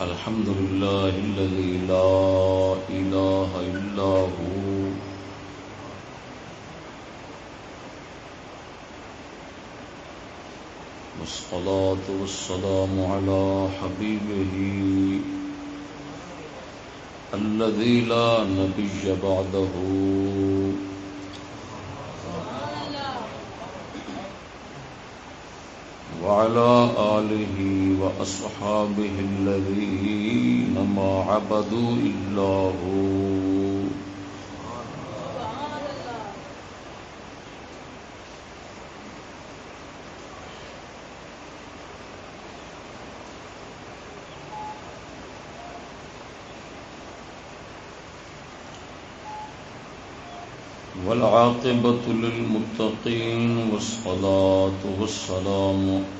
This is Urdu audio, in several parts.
الحمد لله الذي لا إله إلا هو والصلاة والسلام على حبيبه الذي لا نبي بعده وعلى آله وأصحابه الذين ما عبدوا إلا هو. والعاقبة للمتقين والصلاة والسلام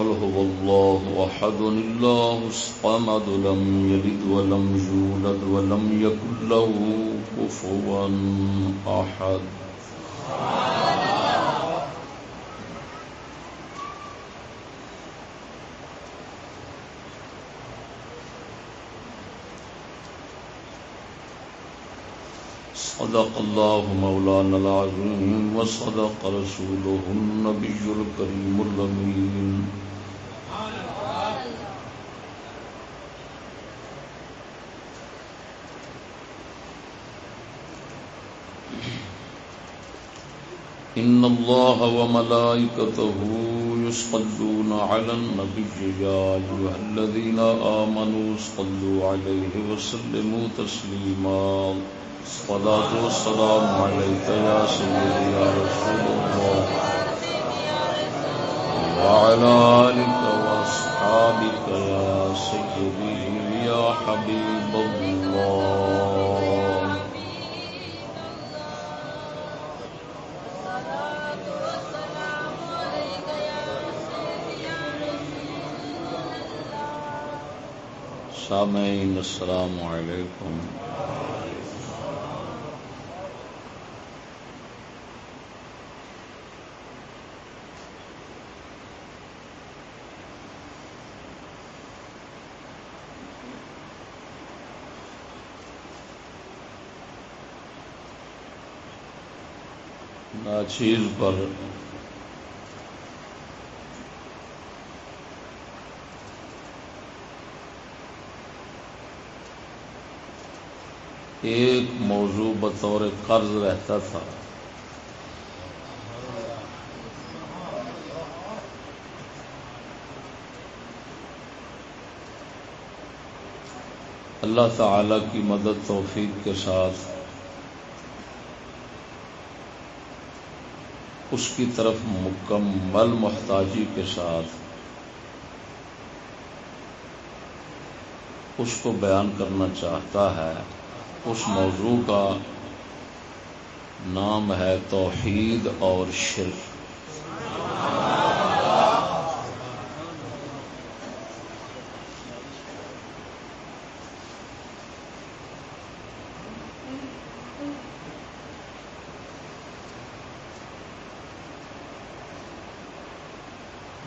قل هو الله أحد، الله الصمد، لم يلد ولم يولد ولم يكن له كفوا أحد. صدق الله مولانا العظيم، وصدق رسوله النبي الكريم الأمين. إن الله وملائكته يصلون على النبي يا أيها الذين آمنوا صلوا عليه وسلموا تسليما صلاة والسلام عليك يا سيدي يا رسول الله وعلى آلك وأصحابك يا سيدي يا حبيب الله سامعين السلام عليكم ناچیز پر ایک موضوع بطور قرض رہتا تھا۔ اللہ تعالی کی مدد توفیق کے ساتھ اس کی طرف مکمل محتاجی کے ساتھ اس کو بیان کرنا چاہتا ہے۔ اس موضوع کا نام ہے توحید اور شرک۔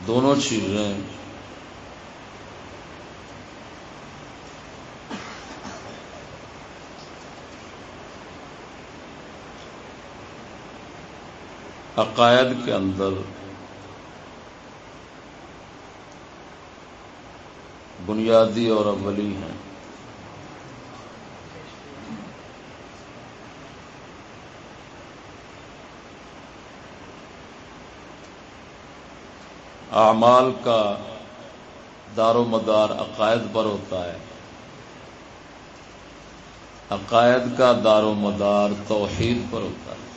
دونوں چیزیں عقائد کے اندر بنیادی اور اولی ہیں۔ اعمال کا دار و مدار عقائد پر ہوتا ہے۔ عقائد کا دار و مدار توحید پر ہوتا ہے۔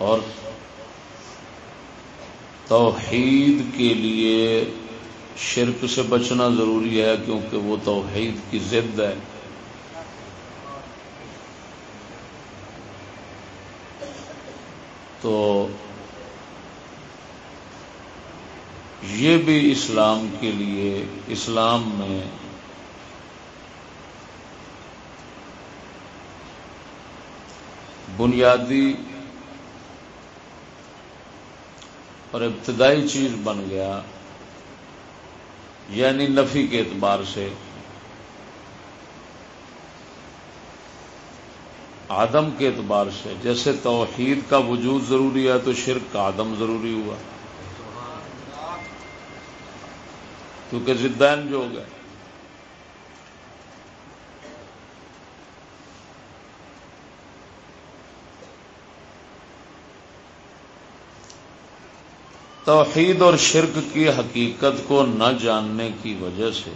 اور توحید کے لیے شرک سے بچنا ضروری ہے کیونکہ وہ توحید کی ضد ہے۔ تو یہ بھی اسلام کے لیے، اسلام میں بنیادی اور ابتدائی چیز بن گیا یعنی نفی کے اعتبار سے آدم کے اعتبار سے جیسے توحید کا وجود ضروری ہے تو شرک کا آدم ضروری ہوا کیونکہ زدین جو ہو گئے توحید اور شرک کی حقیقت کو نہ جاننے کی وجہ سے۔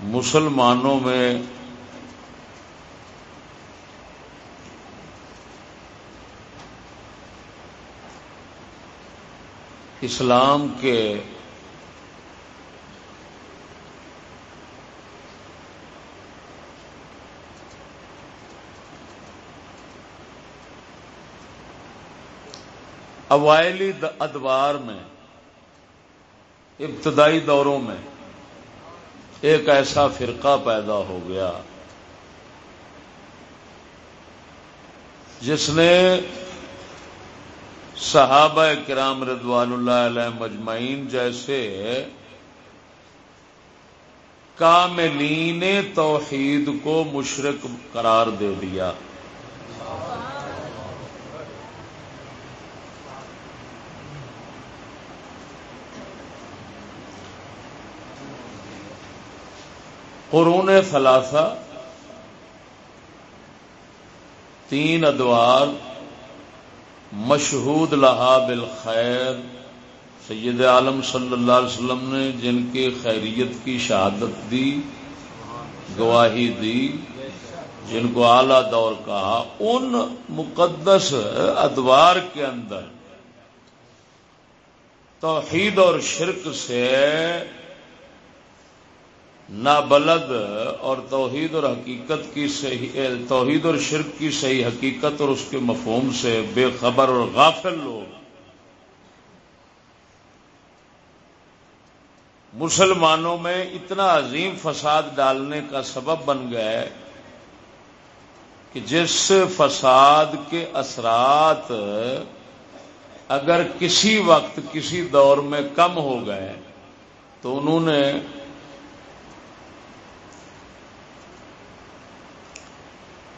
مسلمانوں میں اسلام کے اوائلی ادوار میں، ابتدائی دوروں میں ایک ایسا فرقہ پیدا ہو گیا، جس نے صحابہ کرام رضوان اللہ علیہ مجمعین جیسے کاملین توحید کو مشرق قرار دے دیا۔ قرون ثلاثہ، تین ادوار، مشہود لہا بالخیر، سید عالم صلی اللہ علیہ وسلم نے جن کی خیریت کی شہادت دی، گواہی دی، جن کو اعلی دور کہا، ان مقدس ادوار کے اندر توحید اور شرک سے نابلد اور توحید اور حقیقت کی صحیح توحید اور شرک کی صحیح حقیقت اور اس کے مفہوم سے بے خبر اور غافل لوگ۔ مسلمانوں میں اتنا عظیم فساد ڈالنے کا سبب بن گئے کہ جس فساد کے اثرات اگر کسی وقت کسی دور میں کم ہو گئے تو انہوں نے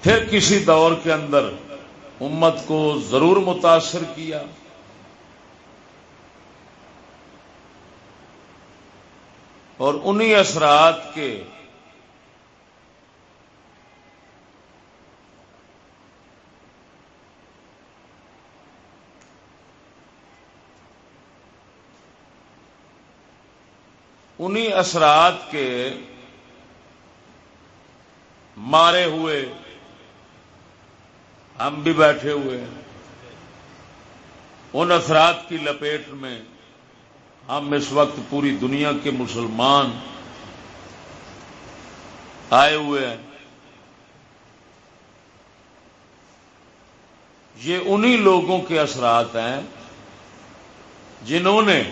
پھر کسی دور کے اندر امت کو ضرور متاثر کیا۔ اور انہی اثرات کے انہی اثرات کے مارے ہوئے ہم بھی بیٹھے ہوئے ہیں۔ ان اثرات کی لپیٹ میں ہم اس وقت پوری دنیا کے مسلمان آئے ہوئے ہیں۔ یہ انہی لوگوں کے اثرات ہیں جنہوں نے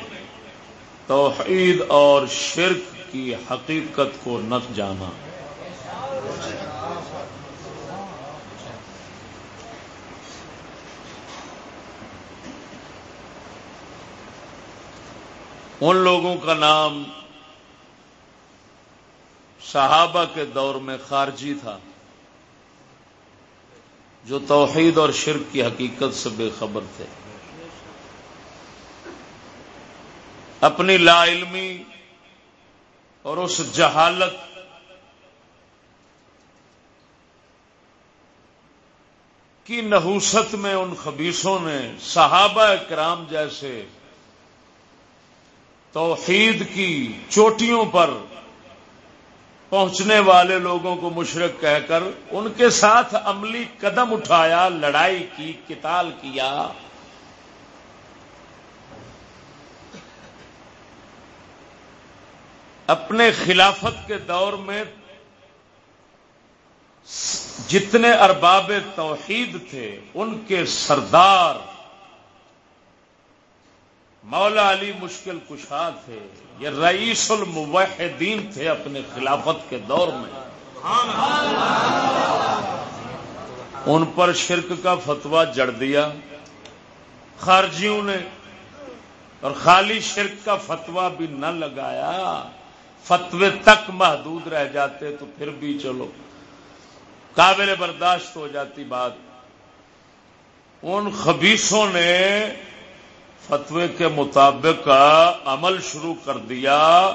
توحید اور شرک کی حقیقت کو نہ جانا۔ ان لوگوں کا نام صحابہ کے دور میں خارجی تھا، جو توحید اور شرک کی حقیقت سے بے خبر تھے۔ اپنی لا علمی اور اس جہالت کی نحوست میں ان خبیصوں نے صحابہ کرام جیسے توحید کی چوٹیوں پر پہنچنے والے لوگوں کو مشرق کہہ کر ان کے ساتھ عملی قدم اٹھایا، لڑائی کی کتال کیا۔ اپنے خلافت کے دور میں جتنے ارباب توحید تھے، ان کے سردار مولا علی مشکل کشا تھے، یہ رئیس الموحدین تھے اپنے خلافت کے دور میں۔ ان پر شرک کا فتوا جڑ دیا۔ خارجیوں نے، اور خالی شرک کا فتوا بھی نہ لگایا۔ فتوے تک محدود رہ جاتے تو پھر بھی چلو۔ قابل برداشت ہو جاتی بات۔ ان خبیصوں نے فتوے کے مطابق عمل شروع کر دیا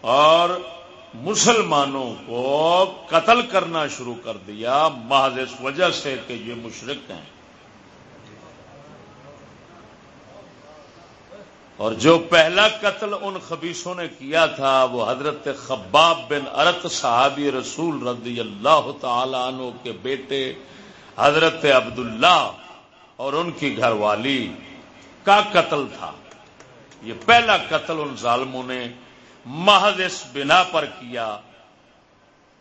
اور مسلمانوں کو قتل کرنا شروع کر دیا، محض اس وجہ سے کہ یہ مشرق ہیں۔ اور جو پہلا قتل ان خبیصوں نے کیا تھا، وہ حضرت خباب بن ارت صحابی رسول رضی اللہ تعالی عنہ کے بیٹے حضرت عبداللہ اور ان کی گھر والی۔ کا قتل تھا۔ یہ پہلا قتل ان ظالموں نے محض اس بنا پر کیا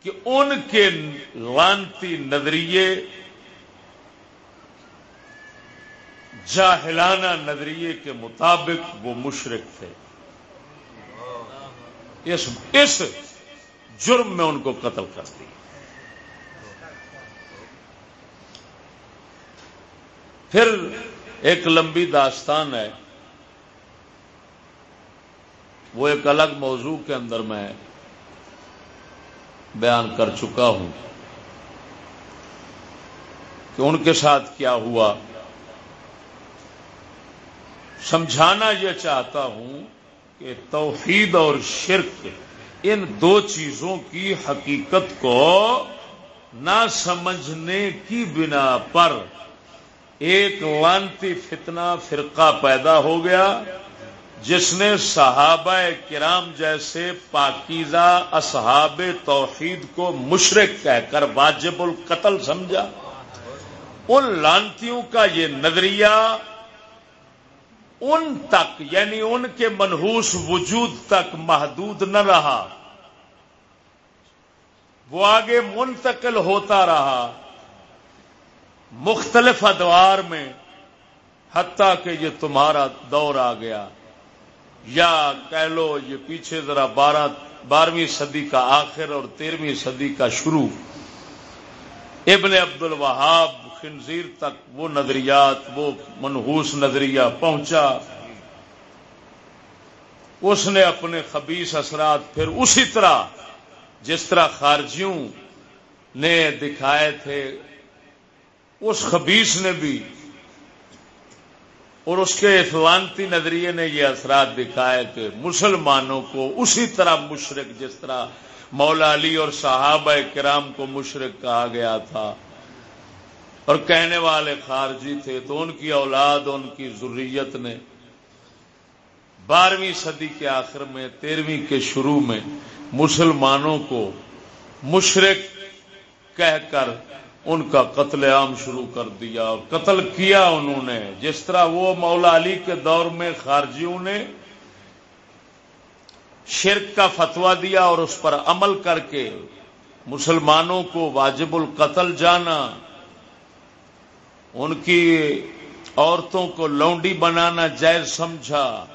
کہ ان کے لانتی نظریے، جاہلانہ نظریے کے مطابق وہ مشرق تھے۔ اس اس جرم میں ان کو قتل کر دیا۔ پھر ایک لمبی داستان ہے۔ وہ ایک الگ موضوع کے اندر میں بیان کر چکا ہوں کہ ان کے ساتھ کیا ہوا۔ سمجھانا یہ چاہتا ہوں کہ توحید اور شرک ان دو چیزوں کی حقیقت کو نہ سمجھنے کی بنا پر ایک وانتی فتنہ فرقہ پیدا ہو گیا جس نے صحابہ کرام جیسے پاکیزہ اصحاب توحید کو مشرق کہہ کر واجب القتل سمجھا۔ ان لانتیوں کا یہ نظریہ ان تک یعنی ان کے منحوس وجود تک محدود نہ رہا۔ وہ آگے منتقل ہوتا رہا۔ مختلف ادوار میں، حتیٰ کہ یہ تمہارا دور آ گیا۔ یا کہہ لو یہ پیچھے ذرا بارہ، بارہویں صدی کا آخر اور تیرہویں صدی کا شروع۔ ابن عبد الوہاب خنزیر تک وہ نظریات، وہ منحوس نظریہ پہنچا۔ اس نے اپنے خبیص اثرات پھر اسی طرح، جس طرح خارجیوں نے دکھائے تھے اس خبیص نے بھی اور اس کے اطلانتی نظریے نے یہ اثرات دکھائے کہ مسلمانوں کو اسی طرح مشرق، جس طرح مولا علی اور صحابہ کرام کو مشرق کہا گیا تھا اور کہنے والے خارجی تھے، تو ان کی اولاد، ان کی ضروریت نے بارہویں صدی کے آخر میں، تیرہویں کے شروع میں مسلمانوں کو مشرق کہہ کر ان کا قتل عام شروع کر دیا اور قتل کیا انہوں نے۔ جس طرح وہ مولا علی کے دور میں خارجیوں نے شرک کا فتوا دیا اور اس پر عمل کر کے مسلمانوں کو واجب القتل جانا، ان کی عورتوں کو لونڈی بنانا جائز سمجھا،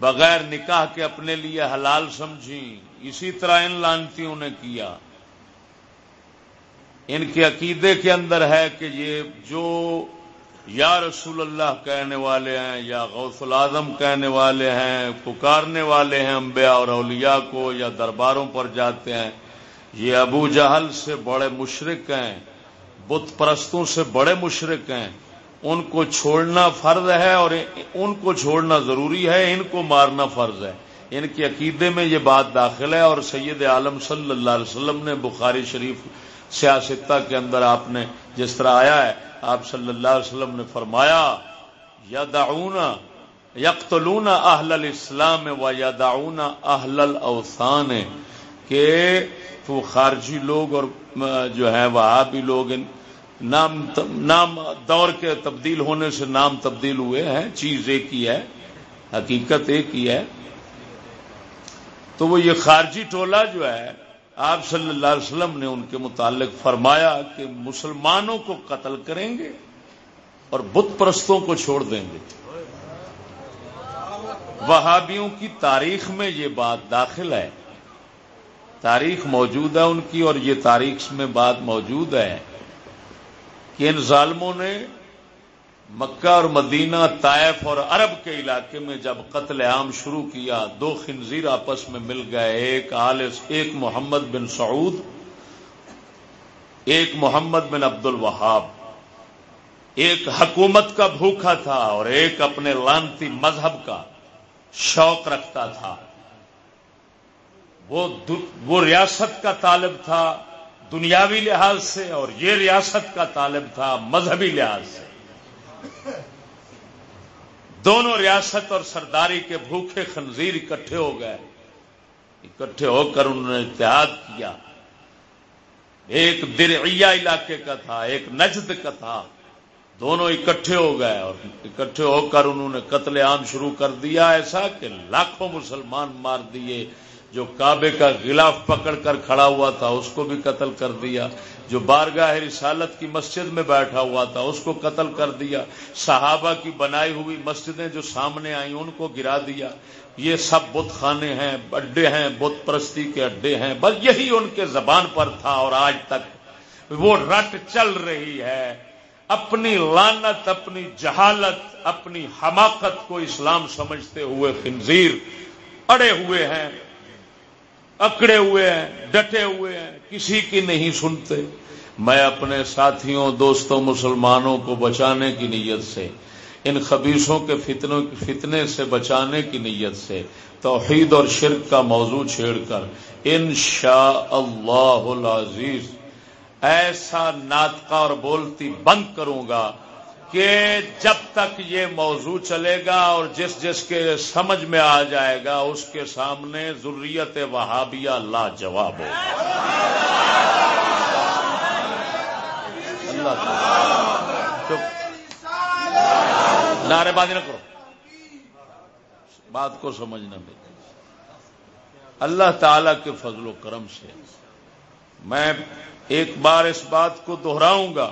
بغیر نکاح کے اپنے لیے حلال سمجھی، اسی طرح ان لانتیوں نے کیا۔ ان کے عقیدے کے اندر ہے کہ یہ جو یا رسول اللہ کہنے والے ہیں یا غوث العظم کہنے والے ہیں، پکارنے والے ہیں انبیاء اور اولیاء کو یا درباروں پر جاتے ہیں، یہ ابو جہل سے بڑے مشرق ہیں، بت پرستوں سے بڑے مشرق ہیں، ان کو چھوڑنا فرض ہے اور ان کو چھوڑنا ضروری ہے، ان کو مارنا فرض ہے۔ ان کے عقیدے میں یہ بات داخل ہے اور سید عالم صلی اللہ علیہ وسلم نے بخاری شریف سیاستہ کے اندر آپ نے جس طرح آیا ہے، آپ صلی اللہ علیہ وسلم نے فرمایا یا داؤن یکتلون اہل الاسلام و یا داؤن اہل الاوثان، کہ وہ خارجی لوگ اور جو ہے وہاں بھی لوگ نام نام دور کے تبدیل ہونے سے نام تبدیل ہوئے ہیں، چیز ایک ہی ہے، حقیقت ایک ہی ہے۔ تو وہ یہ خارجی ٹولہ جو ہے آپ صلی اللہ علیہ وسلم نے ان کے متعلق فرمایا کہ مسلمانوں کو قتل کریں گے اور بت پرستوں کو چھوڑ دیں گے۔ وہابیوں کی تاریخ میں یہ بات داخل ہے۔ تاریخ موجود ہے ان کی اور یہ تاریخ میں بات موجود ہے کہ ان ظالموں نے مکہ اور مدینہ، طائف اور عرب کے علاقے میں جب قتل عام شروع کیا، دو خنزیر آپس میں مل گئے، ایک ایک محمد بن سعود، ایک محمد بن عبد الوہاب۔ ایک حکومت کا بھوکا تھا اور ایک اپنے لانتی مذہب کا شوق رکھتا تھا۔ وہ وہ ریاست کا طالب تھا دنیاوی لحاظ سے اور یہ ریاست کا طالب تھا مذہبی لحاظ سے۔ دونوں ریاست اور سرداری کے بھوکے خنزیر اکٹھے ہو گئے۔ اکٹھے ہو کر انہوں نے اتحاد کیا۔ ایک درعیہ علاقے کا تھا، ایک نجد کا تھا۔ دونوں اکٹھے ہو گئے اور اکٹھے ہو کر انہوں نے قتل عام شروع کر دیا۔ ایسا کہ لاکھوں مسلمان مار دیے۔ جو کعبے کا غلاف پکڑ کر کھڑا ہوا تھا، اس کو بھی قتل کر دیا۔ جو بارگاہ رسالت کی مسجد میں بیٹھا ہوا تھا، اس کو قتل کر دیا۔ صحابہ کی بنائی ہوئی مسجدیں جو سامنے آئیں، ان کو گرا دیا۔ یہ سب بت خانے ہیں، اڈے ہیں، بت پرستی کے اڈے ہیں۔ بس یہی ان کے زبان پر تھا اور آج تک وہ رٹ چل رہی ہے۔ اپنی لانت اپنی جہالت، اپنی حماقت کو اسلام سمجھتے ہوئے خنزیر اڑے ہوئے ہیں۔ اکڑے ہوئے ہیں، ڈٹے ہوئے ہیں، کسی کی نہیں سنتے۔ میں اپنے ساتھیوں، دوستوں، مسلمانوں کو بچانے کی نیت سے، ان خبیصوں کے فتنوں، فتنے سے بچانے کی نیت سے توحید اور شرک کا موضوع چھیڑ کر ان شاء اللہ العزیز ایسا ناطقہ اور بولتی بند کروں گا۔ کہ جب تک یہ موضوع چلے گا اور جس جس کے سمجھ میں آ جائے گا، اس کے سامنے ضروریت وہابیہ لا جواب ہو نعرے بازی نہ کرو۔ بات کو سمجھنا بھی اللہ تعالی کے فضل و کرم سے میں ایک بار اس بات کو دوہراؤں گا۔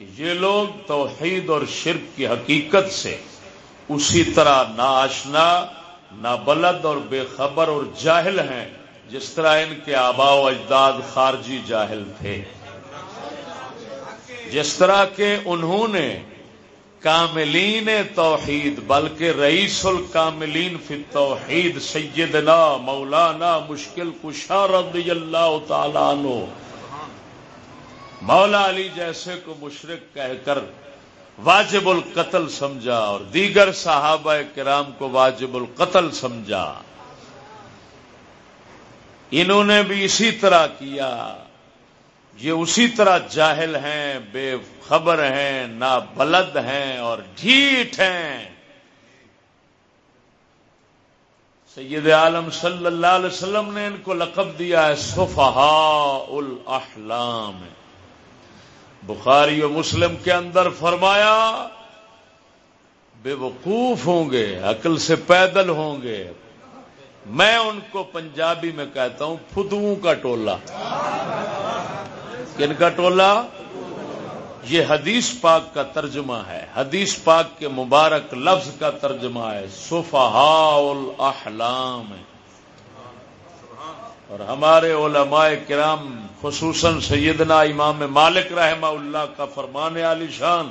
یہ لوگ توحید اور شرک کی حقیقت سے اسی طرح نا آشنا، نا بلد اور بے خبر اور جاہل ہیں، جس طرح ان کے آبا و اجداد خارجی جاہل تھے۔ جس طرح کے انہوں نے کاملین توحید، بلکہ رئیس الکاملین فی توحید، سیدنا مولانا مشکل کشا رضی اللہ تعالیٰ عنہ مولا علی جیسے کو مشرق کہہ کر واجب القتل سمجھا اور دیگر صحابہ کرام کو واجب القتل سمجھا۔ انہوں نے بھی اسی طرح کیا۔ یہ اسی طرح جاہل ہیں، بے خبر ہیں، نا بلد ہیں اور ڈھیٹ ہیں۔ سید عالم صلی اللہ علیہ وسلم نے ان کو لقب دیا ہے صفحا الاحلام۔ بخاری و مسلم کے اندر فرمایا، بے وقوف ہوں گے، عقل سے پیدل ہوں گے۔ میں ان کو پنجابی میں کہتا ہوں فدو کا ٹولہ۔ کن کا ٹولہ؟ یہ حدیث پاک کا ترجمہ ہے۔ حدیث پاک کے مبارک لفظ کا ترجمہ ہے۔ صفحاء الاحلام اور ہمارے علماء کرام خصوصاً سیدنا امام مالک رحمہ اللہ کا فرمان علی شان،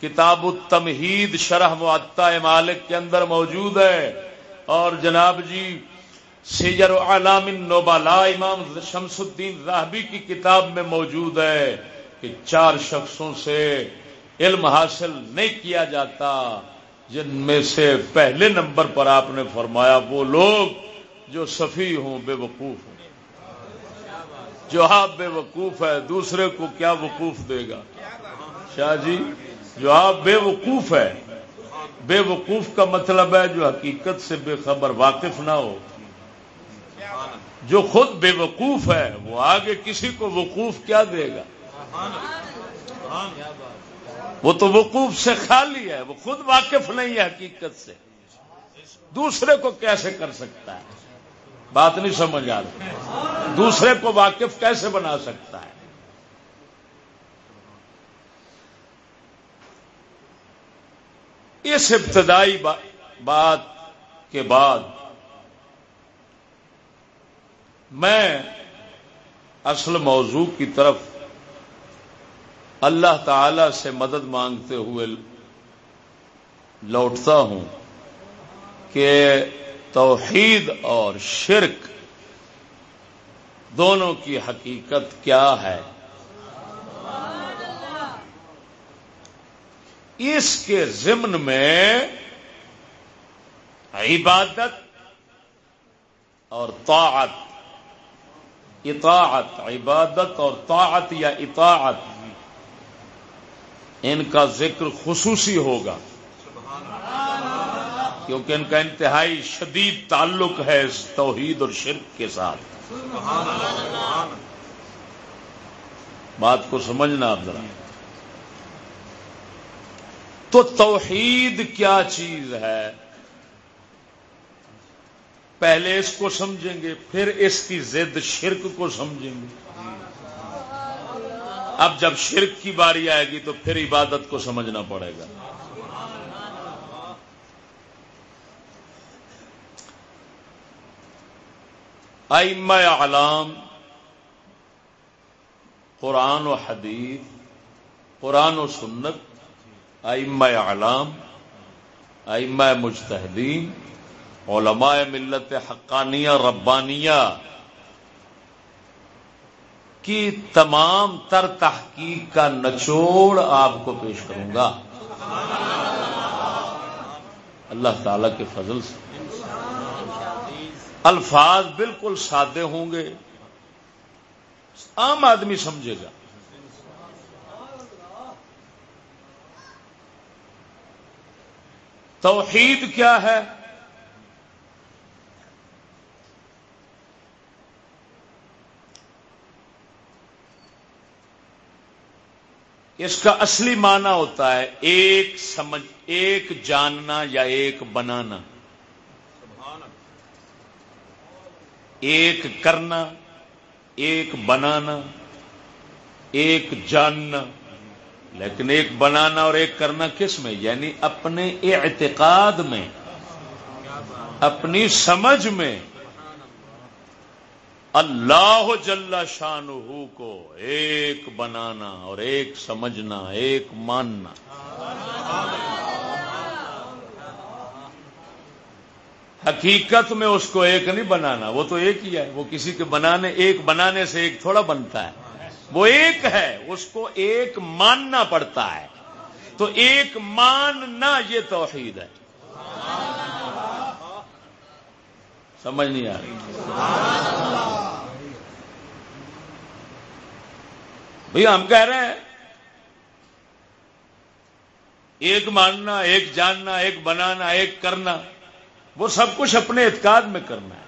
کتاب التمہید شرح معطا مالک کے اندر موجود ہے۔ اور جناب جی سیجر علام نوبالا امام شمس الدین راہبی کی کتاب میں موجود ہے کہ چار شخصوں سے علم حاصل نہیں کیا جاتا، جن میں سے پہلے نمبر پر آپ نے فرمایا وہ لوگ جو صفی ہوں، بے وقوف ہوں۔ جو آپ بے وقوف ہے، دوسرے کو کیا وقوف دے گا؟ شاہ جی جو آپ بے وقوف ہے، بے وقوف کا مطلب ہے جو حقیقت سے بے خبر واقف نہ ہو۔ جو خود بے وقوف ہے، وہ آگے کسی کو وقوف کیا دے گا؟ وہ تو وقوف سے خالی ہے، وہ خود واقف نہیں ہے حقیقت سے۔ دوسرے کو کیسے کر سکتا ہے؟ بات نہیں سمجھ آ رہی۔ دوسرے کو واقف کیسے بنا سکتا ہے؟ اس ابتدائی بات کے بعد میں اصل موضوع کی طرف اللہ تعالی سے مدد مانگتے ہوئے لوٹتا ہوں کہ توحید اور شرک دونوں کی حقیقت کیا ہے؟ اس کے ضمن میں عبادت اور طاعت، اطاعت، عبادت اور طاعت یا اطاعت، ان کا ذکر خصوصی ہوگا۔ کیونکہ ان کا انتہائی شدید تعلق ہے اس توحید اور شرک کے ساتھ۔ بات کو سمجھنا آپ ذرا۔ تو توحید کیا چیز ہے؟ پہلے اس کو سمجھیں گے، پھر اس کی زد شرک کو سمجھیں گے۔ اب جب شرک کی باری آئے گی تو پھر عبادت کو سمجھنا پڑے گا۔ ائمہ اعلام، قرآن و حدیث، قرآن و سنت، ائمہ اعلام، ائمہ مجتہدین، علماء ملت حقانیہ، ربانیہ، کی تمام تر تحقیق کا نچوڑ آپ کو پیش کروں گا۔ اللہ تعالی کے فضل سے۔ الفاظ بالکل سادے ہوں گے۔ عام آدمی سمجھے گا۔ توحید کیا ہے؟ اس کا اصلی معنی ہوتا ہے ایک سمجھ، ایک جاننا یا ایک بنانا۔ ایک کرنا، ایک بنانا، ایک جاننا۔ لیکن ایک بنانا اور ایک کرنا کس میں؟ یعنی اپنے اعتقاد میں، اپنی سمجھ میں۔ اللہ جل شان کو ایک بنانا اور ایک سمجھنا، ایک ماننا۔ حقیقت میں اس کو ایک نہیں بنانا، وہ تو ایک ہی ہے، وہ کسی کے بنانے، ایک بنانے سے ایک تھوڑا بنتا ہے۔ وہ ایک ہے، اس کو ایک ماننا پڑتا ہے۔ تو ایک ماننا یہ توحید ہے۔ سمجھ نہیں آ رہی۔ بھیا ہم کہہ رہے ہیں، ایک ماننا، ایک جاننا، ایک بنانا، ایک کرنا۔ وہ سب کچھ اپنے اعتقاد میں کرنا ہے،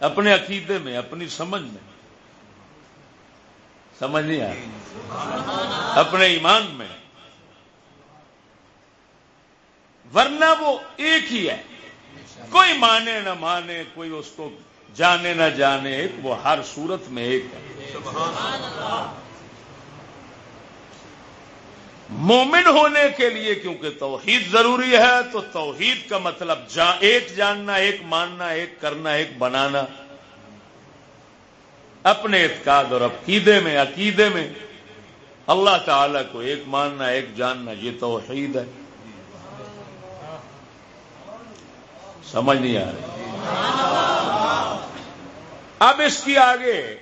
اپنے عقیدے میں، اپنی سمجھ میں۔ سمجھ نہیں آ اپنے ایمان میں۔ ورنہ وہ ایک ہی ہے۔ کوئی مانے نہ مانے، کوئی اس کو جانے نہ جانے، ایک وہ ہر صورت میں ایک ہے۔ مومن ہونے کے لیے کیونکہ توحید ضروری ہے، تو توحید کا مطلب جا، ایک جاننا، ایک ماننا، ایک کرنا، ایک بنانا۔ اپنے اعتقاد اور عقیدے میں عقیدے میں اللہ تعالی کو ایک ماننا، ایک جاننا، یہ توحید ہے۔ سمجھ نہیں آ رہی۔ اب اس کی آگے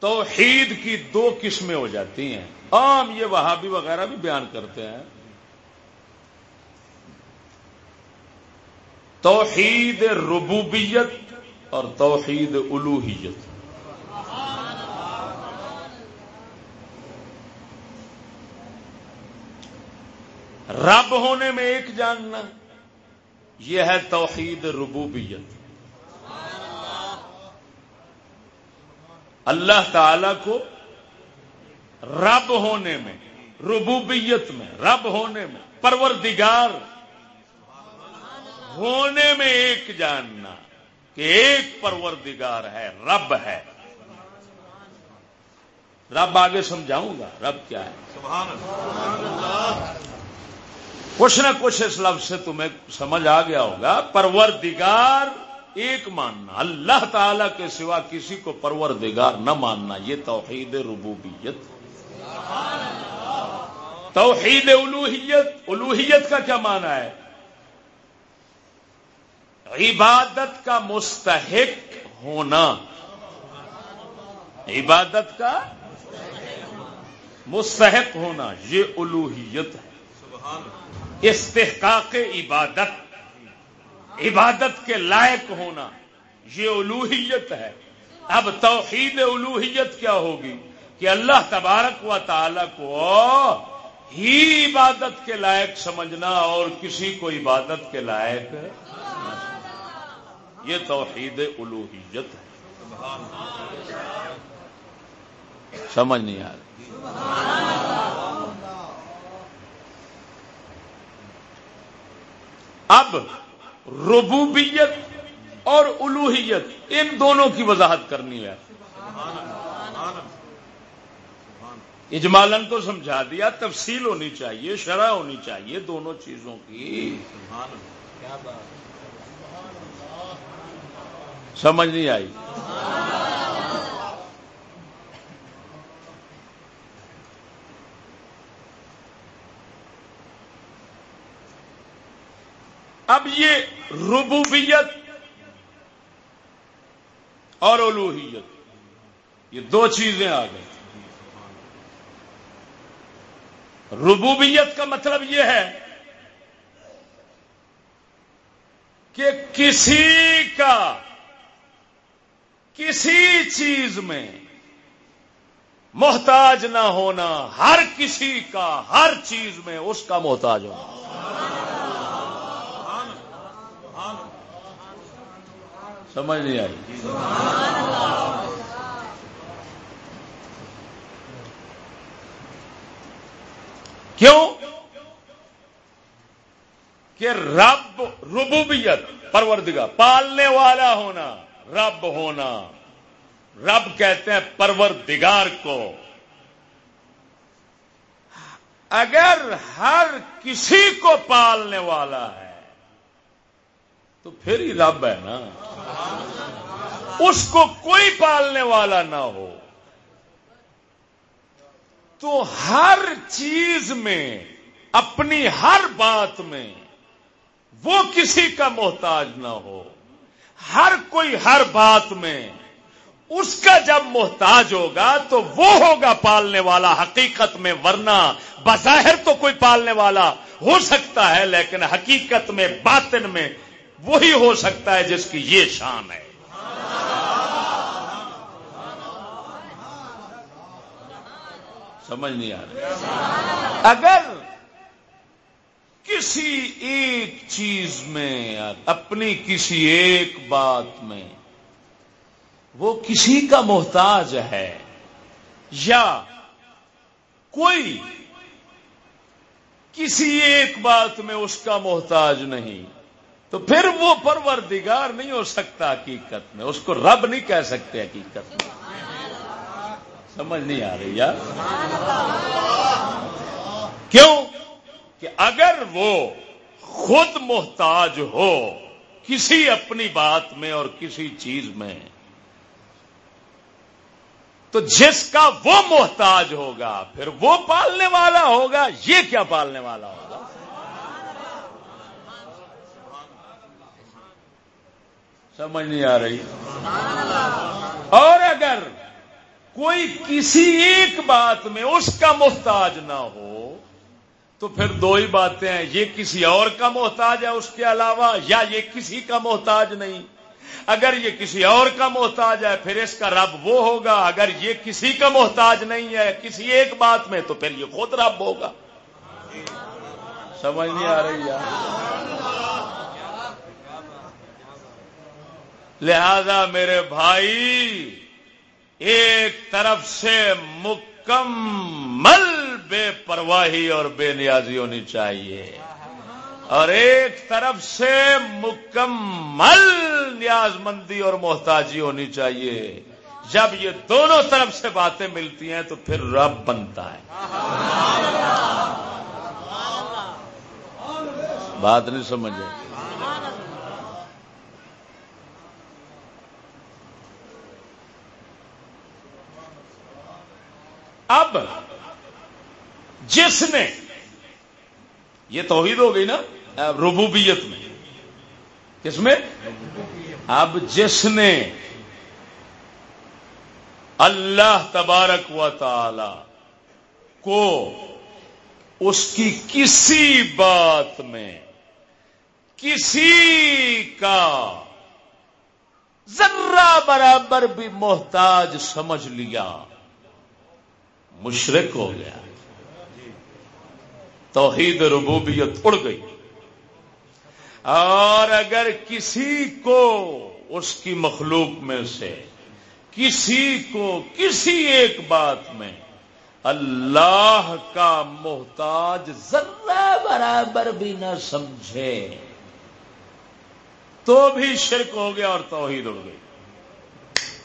توحید کی دو قسمیں ہو جاتی ہیں۔ عام یہ وہابی وغیرہ بھی بیان کرتے ہیں۔ توحید ربوبیت اور توحید الوحیت۔ رب ہونے میں ایک جاننا، یہ ہے توحید ربوبیت۔ اللہ تعالی کو رب ہونے میں، ربوبیت میں، رب ہونے میں، پروردگار ہونے میں ایک جاننا کہ ایک پروردگار ہے، رب ہے۔ رب آگے سمجھاؤں گا، رب کیا ہے؟ کچھ نہ کچھ اس لفظ سے تمہیں سمجھ آ گیا ہوگا، پروردگار ایک ماننا، اللہ تعالی کے سوا کسی کو پروردگار نہ ماننا، یہ توحید ربوبیت۔ توحید الوحیت الوحیت کا کیا مانا ہے؟ عبادت کا مستحق ہونا۔ عبادت کا مستحق ہونا، یہ الوحیت ہے۔ استحقاق عبادت۔ عبادت کے لائق ہونا، یہ الوحیت ہے۔ اب توحید الوحیت کیا ہوگی؟ کہ اللہ تبارک و تعالی کو ہی عبادت کے لائق سمجھنا اور کسی کو عبادت کے لائق یہ توحید الوحیت ہے۔ سمجھ نہیں آ رہی۔ اب ربوبیت اور الوحیت، ان دونوں کی وضاحت کرنی ہے۔ اجمالن تو سمجھا دیا، تفصیل ہونی چاہیے، شرح ہونی چاہیے دونوں چیزوں کی۔ سمجھ نہیں آئی؟ اب یہ ربوبیت اور الوحیت، یہ دو چیزیں آ گئی ربوبیت کا مطلب یہ ہے کہ کسی کا، کسی چیز میں محتاج نہ ہونا، ہر کسی کا، ہر چیز میں اس کا محتاج ہونا۔ سمجھ نہیں آئی۔ کیوں؟ کہ رب ربوبیت، پروردگار، پالنے والا ہونا، رب ہونا۔ رب کہتے ہیں پروردگار کو۔ اگر ہر کسی کو پالنے والا ہے تو پھر ہی رب ہے نا۔ اس کو کوئی پالنے والا نہ ہو۔ تو ہر چیز میں، اپنی ہر بات میں، وہ کسی کا محتاج نہ ہو۔ ہر کوئی ہر بات میں، اس کا جب محتاج ہوگا تو وہ ہوگا پالنے والا حقیقت میں، ورنہ بظاہر تو کوئی پالنے والا ہو سکتا ہے، لیکن حقیقت میں، باطن میں وہی ہو سکتا ہے جس کی یہ شان ہے۔ سمجھ نہیں آ رہی۔ اگر کسی ایک چیز میں اپنی کسی ایک بات میں وہ کسی کا محتاج ہے یا کوئی کسی ایک بات میں اس کا محتاج نہیں تو پھر وہ پروردگار نہیں ہو سکتا حقیقت میں۔ اس کو رب نہیں کہہ سکتے حقیقت میں۔ سمجھ نہیں آ رہی یار۔ کیوں؟ کہ اگر وہ خود محتاج ہو کسی اپنی بات میں اور کسی چیز میں، تو جس کا وہ محتاج ہوگا، پھر وہ پالنے والا ہوگا، یہ کیا پالنے والا ہوگا؟ سمجھ نہیں آ رہی۔ اور اگر کوئی کسی ایک بات میں اس کا محتاج نہ ہو، تو پھر دو ہی باتیں ہیں۔ یہ کسی اور کا محتاج ہے اس کے علاوہ، یا یہ کسی کا محتاج نہیں۔ اگر یہ کسی اور کا محتاج ہے، پھر اس کا رب وہ ہوگا۔ اگر یہ کسی کا محتاج نہیں ہے، کسی ایک بات میں، تو پھر یہ خود رب ہوگا۔ سمجھ نہیں آ رہی یار۔ لہذا میرے بھائی، ایک طرف سے مکمل بے پرواہی اور بے نیازی ہونی چاہیے۔ اور ایک طرف سے مکمل نیاز مندی اور محتاجی ہونی چاہیے۔ جب یہ دونوں طرف سے باتیں ملتی ہیں تو پھر رب بنتا ہے۔ بات نہیں سمجھے؟ اب جس نے یہ توحید ہو گئی نا ربوبیت میں۔ کس میں؟ اب جس نے اللہ تبارک و تعالی کو اس کی کسی بات میں، کسی کا ذرہ برابر بھی محتاج سمجھ لیا۔ مشرق ہو گیا۔ توحید ربوبیت اڑ گئی۔ اور اگر کسی کو اس کی مخلوق میں سے، کسی کو کسی ایک بات میں اللہ کا محتاج ذرہ برابر بھی نہ سمجھے، تو بھی شرک ہو گیا اور توحید اڑ گئی۔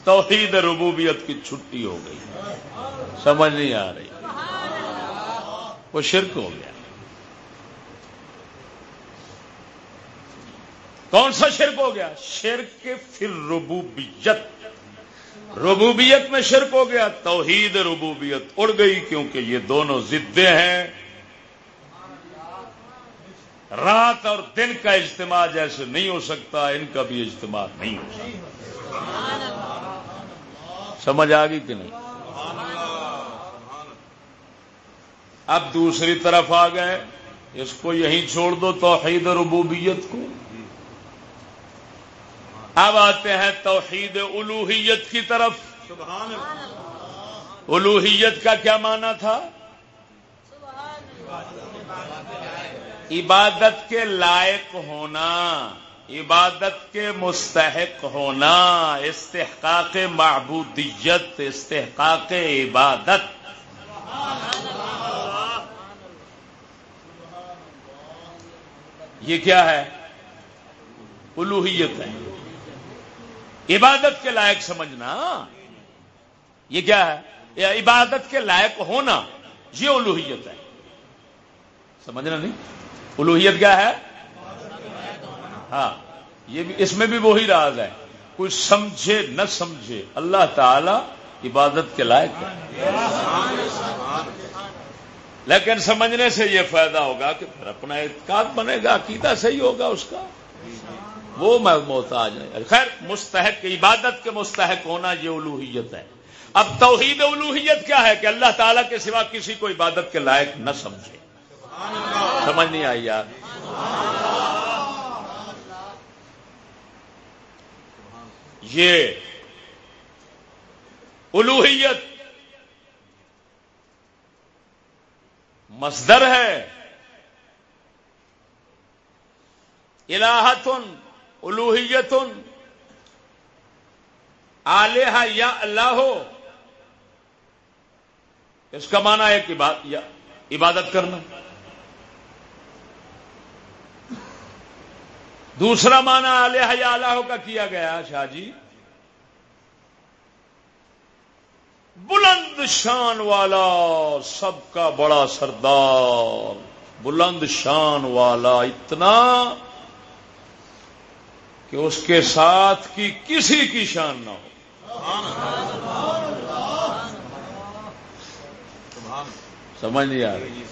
توحید ربوبیت کی چھٹی ہو گئی۔ سمجھ نہیں آ رہی۔ وہ شرک ہو گیا۔ کون سا شرک ہو گیا؟ شرک پھر ربوبیت ربوبیت میں شرک ہو گیا، توحید ربوبیت اڑ گئی کیونکہ یہ دونوں ضدے ہیں۔ رات اور دن کا اجتماع جیسے نہیں ہو سکتا، ان کا بھی اجتماع نہیں ہو سکتا۔ سمجھ آ گئی کہ نہیں؟ اب دوسری طرف آ گئے، اس کو یہیں چھوڑ دو توحید ربوبیت کو۔ اب آتے ہیں توحید الوحیت کی طرف۔ الوحیت کا کیا مانا تھا؟ عبادت کے لائق ہونا۔ عبادت کے مستحق ہونا، استحقاق معبودیت، استحقاق عبادت۔ یہ کیا ہے؟ الوحیت ہے۔ عبادت کے لائق سمجھنا۔ یہ کیا ہے؟ عبادت کے لائق ہونا، یہ الوحیت ہے۔ سمجھنا نہیں؟ الوحیت کیا ہے؟ ہاں یہ بھی اس میں بھی وہی راز ہے۔ کوئی سمجھے، نہ سمجھے، اللہ تعالی عبادت کے لائق ہے۔ لیکن سمجھنے سے یہ فائدہ ہوگا کہ پھر اپنا اعتقاد بنے گا، عقیدہ صحیح ہوگا اس کا۔ وہ میں محتاج ہے خیر، مستحق، عبادت کے مستحق ہونا یہ الوحیت ہے۔ اب توحید الوحیت کیا ہے کہ اللہ تعالیٰ کے سوا کسی کو عبادت کے لائق نہ سمجھے؟ سمجھ نہیں آئی یار؟ یہ الوحیت مصدر ہے۔ الہتن، الوحیتن، آلیہ یا اللہ۔ ہو اس کا معنی ہے کہ عبادت کرنا۔ دوسرا معنی آلیہ یا اللہ کا کیا گیا شاہ جی؟ بلند شان والا سب کا بڑا سردار، بلند شان والا اتنا کہ اس کے ساتھ کی کسی کی شان نہ ہو۔ سمجھ نہیں آ رہی۔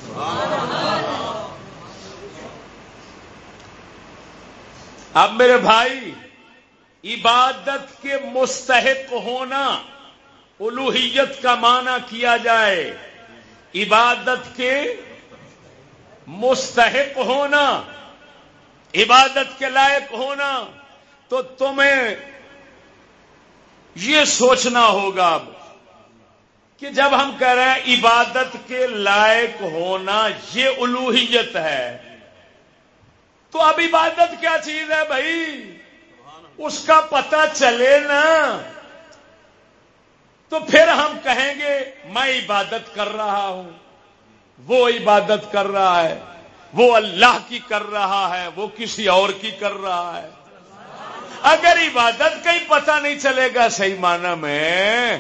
اب میرے بھائی، عبادت کے مستحق ہونا الوحیت کا معنی کیا جائے؟ عبادت کے مستحق ہونا، عبادت کے لائق ہونا، تو تمہیں یہ سوچنا ہوگا اب کہ جب ہم کہہ رہے ہیں عبادت کے لائق ہونا، یہ الوحیت ہے تو اب عبادت کیا چیز ہے بھائی؟ اس کا پتہ چلے نا۔ تو پھر ہم کہیں گے، میں عبادت کر رہا ہوں۔ وہ عبادت کر رہا ہے۔ وہ اللہ کی کر رہا ہے۔ وہ کسی اور کی کر رہا ہے۔ اگر عبادت کا ہی پتہ نہیں چلے گا صحیح معنی میں،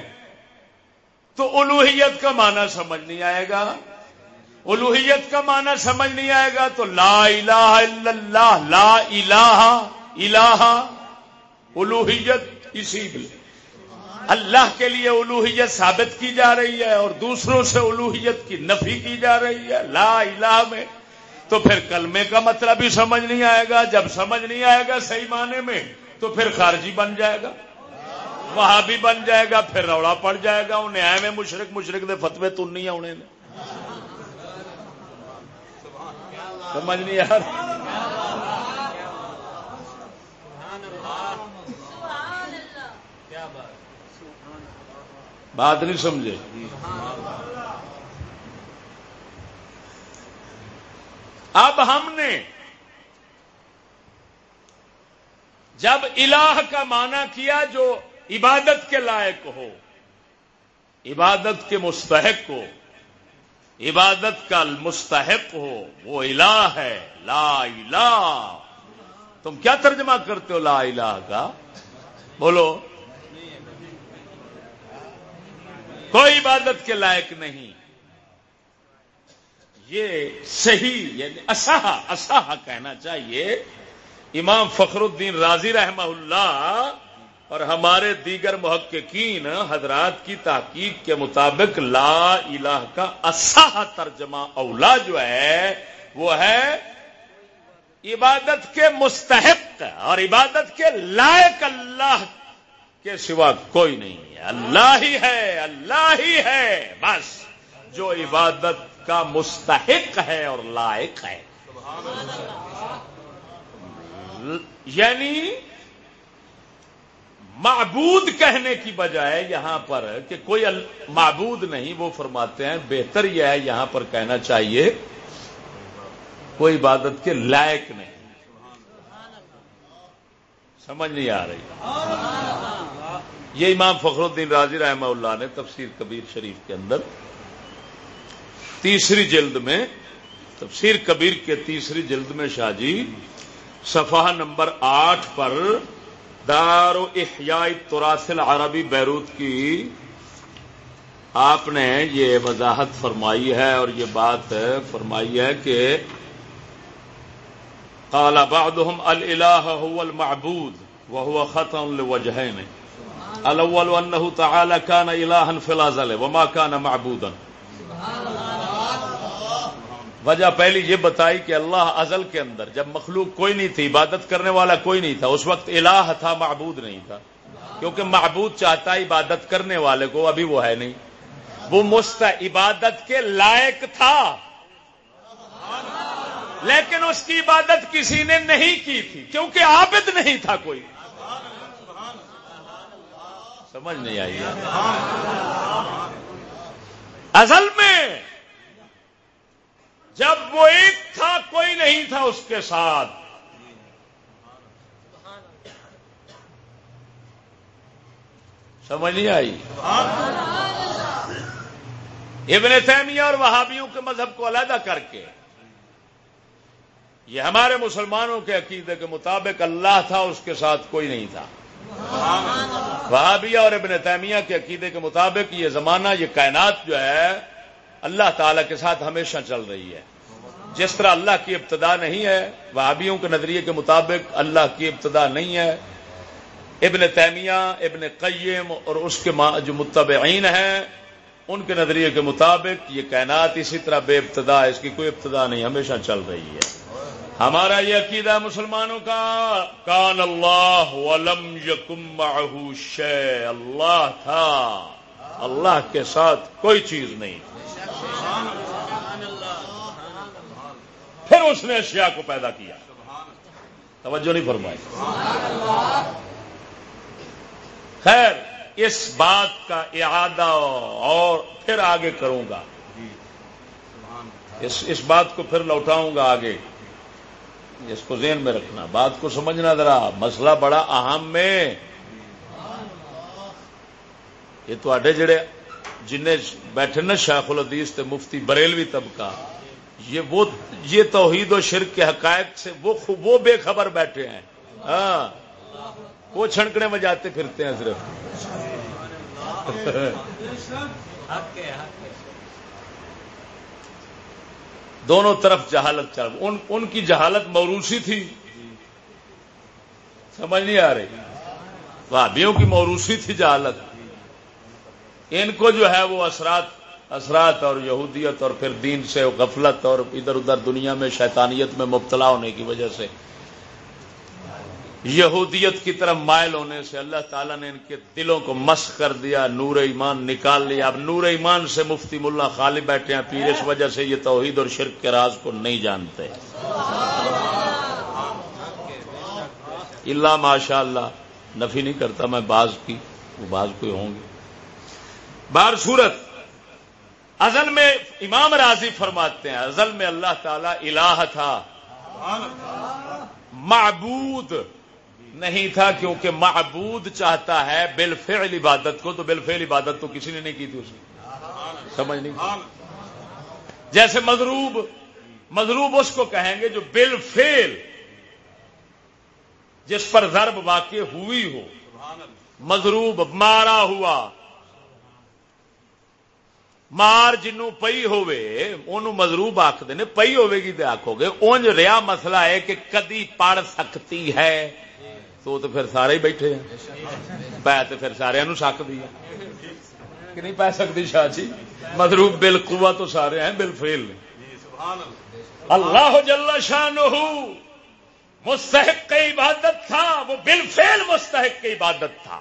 تو الوحیت کا معنی سمجھ نہیں آئے گا۔ الوحیت کا معنی سمجھ نہیں آئے گا تو لا الہ الا اللہ، لا الہ الہ، الوحیت اسی اللہ کے لیے الوحیت ثابت کی جا رہی ہے اور دوسروں سے الوحیت کی نفی کی جا رہی ہے لا الہ میں۔ تو پھر کلمے کا مطلب بھی سمجھ نہیں آئے گا۔ جب سمجھ نہیں آئے گا صحیح معنی میں، تو پھر خارجی بن جائے گا۔ وہاں بھی بن جائے گا، پھر روڑا پڑ جائے گا۔ انہیں آئے میں مشرق مشرق دے فتوے تن نہیں آنے۔ سمجھ نہیں آ بات نہیں سمجھے۔ اب ہم نے جب الہ کا معنی کیا جو عبادت کے لائق ہو، عبادت کے مستحق ہو عبادت کا مستحق ہو، وہ الہ ہے، لا الہ۔ تم کیا ترجمہ کرتے ہو لا الہ کا؟ بولو۔ کوئی عبادت کے لائق نہیں۔ یہ صحیح یعنی اصحا اصحا کہنا چاہیے۔ امام فخر الدین راضی رحمہ اللہ اور ہمارے دیگر محققین حضرات کی تحقیق کے مطابق لا الہ کا اصح ترجمہ اولا جو ہے، وہ ہے عبادت کے مستحق اور عبادت کے لائق اللہ کے سوا کوئی نہیں ہے۔ اللہ ہی ہے، اللہ ہی ہے، بس جو عبادت کا مستحق ہے اور لائق ہے۔ یعنی معبود کہنے کی بجائے یہاں پر کہ کوئی معبود نہیں، وہ فرماتے ہیں بہتر یہ ہے یہاں پر کہنا چاہیے کوئی عبادت کے لائق نہیں۔ سمجھ نہیں آ رہی۔ یہ امام فخر الدین راضی رحمہ اللہ نے تفسیر کبیر شریف کے اندر تیسری جلد میں، تفسیر کبیر کے تیسری جلد میں شاہ جی صفحہ نمبر آٹھ پر دار احیاء تراسل عربی بیروت کی آپ نے یہ وضاحت فرمائی ہے اور یہ بات فرمائی ہے کہ قال بعضهم الاله هو المعبود وهو خطا لوجهين الاول انه تعالى كان الها في الازل وما كان معبودا. وجہ پہلی یہ بتائی کہ اللہ ازل کے اندر جب مخلوق کوئی نہیں تھی، عبادت کرنے والا کوئی نہیں تھا، اس وقت الہ تھا، معبود نہیں تھا۔ کیونکہ معبود چاہتا عبادت کرنے والے کو، ابھی وہ ہے نہیں۔ وہ مست عبادت کے لائق تھا۔ لیکن اس کی عبادت کسی نے نہیں کی تھی، کیونکہ عابد نہیں تھا کوئی۔ سمجھ نہیں آئی۔ ازل میں جب وہ ایک تھا، کوئی نہیں تھا اس کے ساتھ۔ سمجھ نہیں آئی؟ ابن تیمیہ اور وہابیوں کے مذہب کو علیحدہ کر کے۔ یہ ہمارے مسلمانوں کے عقیدے کے مطابق اللہ تھا، اس کے ساتھ کوئی نہیں تھا۔ وہابیہ اور ابن تیمیہ کے عقیدے کے مطابق یہ زمانہ، یہ کائنات جو ہے اللہ تعالی کے ساتھ ہمیشہ چل رہی ہے۔ جس طرح اللہ کی ابتدا نہیں ہے، وہابیوں کے نظریے کے مطابق اللہ کی ابتدا نہیں ہے۔ ابن تیمیہ، ابن قیم اور اس کے جو متبعین ہیں، ان کے نظریے کے مطابق یہ کائنات اسی طرح بے ابتدا ہے، اس کی کوئی ابتدا نہیں، ہمیشہ چل رہی ہے۔ ہمارا یہ عقیدہ مسلمانوں کا، کان اللہ ولم یکم شے اللہ تھا۔ اللہ کے ساتھ کوئی چیز نہیں۔ پھر اس نے اشیاء کو پیدا کیا۔ توجہ نہیں فرمائی۔ خیر، اس بات کا اعادہ اور پھر آگے کروں گا۔ اس اس بات کو پھر لوٹاؤں گا آگے۔ اس کو ذہن میں رکھنا، بات کو سمجھنا ذرا۔ مسئلہ بڑا اہم میں یہ تو جڑے جن بیٹھے نا شیخ الحدیث تے مفتی بریلوی طبقہ، یہ وہ، یہ توحید و شرک کے حقائق سے وہ وہ بے خبر بیٹھے ہیں۔ ہاں۔ وہ چھنکنے میں جاتے پھرتے ہیں صرف۔ دونوں طرف جہالت چل ان ان کی جہالت موروثی تھی۔ سمجھ نہیں آ رہی۔ بھابھیوں کی موروثی تھی جہالت۔ ان کو جو ہے وہ اثرات اثرات اور یہودیت اور پھر دین سے غفلت اور ادھر ادھر دنیا میں شیطانیت میں مبتلا ہونے کی وجہ سے۔ یہودیت کی طرف مائل ہونے سے اللہ تعالیٰ نے ان کے دلوں کو مس کر دیا، نور ایمان نکال لیا۔ اب نور ایمان سے مفتی ملا خالی بیٹھے ہیں پیر، اس وجہ سے یہ توحید اور شرک کے راز کو نہیں جانتے۔ اللہ ماشاء اللہ نفی نہیں کرتا، میں باز کی، وہ باز کوئی ہوں گے۔ بار صورت ازل میں امام راضی فرماتے ہیں، ازل میں اللہ تعالی الہ تھا۔ معبود نہیں تھا کیونکہ معبود چاہتا ہے بالفعل عبادت کو، تو بالفعل عبادت تو کسی نے نہیں کی تھی اسے سمجھ نہیں؟ جیسے مضروب مضروب اس کو کہیں گے جو بل فیل جس پر ضرب واقع ہوئی ہو۔ مضروب مارا ہوا۔ مار جنو پئی ہوے مضروب آخد نے، پئی ہوے گی تو آخو گے اونج ریا مسئلہ ہے کہ کدی پڑھ سکتی ہے۔ تو تو پھر سارے ہی بیٹھے ہیں۔ پی تو پھر سارے سکتی ہے۔ کہ نہیں پی سکتی شاہ جی؟ مضروب بل کوا تو سارے ہیں بل فیل اللہ جل شاہ مستحق کی عبادت تھا، وہ بل فیل مستحق کی عبادت تھا۔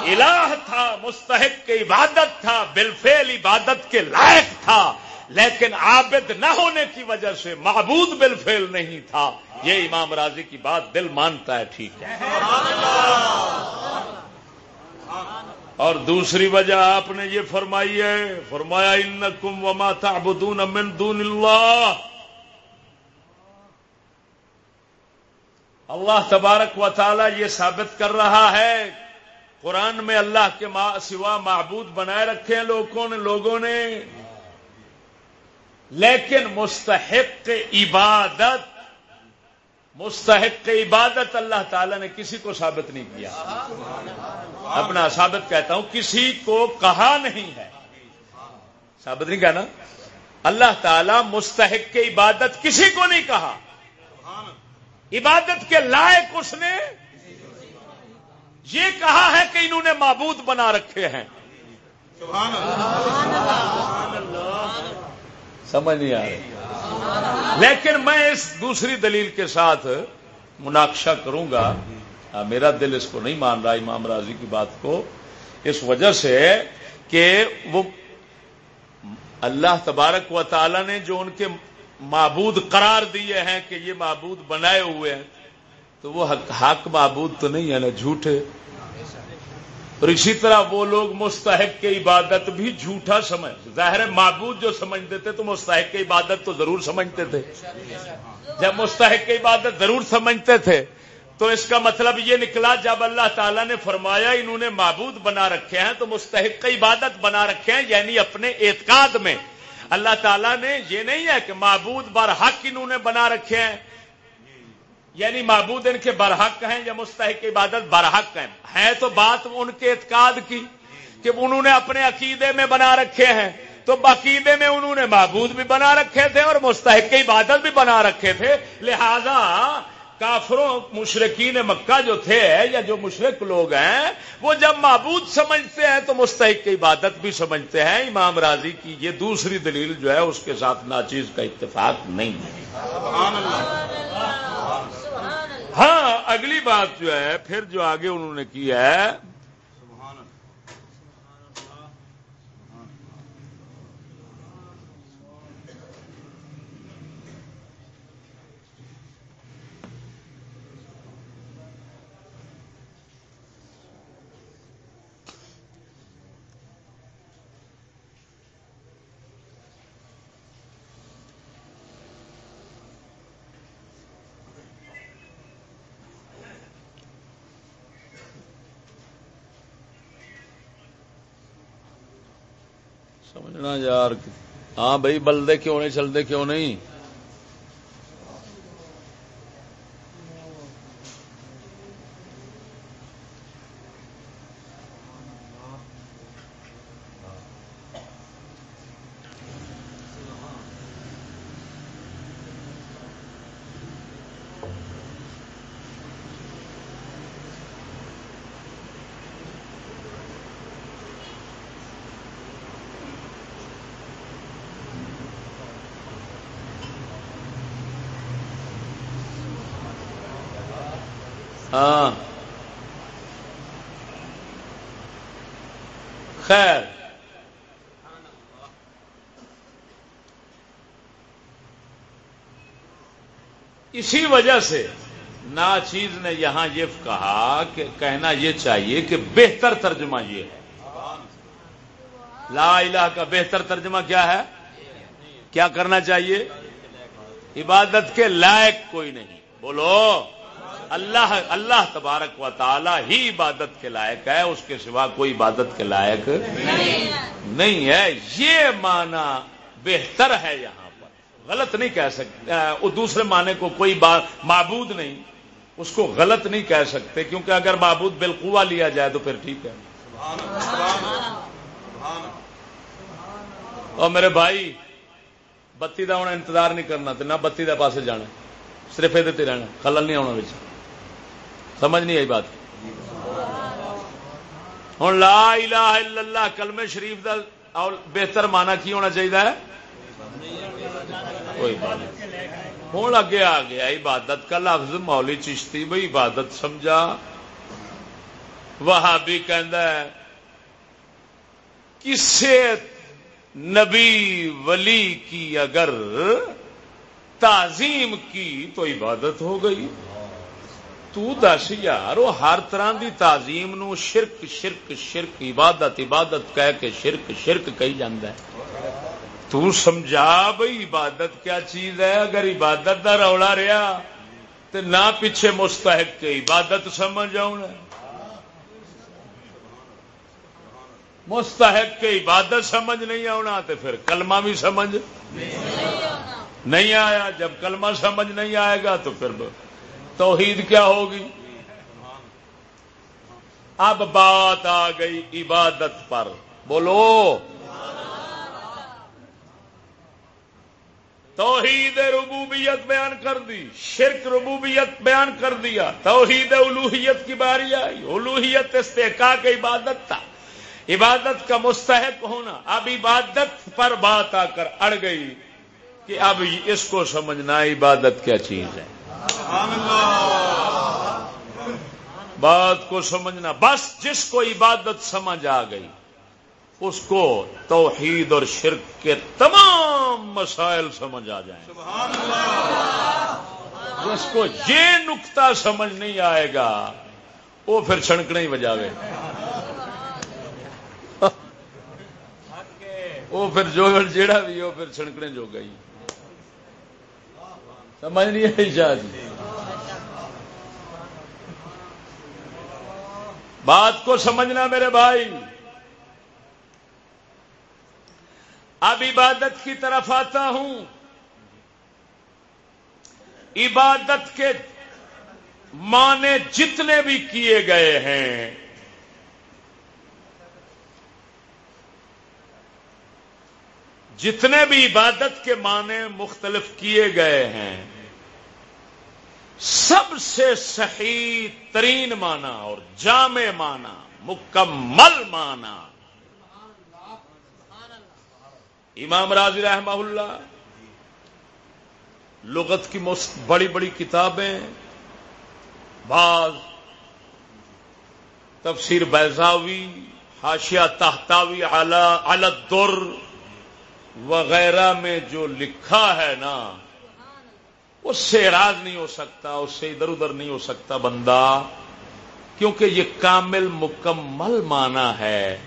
الہ تھا، مستحق کی عبادت تھا بل فیل عبادت کے لائق تھا۔ لیکن عابد نہ ہونے کی وجہ سے معبود بل فیل نہیں تھا۔ یہ امام راضی کی بات دل مانتا ہے، ٹھیک ہے۔ اور دوسری وجہ آپ نے یہ فرمائی ہے، فرمایا، انکم وما تعبدون من دون اللہ۔ اللہ تبارک و تعالی یہ ثابت کر رہا ہے۔ قرآن میں اللہ کے سوا معبود بنائے رکھے ہیں لوگوں نے لوگوں نے۔ لیکن مستحق عبادت مستحق عبادت اللہ تعالی نے کسی کو ثابت نہیں کیا۔ اپنا ثابت کہتا ہوں، کسی کو کہا نہیں ہے۔ ثابت نہیں کہنا۔ اللہ تعالی مستحق عبادت کسی کو نہیں کہا۔ عبادت کے لائق اس نے یہ کہا ہے کہ انہوں نے معبود بنا رکھے ہیں۔ سمجھ نہیں آ لیکن میں اس دوسری دلیل کے ساتھ مناقشہ کروں گا۔ میرا دل اس کو نہیں مان رہا امام راضی کی بات کو۔ اس وجہ سے کہ وہ اللہ تبارک و تعالی نے جو ان کے معبود قرار دیے ہیں کہ یہ معبود بنائے ہوئے ہیں، تو وہ حق معبود تو نہیں ہے نا جھوٹے۔ اور اسی طرح وہ لوگ مستحق کی عبادت بھی جھوٹا سمجھ ظاہر معبود جو سمجھتے تھے تو مستحق کی عبادت تو ضرور سمجھتے تھے۔ جب مستحق کی عبادت ضرور سمجھتے تھے، تو اس کا مطلب یہ نکلا، جب اللہ تعالیٰ نے فرمایا انہوں نے معبود بنا رکھے ہیں تو مستحق کی عبادت بنا رکھے ہیں یعنی اپنے اعتقاد میں۔ اللہ تعالیٰ نے یہ نہیں ہے کہ معبود برحق انہوں نے بنا رکھے ہیں۔ یعنی معبود ان کے برحق ہیں یا مستحق عبادت برحق ہیں۔ ہے تو بات ان کے اعتقاد کی کہ انہوں نے اپنے عقیدے میں بنا رکھے ہیں۔ تو عقیدے میں انہوں نے معبود بھی بنا رکھے تھے اور مستحق عبادت بھی بنا رکھے تھے۔ لہذا کافروں مشرقین مکہ جو تھے یا جو مشرق لوگ ہیں وہ جب معبود سمجھتے ہیں تو مستحق کی عبادت بھی سمجھتے ہیں۔ امام راضی کی یہ دوسری دلیل جو ہے اس کے ساتھ ناچیز کا اتفاق نہیں ہے۔ ہاں اگلی بات جو ہے پھر جو آگے انہوں نے کی ہے سمجھنا یار ہاں بھائی بلدے کیوں نہیں چلتے کیوں نہیں ہاں خیر اسی وجہ سے ناچیز نے یہاں یہ کہا کہ کہنا یہ چاہیے کہ بہتر ترجمہ یہ ہے۔ لا الہ کا بہتر ترجمہ کیا ہے؟ کیا کرنا چاہیے؟ عبادت کے لائق کوئی نہیں۔ بولو، اللہ اللہ تبارک و تعالی ہی عبادت کے لائق ہے، اس کے سوا کوئی عبادت کے لائق نہیں ہے۔ یہ معنی بہتر ہے یہاں۔ غلط نہیں کہہ سکتے۔ وہ دوسرے معنی کو کوئی معبود نہیں۔ اس کو غلط نہیں کہہ سکتے، کیونکہ اگر معبود بالقوا لیا جائے تو پھر ٹھیک ہے۔ اور میرے بھائی، بتی کا ہونا انتظار نہیں کرنا نہ بتی کا پاس جانا۔ صرف یہ رہنا، خلل نہیں آنا بچ سمجھ نہیں آئی بات؟ ہوں لا الہ الا اللہ کلم شریف دا بہتر مانا کی ہونا چاہیے؟ کوئی بات ہوں اگے آ گیا، عبادت کا لفظ، مولی چشتی بھائی عبادت سمجھا۔ وہ بھی کسے نبی ولی کی اگر تعظیم کی تو عبادت ہو گئی۔ تو دس یار، وہ ہر طرح دی تعظیم نو شرک شرک شرک، عبادت عبادت کہہ کے شرک شرک کہی جاندہ ہے۔ تو سمجھا بھائی عبادت کیا چیز ہے؟ اگر عبادت دا رولا رہا تو نہ پیچھے مستحق کے عبادت سمجھ آؤ مستحق کے عبادت سمجھ نہیں آنا تو پھر کلمہ بھی سمجھ۔ نہیں آیا۔ جب کلمہ سمجھ نہیں آئے گا تو پھر توحید کیا ہوگی؟ اب بات آ گئی عبادت پر۔ بولو۔ توحید ربوبیت بیان کر دی، شرک ربوبیت بیان کر دیا، توحید الوحیت کی باری آئی، الوحیت استحقاق عبادت تھا۔ عبادت کا مستحق ہونا، اب عبادت پر بات آ کر اڑ گئی کہ اب اس کو سمجھنا عبادت کیا چیز ہے۔ بات کو سمجھنا، بس جس کو عبادت سمجھ آ گئی۔ اس کو توحید اور شرک کے تمام مسائل سمجھ آ جائیں۔ جس کو یہ نقطہ سمجھ نہیں آئے گا، وہ پھر چھڑکنے ہی بجاوے۔ وہ پھر جو جیڑا بھی ہو پھر چھڑکنے جو گئی۔ سمجھ نہیں آئی شاہ جی؟ بات کو سمجھنا میرے بھائی۔ اب عبادت کی طرف آتا ہوں۔ عبادت کے معنی جتنے بھی کیے گئے ہیں۔ جتنے بھی عبادت کے معنی مختلف کیے گئے ہیں۔ سب سے صحیح ترین مانا اور جامع مانا مکمل مانا امام راضی رحمہ اللہ، لغت کی بڑی بڑی کتابیں، بعض تفسیر بیزاوی ہاشیا تحتاوی الدر وغیرہ میں جو لکھا ہے نا، اس سے راز نہیں ہو سکتا، اس سے ادھر ادھر نہیں ہو سکتا بندہ، کیونکہ یہ کامل مکمل مانا ہے۔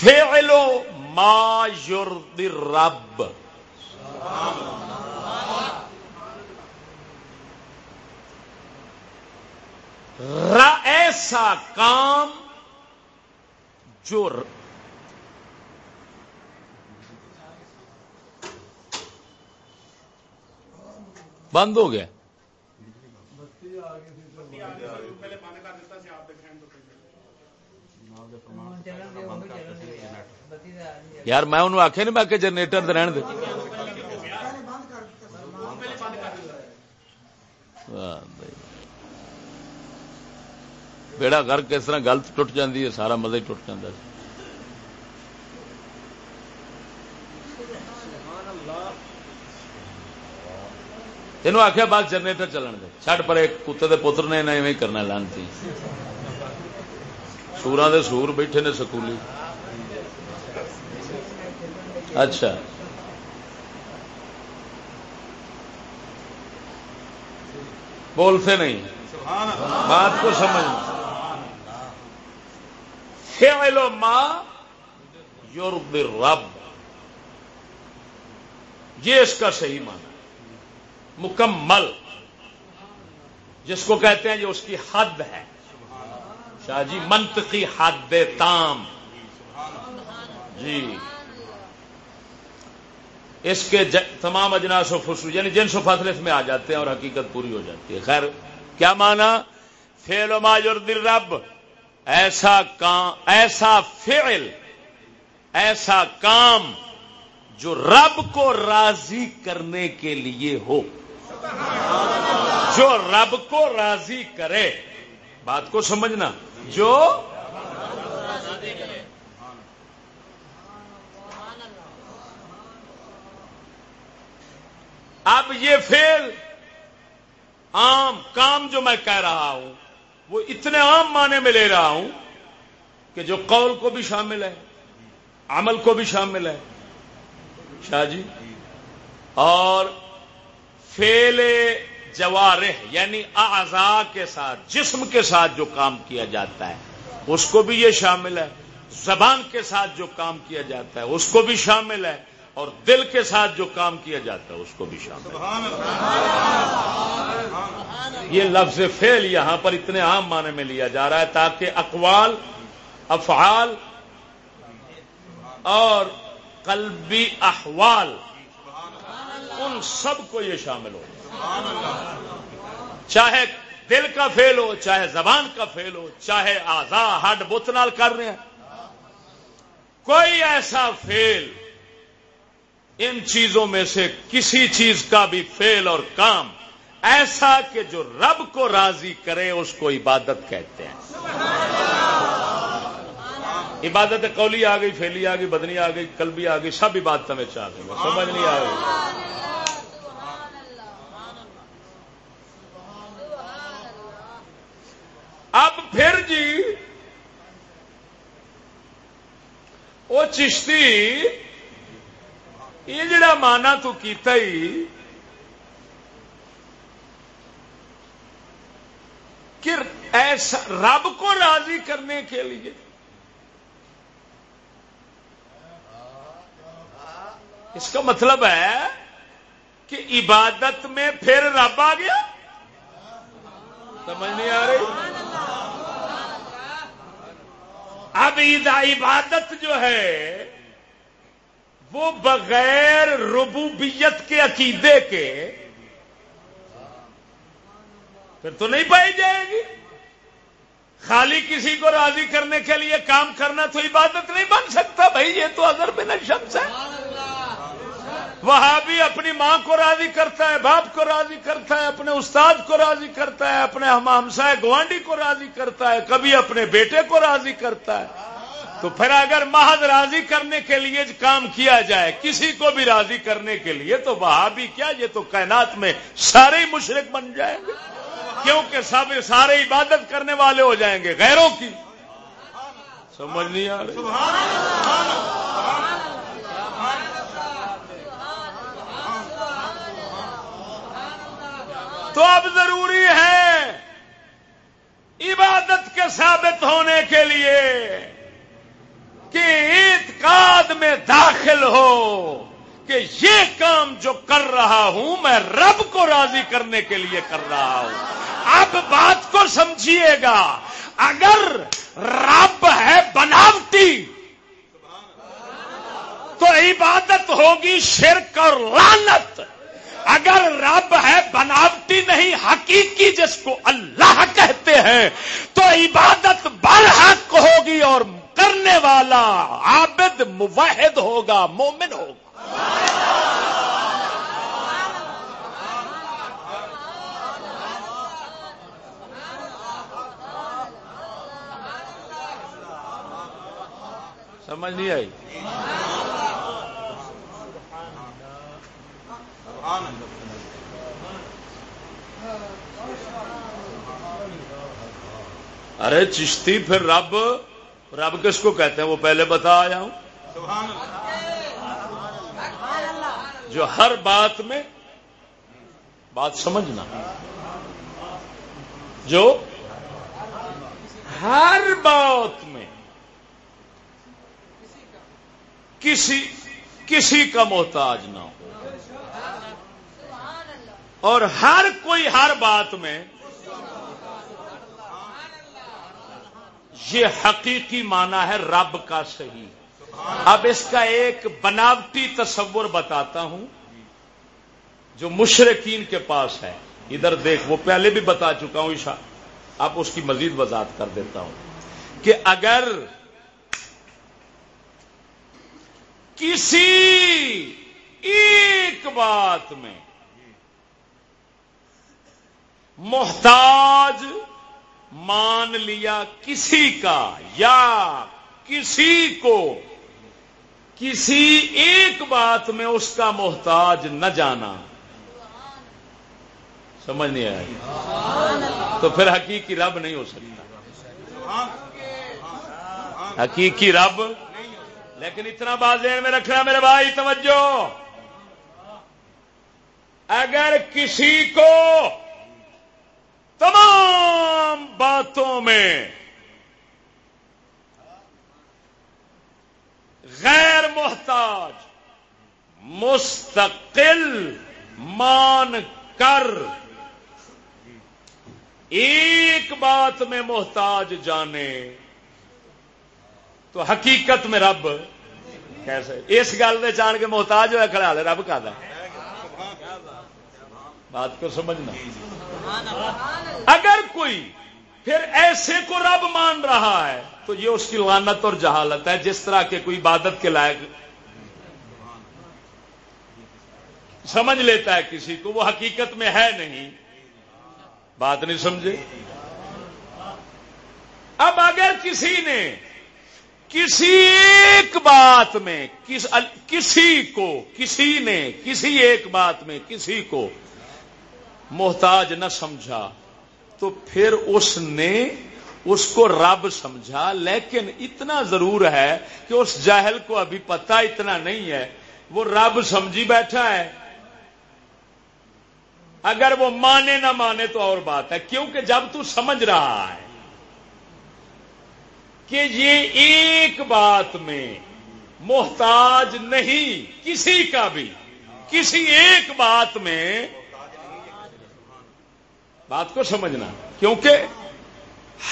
فعلو ما یرد رب ایسا کام جو بند ہو گیا۔ یار میں انہوں آخیا نہیں، میں جنریٹر رہن دے۔ بیڑا گھر کس طرح گلت ٹوٹ جاتی ہے، سارا مزہ ہی ٹوٹ جاتا ہے۔ تینوں آخیا بعد جنریٹر چلن دے۔ چڈ پر ایک کتے دے پتر نے ایویں کرنا لانتی سورا دے سور بیٹھے نے سکولی۔ اچھا۔ بولتے نہیں۔ بات کو سمجھ۔ فعل ما یورب رب یہ اس کا صحیح معنی مکمل۔ جس کو کہتے ہیں یہ اس کی حد ہے۔ شاہ جی منطقی حد تام۔ جی۔ اس کے تمام اجناس و فسو یعنی جنس و فصلت میں آ جاتے ہیں اور حقیقت پوری ہو جاتی ہے۔ خیر، کیا مانا؟ فیل و ماجر دل رب ایسا کام، ایسا فعل، ایسا کام جو رب کو راضی کرنے کے لیے ہو۔ جو رب کو راضی کرے، بات کو سمجھنا، جو اب یہ فیل عام کام جو میں کہہ رہا ہوں، وہ اتنے عام معنی میں لے رہا ہوں کہ جو قول کو بھی شامل ہے، عمل کو بھی شامل ہے۔ شاہ جی؟ اور فیل جوارح یعنی اعضاء کے ساتھ، جسم کے ساتھ جو کام کیا جاتا ہے، اس کو بھی یہ شامل ہے۔ زبان کے ساتھ جو کام کیا جاتا ہے، اس کو بھی شامل ہے۔ اور دل کے ساتھ جو کام کیا جاتا ہے اس کو بھی شامل یہ لفظ فیل یہاں پر اتنے عام معنی میں لیا جا رہا ہے تاکہ اقوال افعال اور قلبی احوال ان سب کو یہ شامل ہو۔ چاہے دل کا فیل ہو چاہے زبان کا فیل ہو چاہے آزا ہڈ بوتنال کر رہے ہیں۔ کوئی ایسا فیل ان چیزوں میں سے کسی چیز کا بھی فیل اور کام ایسا کہ جو رب کو راضی کرے، اس کو عبادت کہتے ہیں۔ عبادت قولی آ گئی فیلی آ گئی، بدنی آ گئی کلبی آ گئی، سب عبادت میں چاہ گئی سمجھ نہیں آ گئی اب پھر جی وہ چشتی یہ جڑا مانا تو کیتا ہی کہ ایسا رب کو راضی کرنے کے لیے اس کا مطلب ہے کہ عبادت میں پھر رب آ گیا سمجھ نہیں آ رہی؟ اب عبادت جو ہے وہ بغیر ربوبیت کے عقیدے کے پھر تو نہیں پائی جائے گی۔ خالی کسی کو راضی کرنے کے لیے کام کرنا تو عبادت نہیں بن سکتا۔ بھائی، یہ تو اگر بنا شخص ہے۔ وہاں بھی اپنی ماں کو راضی کرتا ہے، باپ کو راضی کرتا ہے، اپنے استاد کو راضی کرتا ہے، اپنے ہمسائے گوانڈی کو راضی کرتا ہے، کبھی اپنے بیٹے کو راضی کرتا ہے۔ تو پھر اگر محض راضی کرنے کے لیے کام کیا جائے، کسی کو بھی راضی کرنے کے لیے، تو وہاں بھی کیا؟ یہ تو کائنات میں سارے مشرق بن جائیں گے۔ کیونکہ سب سارے عبادت کرنے والے ہو جائیں گے، غیروں کی۔ سمجھ نہیں آ رہی؟ تو اب ضروری ہے عبادت کے ثابت ہونے کے لیے کہ اعتقاد میں داخل ہو کہ یہ کام جو کر رہا ہوں میں رب کو راضی کرنے کے لیے کر رہا ہوں۔ اب بات کو سمجھیے گا۔ اگر رب ہے بناوٹی، تو عبادت ہوگی شرک اور لانت اگر رب ہے بناوٹی نہیں، حقیقی جس کو اللہ کہتے ہیں، تو عبادت برحق ہوگی اور کرنے والا عابد مواحد ہوگا مومن ہوگا۔ سمجھ نہیں آئی؟ ارے چشتی پھر رب رب کس کو کہتے ہیں؟ وہ پہلے بتا آیا ہوں۔ جو ہر بات میں بات سمجھنا۔ جو ہر بات میں کسی کسی کا محتاج نہ ہو۔ اور ہر کوئی ہر بات میں یہ حقیقی مانا ہے رب کا صحیح۔ اب اس کا ایک بناوٹی تصور بتاتا ہوں جو مشرقین کے پاس ہے۔ ادھر دیکھ، وہ پہلے بھی بتا چکا ہوں عشا اب اس کی مزید وضاحت کر دیتا ہوں کہ اگر کسی ایک بات میں محتاج مان لیا کسی کا یا کسی کو۔ کسی ایک بات میں اس کا محتاج نہ جانا۔ سمجھ نہیں آیا؟ تو پھر حقیقی رب نہیں ہو سکتا۔ حقیقی رب لیکن اتنا بات ذہن میں رکھنا میرے بھائی، توجہ۔ اگر کسی کو تمام باتوں میں غیر محتاج، مستقل مان کر ایک بات میں محتاج جانے تو حقیقت میں رب کیسے؟ اس گل میں جان کے محتاج ہوا کھڑا لے، رب کا بات کو سمجھنا۔ اگر کوئی پھر ایسے کو رب مان رہا ہے تو یہ اس کی لانت اور جہالت ہے جس طرح کے کوئی عبادت کے لائق سمجھ لیتا ہے کسی کو وہ حقیقت میں ہے نہیں۔ بات نہیں سمجھے؟ اب اگر کسی نے کسی ایک بات میں کس کسی کو کسی نے کسی ایک بات میں کسی کو محتاج نہ سمجھا تو پھر اس نے اس کو رب سمجھا، لیکن اتنا ضرور ہے کہ اس جاہل کو ابھی پتا اتنا نہیں ہے۔ وہ رب سمجھی بیٹھا ہے۔ اگر وہ مانے نہ مانے تو اور بات ہے، کیونکہ جب تو سمجھ رہا ہے کہ یہ ایک بات میں محتاج نہیں، کسی کا بھی، کسی ایک بات میں بات کو سمجھنا، کیونکہ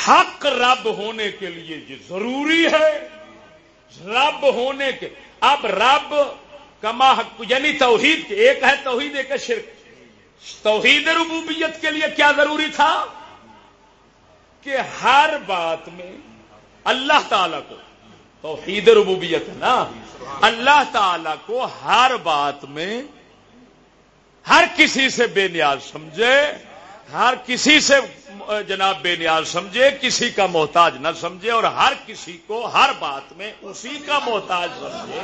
حق رب ہونے کے لیے یہ ضروری ہے۔ رب ہونے کے، اب رب کما حق یعنی توحید ایک ہے توحید، ایک ہے شرک۔ توحید ربوبیت کے لیے کیا ضروری تھا؟ کہ ہر بات میں اللہ تعالی کو، توحید ربوبیت ہے نا؟ اللہ تعالی کو ہر بات میں ہر کسی سے بے نیاز سمجھے۔ ہر کسی سے جناب بے نیاز سمجھے، کسی کا محتاج نہ سمجھے، اور ہر کسی کو ہر بات میں اسی کا محتاج سمجھے۔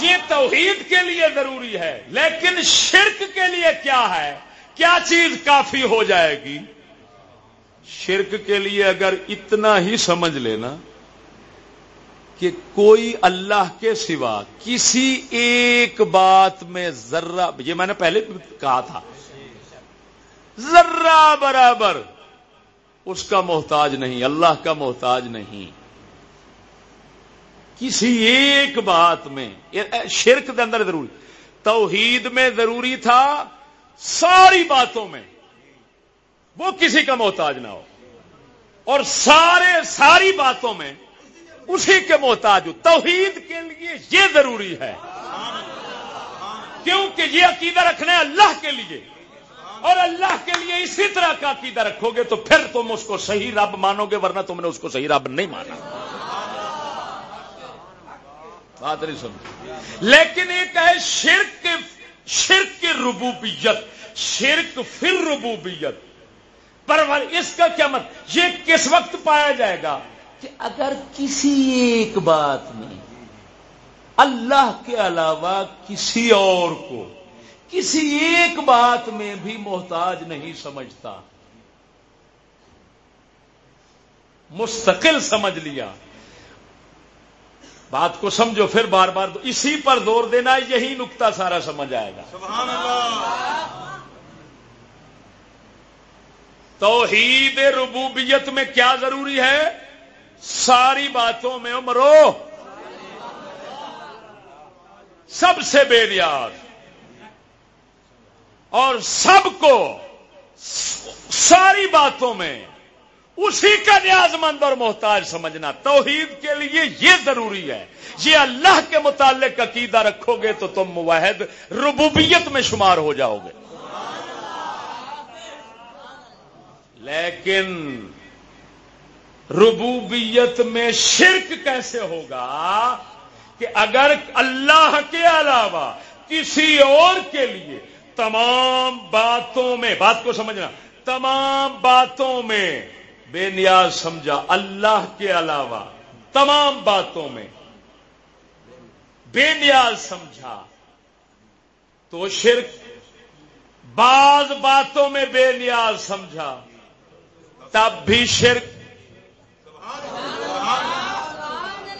یہ توحید کے لیے ضروری ہے، لیکن شرک کے لیے کیا ہے؟ کیا چیز کافی ہو جائے گی؟ شرک کے لیے اگر اتنا ہی سمجھ لینا کہ کوئی اللہ کے سوا کسی ایک بات میں ذرہ، یہ میں نے پہلے کہا تھا ذرہ برابر اس کا محتاج نہیں، اللہ کا محتاج نہیں۔ کسی ایک بات میں، شرک کے اندر ضروری توحید میں ضروری تھا ساری باتوں میں۔ وہ کسی کا محتاج نہ ہو۔ اور سارے، ساری باتوں میں اسی کے محتاج ہو۔ توحید کے لیے یہ ضروری ہے۔ کیونکہ یہ عقیدہ رکھنا ہے اللہ کے لیے۔ اور اللہ کے لیے اسی طرح کا عقیدہ رکھو گے تو پھر تم اس کو صحیح رب مانو گے ورنہ تم نے اس کو صحیح رب نہیں مانا۔ بات نہیں سمجھ لیکن ایک ہے شرک شرک کی ربوبیت۔ شرک پھر ربوبیت پر اس کا کیا مت یہ کس وقت پایا جائے گا؟ کہ اگر کسی ایک بات میں اللہ کے علاوہ کسی اور کو کسی ایک بات میں بھی محتاج نہیں سمجھتا۔ مستقل سمجھ لیا۔ بات کو سمجھو پھر بار بار، اسی پر زور دینا، یہی نقطہ سارا سمجھ آئے گا۔ سبحان اللہ توحید ربوبیت میں کیا ضروری ہے؟ ساری باتوں میں عمرو سب سے بے نیاز۔ اور سب کو ساری باتوں میں اسی کا نیاز مند اور محتاج سمجھنا توحید کے لیے یہ ضروری ہے۔ یہ اللہ کے متعلق عقیدہ رکھو گے تو تم واحد ربوبیت میں شمار ہو جاؤ گے۔ لیکن ربوبیت میں شرک کیسے ہوگا کہ اگر اللہ کے علاوہ کسی اور کے لیے تمام باتوں میں، بات کو سمجھنا، تمام باتوں میں بے نیاز سمجھا، اللہ کے علاوہ تمام باتوں میں بے نیاز سمجھا تو شرک بعض باتوں میں بے نیاز سمجھا تب بھی شرک۔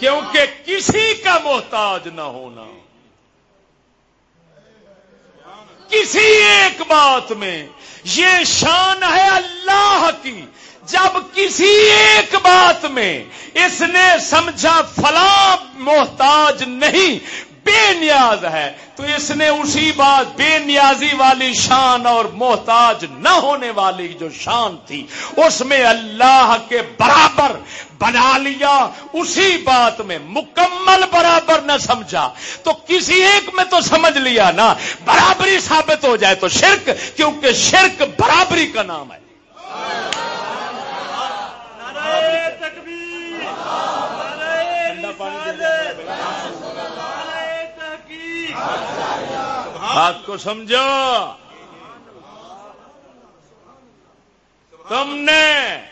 کیونکہ کسی کا محتاج نہ ہونا۔ اسی ایک بات میں یہ شان ہے اللہ کی، جب کسی ایک بات میں اس نے سمجھا فلاں محتاج نہیں بے نیاز ہے تو اس نے اسی بات بے نیازی والی شان اور محتاج نہ ہونے والی جو شان تھی، اس میں اللہ کے برابر بنا لیا، اسی بات میں مکمل برابر نہ سمجھا۔ تو کسی ایک میں تو سمجھ لیا نا، برابری ثابت ہو جائے تو شرک، کیونکہ شرک برابری کا نام ہے۔ بات کو سمجھو۔ تم نے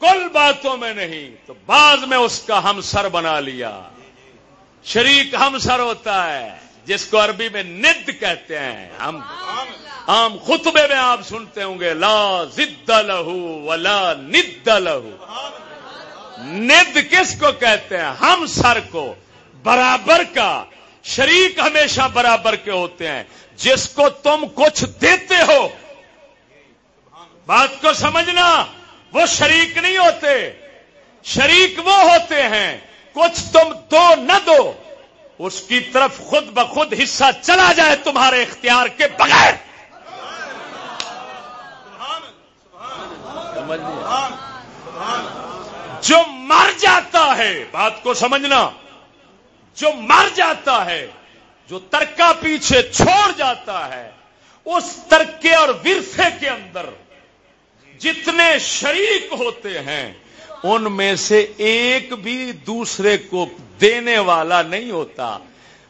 کل باتوں میں نہیں، تو بعض میں اس کا ہم سر بنا لیا۔ شریک ہم سر ہوتا ہے، جس کو عربی میں ند کہتے ہیں۔ ہم عام خطبے میں آپ سنتے ہوں گے، لا زد لہو ولا ند لہو۔ ند کس کو کہتے ہیں؟ ہم سر کو، برابر کا۔ شریک ہمیشہ برابر کے ہوتے ہیں۔ جس کو تم کچھ دیتے ہو، بات کو سمجھنا، وہ شریک نہیں ہوتے۔ شریک وہ ہوتے ہیں، کچھ تم دو نہ دو، اس کی طرف خود بخود حصہ چلا جائے تمہارے اختیار کے بغیر۔ جو مر جاتا ہے، بات کو سمجھنا۔ جو مر جاتا ہے، جو ترکا پیچھے چھوڑ جاتا ہے، اس ترکے اور ورثے کے اندر جتنے شریک ہوتے ہیں، ان میں سے ایک بھی دوسرے کو دینے والا نہیں ہوتا۔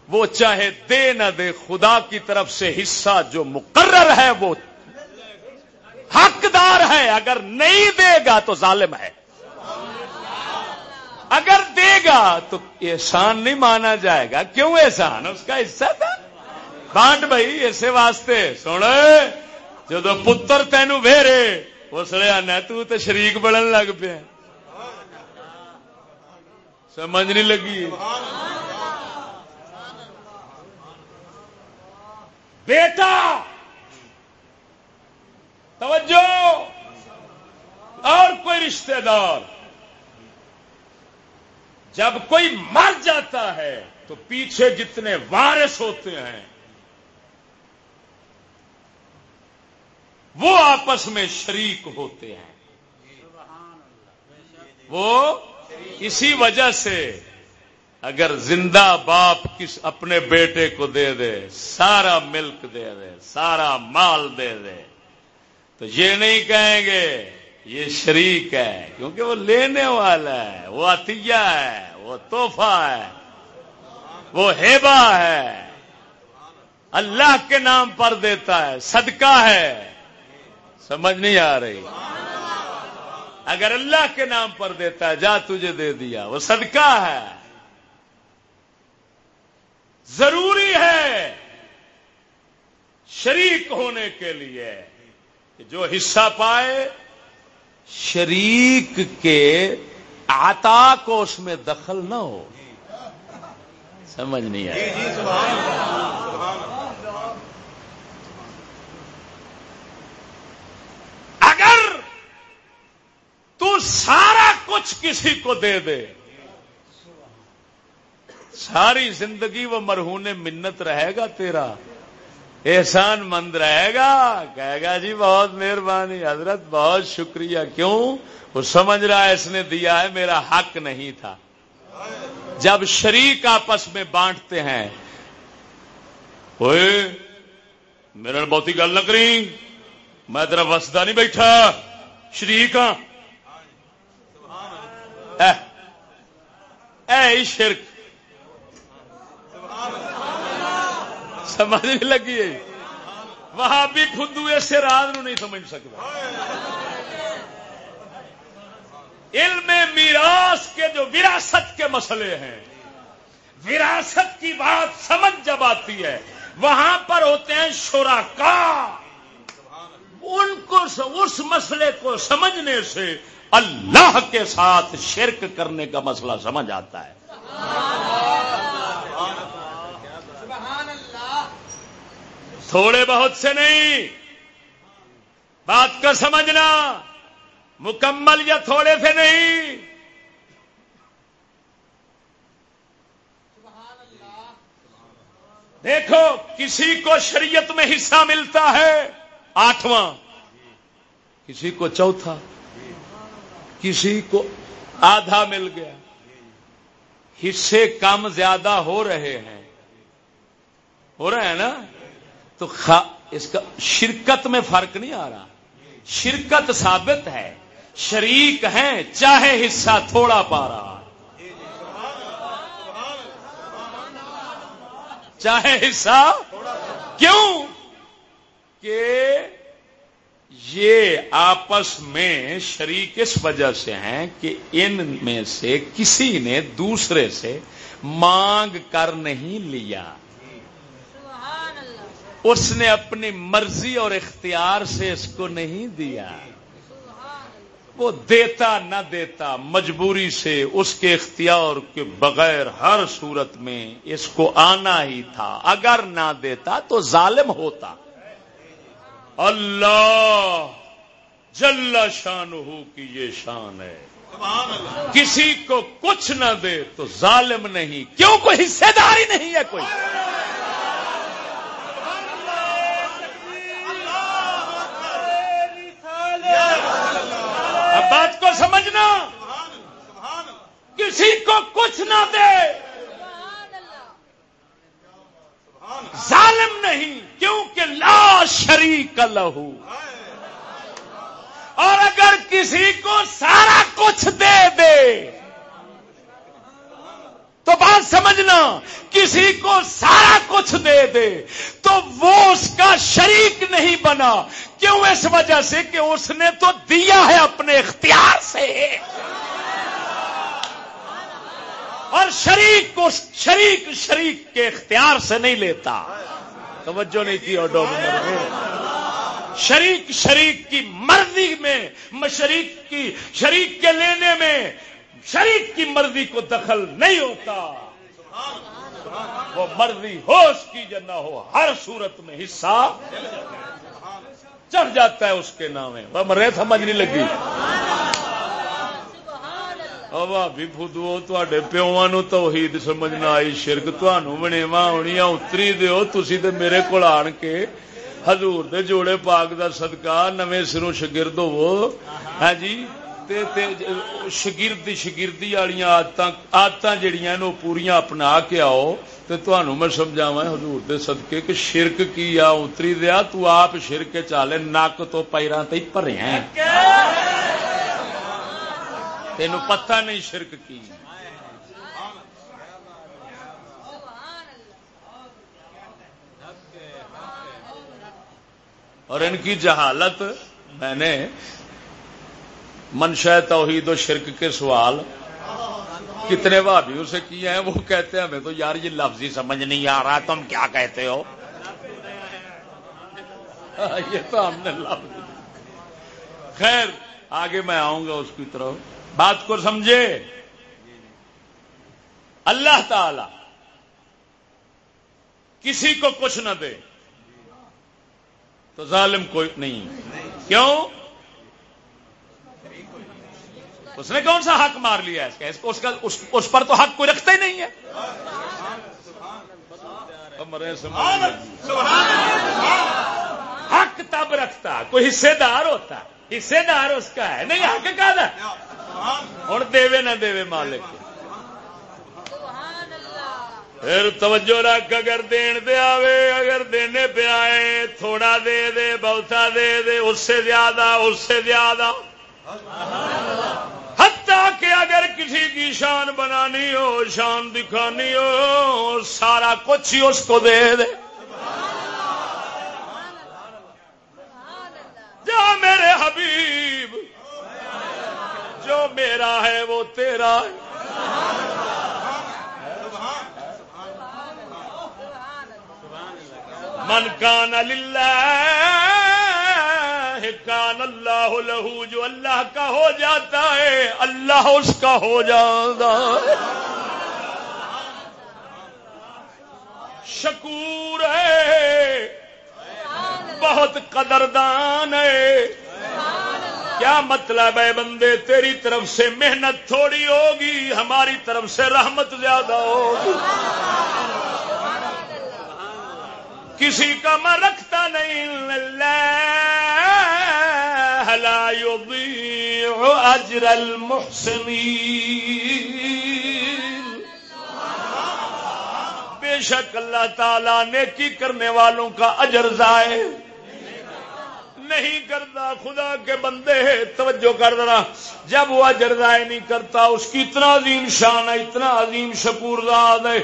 وہ چاہے دے نہ دے، خدا کی طرف سے حصہ جو مقرر ہے، وہ حقدار ہے۔ اگر نہیں دے گا تو ظالم ہے۔ اگر دے گا تو احسان نہیں مانا جائے گا۔ کیوں احسان؟ اس کا حصہ تھا۔ بانٹ بھائی ایسے واسطے سن۔ جدو پتر تینو ویرے، اس لیے آنا تو شریک بڑھن لگ پیا۔ سمجھ نہیں لگی۔ بیٹا! توجہ! اور کوئی رشتہ دار؟ جب کوئی مر جاتا ہے تو پیچھے جتنے وارث ہوتے ہیں، وہ آپس میں شریک ہوتے ہیں۔ وہ اسی وجہ سے اگر زندہ باپ کس اپنے بیٹے کو دے دے، سارا ملک دے دے، سارا مال دے دے، تو یہ نہیں کہیں گے یہ شریک ہے، کیونکہ وہ لینے والا ہے، وہ عطیہ ہے، وہ توحفہ ہے، وہ ہیبا ہے۔ اللہ کے نام پر دیتا ہے، صدقہ ہے۔ سمجھ نہیں آ رہی۔ اگر اللہ کے نام پر دیتا ہے، جا تجھے دے دیا۔ وہ صدقہ ہے۔ ضروری ہے شریک ہونے کے لیے جو حصہ پائے شریک کے آتا کو اس میں دخل نہ ہو۔ سمجھ نہیں آئی جی، جی، اگر تو سارا کچھ کسی کو دے دے، ساری زندگی وہ مرہون منت رہے گا تیرا۔ احسان مند رہے گا، کہے گا جی بہت مہربانی، حضرت بہت شکریہ، کیوں؟ وہ سمجھ رہا ہے اس نے دیا ہے، میرا حق نہیں تھا۔ جب شریک آپس میں بانٹتے ہیں میرے بہت ہی گل نہ کری میں تیرا وسدا نہیں بیٹھا۔ شریک ہاں۔ اے شرک۔ سمجھ نہیں لگی ہے۔ وہاں بھی خود ایسے راز نہیں سمجھ سکتا۔ علم میراث کے جو وراثت کے مسئلے ہیں، وراثت کی بات سمجھ جب آتی ہے، وہاں پر ہوتے ہیں شرکا۔ ان کو اس مسئلے کو سمجھنے سے اللہ کے ساتھ شرک کرنے کا مسئلہ سمجھ آتا ہے۔ تھوڑے بہت سے نہیں۔ بات کا سمجھنا مکمل یا تھوڑے سے نہیں۔ دیکھو، کسی کو شریعت میں حصہ ملتا ہے آٹھواں، کسی کو چوتھا، کسی کو آدھا مل گیا۔ حصے کم زیادہ ہو رہے ہیں۔ ہو رہے ہیں نا؟ تو اس کا شرکت میں فرق نہیں آ رہا۔ شرکت ثابت ہے۔ شریک ہیں، چاہے حصہ تھوڑا پا رہا چاہے حصہ کیوں؟ کہ یہ آپس میں شریک اس وجہ سے ہیں کہ ان میں سے کسی نے دوسرے سے مانگ کر نہیں لیا۔ اس نے اپنی مرضی اور اختیار سے اس کو نہیں دیا۔ وہ دیتا نہ دیتا، مجبوری سے اس کے اختیار کے بغیر ہر صورت میں اس کو آنا ہی تھا۔ اگر نہ دیتا تو ظالم ہوتا۔ اللہ جل شان ہو کی یہ شان ہے۔ کسی کو کچھ نہ دے تو ظالم نہیں۔ کیوں؟ کوئی حصے داری نہیں ہے کوئی۔ اب بات کو سمجھنا۔ کسی کو کچھ نہ دے۔ ظالم نہیں، کیونکہ لا شریک لہو۔ اور اگر کسی کو سارا کچھ دے دے تو بات سمجھنا، کسی کو سارا کچھ دے دے، تو وہ اس کا شریک نہیں بنا۔ کیوں؟ اس وجہ سے کہ اس نے تو دیا ہے اپنے اختیار سے۔ اور شریک کو شریک شریک کے اختیار سے نہیں لیتا۔ توجہ نہیں کی اور ڈاکٹر شریک شریک کی مرضی میں، شریک کی، شریک کے لینے میں شریک کی مرضی کو دخل نہیں ہوتا۔ وہ مرضی ہو اس کی یا نہ ہو، ہر صورت میں حصہ چڑھ جاتا ہے اس کے نام وہ مرے سمجھ نہیں لگی۔ بھابی فدو تے پیوا نو توحید سمجھنا، آئی شرک تنوع بنے ہونی اتری دو تھی تو میرے کو آن کے حضور دے جوڑے پاک دا صدقہ، نویں سروں شگرد ہو ہاں جی؟ شگردی شگردی والی آدت آدت جہیا پوریا اپنا کے آؤ تو تمہوں میں سمجھاوا حضور دے صدقے کہ شرک کی آ اتری دیا تو آپ شرک چالے نک تو پیروں تے پھرے تین پتہ نہیں شرک کی۔ اور ان کی جہالت میں نے منشا توحید و شرک کے سوال کتنے بھابھیوں سے کیے ہیں؟ وہ کہتے ہیں، ہمیں تو یار یہ لفظ ہی سمجھ نہیں آ رہا، تم کیا کہتے ہو؟ یہ تو ہم نے لفظ خیر، آگے میں آؤں گا اس کی طرف۔ بات کو سمجھے؟ اللہ تعالی کسی کو کچھ نہ دے تو ظالم کوئی نہیں۔ کیوں؟ اس نے کون سا حق مار لیا ہے؟ اس کا اس پر تو حق کوئی رکھتا ہی نہیں ہے۔ حق تب رکھتا کوئی حصے دار ہوتا۔ حصے دار اس کا ہے۔ نہیں حق کا ہوں دے نہ دے مالک۔ پھر توجہ رکھ اگر دین دے آوے اگر دینے پہ آئے تھوڑا دے دے بہتا دے دے اس سے زیادہ اس سے زیادہ۔ حتیٰ کہ اگر کسی کی شان بنانی ہو، شان دکھانی ہو، سارا کچھ ہی اس کو دے دے۔ جو میرے حبیب، جو میرا ہے وہ تیرا ہے۔ من کان اللہ کان اللہ لہو، جو اللہ کا ہو جاتا ہے، اللہ اس کا ہو جاتا شکور ہے۔ بہت قدردان ہے۔ کیا مطلب ہے بندے، تیری طرف سے محنت تھوڑی ہوگی، ہماری طرف سے رحمت زیادہ ہوگی۔ کسی کا میں رکھتا نہیں لا يضيع اجر المحسنين بے شک اللہ تعالی نیکی کرنے والوں کا اجر ضائع نہیں کرتا۔ خدا کے بندے توجہ کر رہا جب وہ اجر ضائع نہیں کرتا، اس کی اتنا عظیم شان ہے، اتنا عظیم شکور زاد ہے۔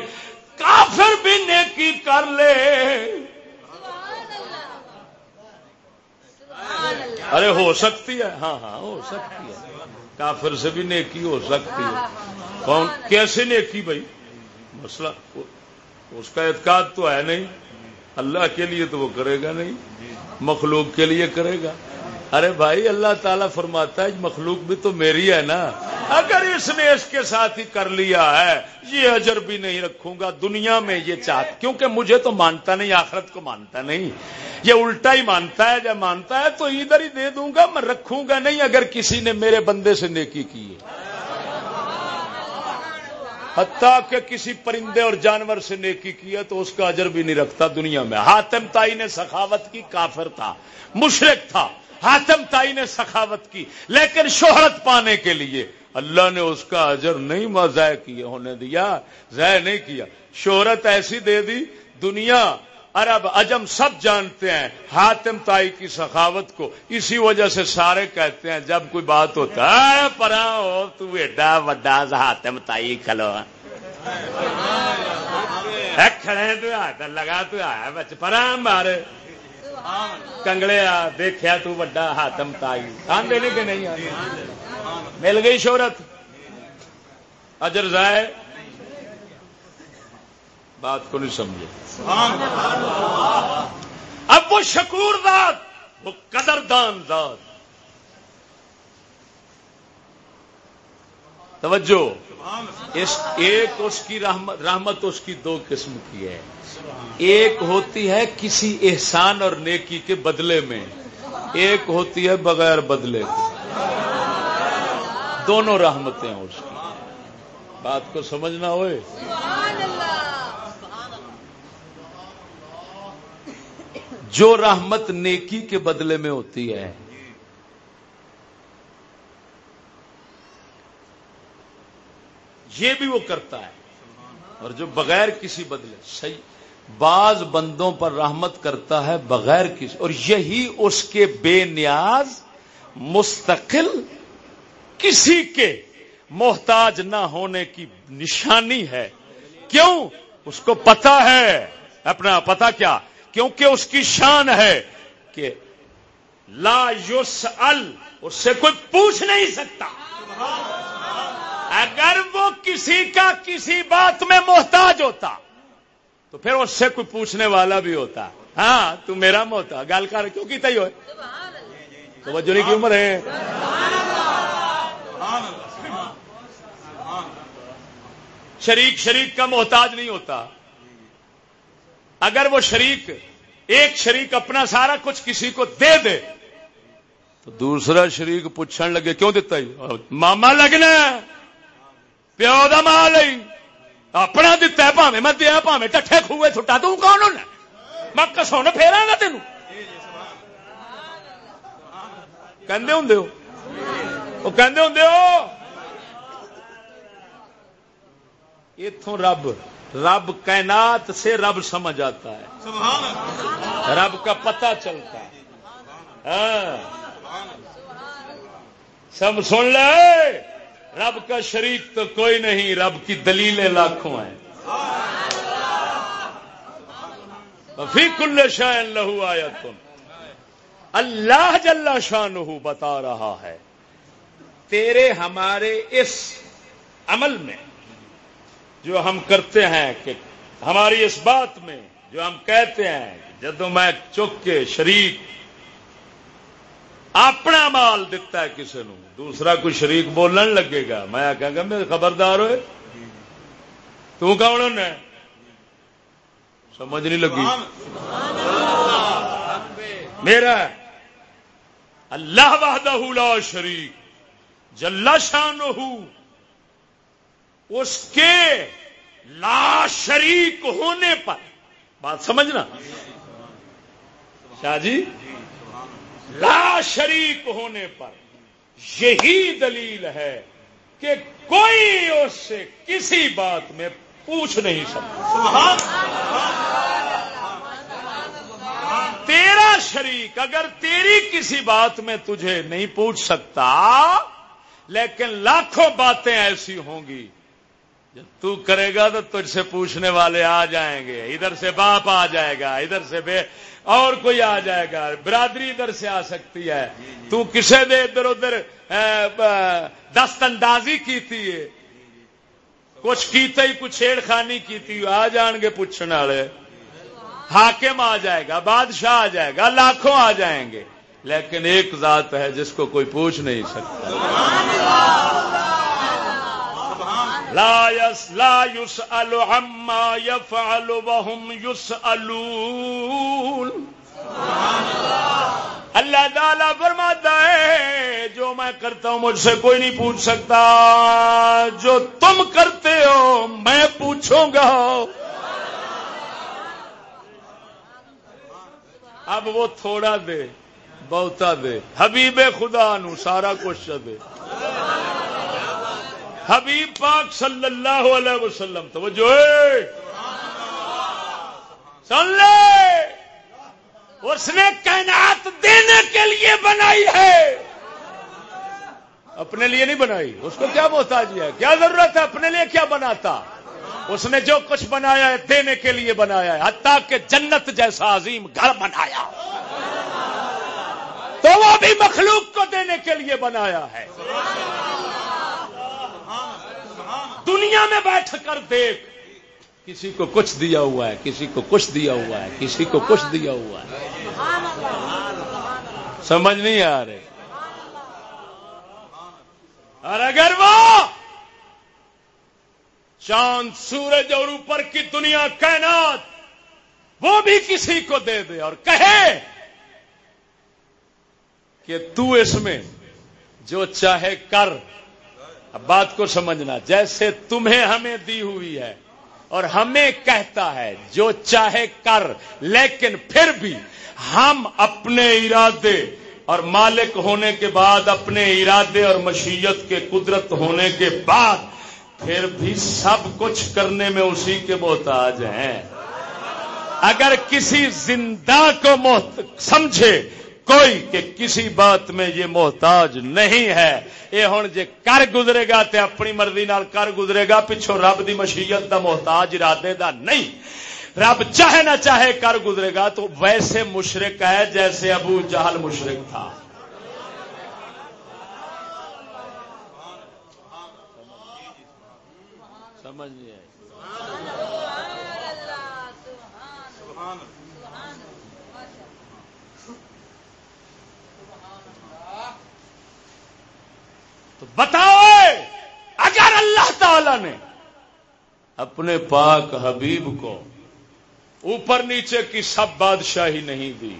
کافر بھی نیکی کر لے۔ ارے، ہو سکتی ہے۔ ہاں ہاں ہو سکتی ہے۔ کافر سے بھی نیکی ہو سکتی ہے۔ کون، کیسے نیکی بھائی؟ مسئلہ، اس کا اعتقاد تو ہے نہیں۔ اللہ کے لیے تو وہ کرے گا نہیں۔ مخلوق کے لیے کرے گا۔ ارے بھائی، اللہ تعالیٰ فرماتا ہے مخلوق بھی تو میری ہے نا۔ اگر اس نے اس کے ساتھ ہی کر لیا ہے، یہ اجر بھی نہیں رکھوں گا دنیا میں یہ چاہتا، کیونکہ مجھے تو مانتا نہیں، آخرت کو مانتا نہیں۔ یہ الٹا ہی مانتا ہے، جب مانتا ہے تو ادھر ہی دے دوں گا، میں رکھوں گا نہیں اگر کسی نے میرے بندے سے نیکی کی ہے۔ حتیٰ کہ کسی پرندے اور جانور سے نیکی کی ہے تو اس کا اجر بھی نہیں رکھتا دنیا میں۔ ہاتم تائی نے سخاوت کی، کافر تھا مشرق تھا۔ ہاتم تائی نے سخاوت کی لیکن شہرت پانے کے لیے۔ اللہ نے اس کا اجر نہیں ضائع کیا ہونے دیا ضائع نہیں کیا۔ شہرت ایسی دے دی دنیا عرب اجم سب جانتے ہیں۔ ہاتم تائی کی سخاوت کو اسی وجہ سے سارے کہتے ہیں جب کوئی بات ہوتا ہے پر تو ایڈا وڈا ہاتم تائی کھلو۔ کھڑے تو ہاتھ لگا تو آیا بچ پر مارے کنگڑے دیکھا تو وڈا ہاتم تائی آدھے نہیں کہ نہیں مل گئی شہرت اجر ضائع بات کو نہیں سمجھے اب وہ شکور داد وہ قدردان داد توجہ اس ایک اس کی رحمت رحمت اس کی دو قسم کی ہے ایک ہوتی ہے کسی احسان اور نیکی کے بدلے میں، ایک ہوتی ہے بغیر بدلے کے۔ دونوں رحمتیں اس کی۔ بات کو سمجھنا ہوئے؟ جو رحمت نیکی کے بدلے میں ہوتی ہے، یہ بھی وہ کرتا ہے۔ اور جو بغیر کسی بدلے، صحیح۔ بعض بندوں پر رحمت کرتا ہے بغیر کسی اور یہی اس کے بے نیاز مستقل کسی کے محتاج نہ ہونے کی نشانی ہے۔ کیوں؟ اس کو پتا ہے۔ اپنا پتا کیا؟ کیونکہ اس کی شان ہے کہ لا یوس ال اس سے کوئی پوچھ نہیں سکتا۔ اگر وہ کسی کا کسی بات میں محتاج ہوتا تو پھر اس سے کوئی پوچھنے والا بھی ہوتا۔ ہاں تو میرا محتا گال کر، کیوں کی تھی تو وہ کی عمر ہے؟ شریک شریک کا محتاج نہیں ہوتا۔ اگر وہ شریک، ایک شریک اپنا سارا کچھ کسی کو دے دے، تو دوسرا شریک پوچھنے لگے، کیوں دیتا ہی؟ ماما لگنا پیو دا مال اپنا دتا ہے پاوے میں دیا پاوے ٹھے خوے چھٹا تو کون ہونا؟ میں کسون پھیرا گا تین کہ ہوں وہ کہ ہوں اتوں رب رب کائنات سے رب سمجھ آتا ہے۔ رب کا پتہ چلتا ہے۔ ہاں۔ سب سن لے۔ رب کا شریک تو کوئی نہیں، رب کی دلیلیں لاکھوں ہیں۔ فی کل شاہ لہو آیا تم اللہ جل شان بتا رہا ہے، تیرے ہمارے اس عمل میں جو ہم کرتے ہیں کہ ہماری اس بات میں جو ہم کہتے ہیں جدو میں چک کے شریک اپنا مال دتا ہے کسی نو دوسرا کوئی شریک بولن لگے گا۔ میں آ گا، میرے خبردار ہوئے۔ تو کون ہے؟ سمجھ نہیں لگی۔ میرا اللہ وحدہ لا شریک جلا شان اس کے لا شریک ہونے پر۔ بات سمجھنا؟ شاہ جی؟ لا شریک ہونے پر یہی دلیل ہے کہ کوئی اس سے کسی بات میں پوچھ نہیں سکتا۔ تیرا شریک اگر تیری کسی بات میں تجھے نہیں پوچھ سکتا لیکن لاکھوں باتیں ایسی ہوں گی جب تو کرے گا تو تجھ سے پوچھنے والے آ جائیں گے ادھر سے باپ آ جائے گا ادھر سے بے اور کوئی آ جائے گا برادری ادھر سے آ سکتی ہے۔ تو کسے دے ادھر ادھر دست اندازی کی تھی کچھ کیتے ہی کچھ چھیڑ خانی کی تھی۔ آ جان گے پوچھنے والے۔ حاکم آ جائے گا بادشاہ آ جائے گا لاکھوں آ جائیں گے۔ لیکن ایک ذات ہے جس کو کوئی پوچھ نہیں سکتا۔ لا يس، لا يسأل عما يفعل وهم يسألون. اللہ تعالی فرماتا ہے، جو میں کرتا ہوں مجھ سے کوئی نہیں پوچھ سکتا. جو تم کرتے ہو میں پوچھوں گا. اب وہ تھوڑا دے، بہتا دے. حبیب خدا نو سارا کچھ دے. حبیب پاک صلی اللہ علیہ وسلم، توجہ سن لے۔ اس نے کائنات دینے کے لیے بنائی ہے۔ اپنے لیے نہیں بنائی۔ اس کو کیا محتاجی ہے؟ کیا ضرورت ہے اپنے لیے؟ کیا بناتا؟ اس نے جو کچھ بنایا ہے دینے کے لیے بنایا ہے، حتیٰ کہ جنت جیسا عظیم گھر بنایا۔ تو وہ بھی مخلوق کو دینے کے لیے بنایا ہے۔ دنیا میں بیٹھ کر دیکھ۔ کسی کو کچھ دیا ہوا ہے، کسی کو کچھ دیا ہوا ہے، کسی کو کچھ دیا ہوا ہے۔ سمجھ نہیں آ رہے۔ اور اگر وہ چاند، سورج اور اوپر کی دنیا، کائنات، وہ بھی کسی کو دے دے اور کہے کہ تو اس میں جو چاہے کر۔ اب بات کو سمجھنا، جیسے تمہیں ہمیں دی ہوئی ہے اور ہمیں کہتا ہے، جو چاہے کر، لیکن پھر بھی ہم اپنے ارادے اور مالک ہونے کے بعد اپنے ارادے اور مشیت کے قدرت ہونے کے بعد پھر بھی سب کچھ کرنے میں اسی کے محتاج ہیں۔ اگر کسی زندہ کو محت... سمجھے کوئی کہ کسی بات میں یہ محتاج نہیں ہے۔ یہ ہوں جی کر گزرے گا تے اپنی مرضی نال کر گزرے گا پچھو رب دی مشیت دا محتاج ارادے دا نہیں۔ رب چاہے نہ چاہے کر گزرے گا تو ویسے مشرق ہے جیسے ابو جہل مشرق تھا۔ سمجھ نہیں تو بتاؤ اگر اللہ تعالی نے اپنے پاک حبیب کو اوپر نیچے کی سب بادشاہی نہیں دی،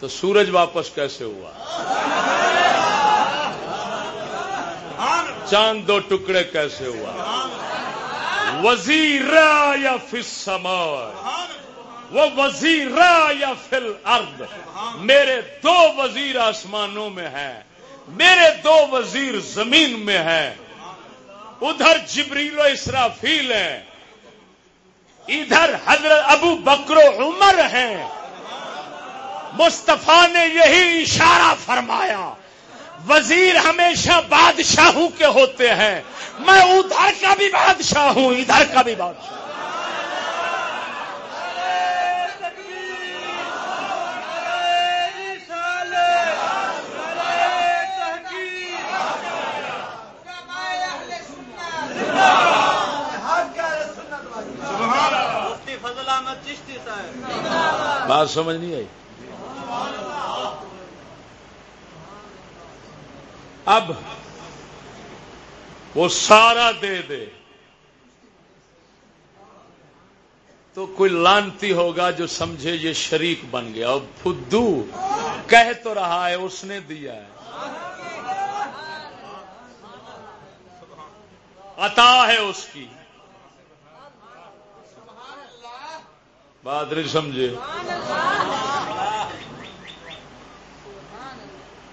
تو سورج واپس کیسے ہوا؟ چاند دو ٹکڑے کیسے ہوا؟ وزیر یا فسما وہ وزیر یا فل ارد میرے دو وزیر آسمانوں میں ہیں۔ میرے دو وزیر زمین میں ہیں۔ ادھر جبریل و اسرافیل ہیں۔ ادھر حضرت ابو بکرو عمر ہیں۔ مصطفیٰ نے یہی اشارہ فرمایا۔ وزیر ہمیشہ بادشاہوں کے ہوتے ہیں۔ میں ادھر کا بھی بادشاہ ہوں، ادھر کا بھی بادشاہ۔ بات سمجھ نہیں آئی۔ اب وہ سارا دے دے۔ تو کوئی لانتی ہوگا جو سمجھے یہ شریک بن گیا۔ اور فدو، کہہ تو رہا ہے، اس نے دیا ہے۔ عطا ہے اس کی۔ بات نہیں سمجھے۔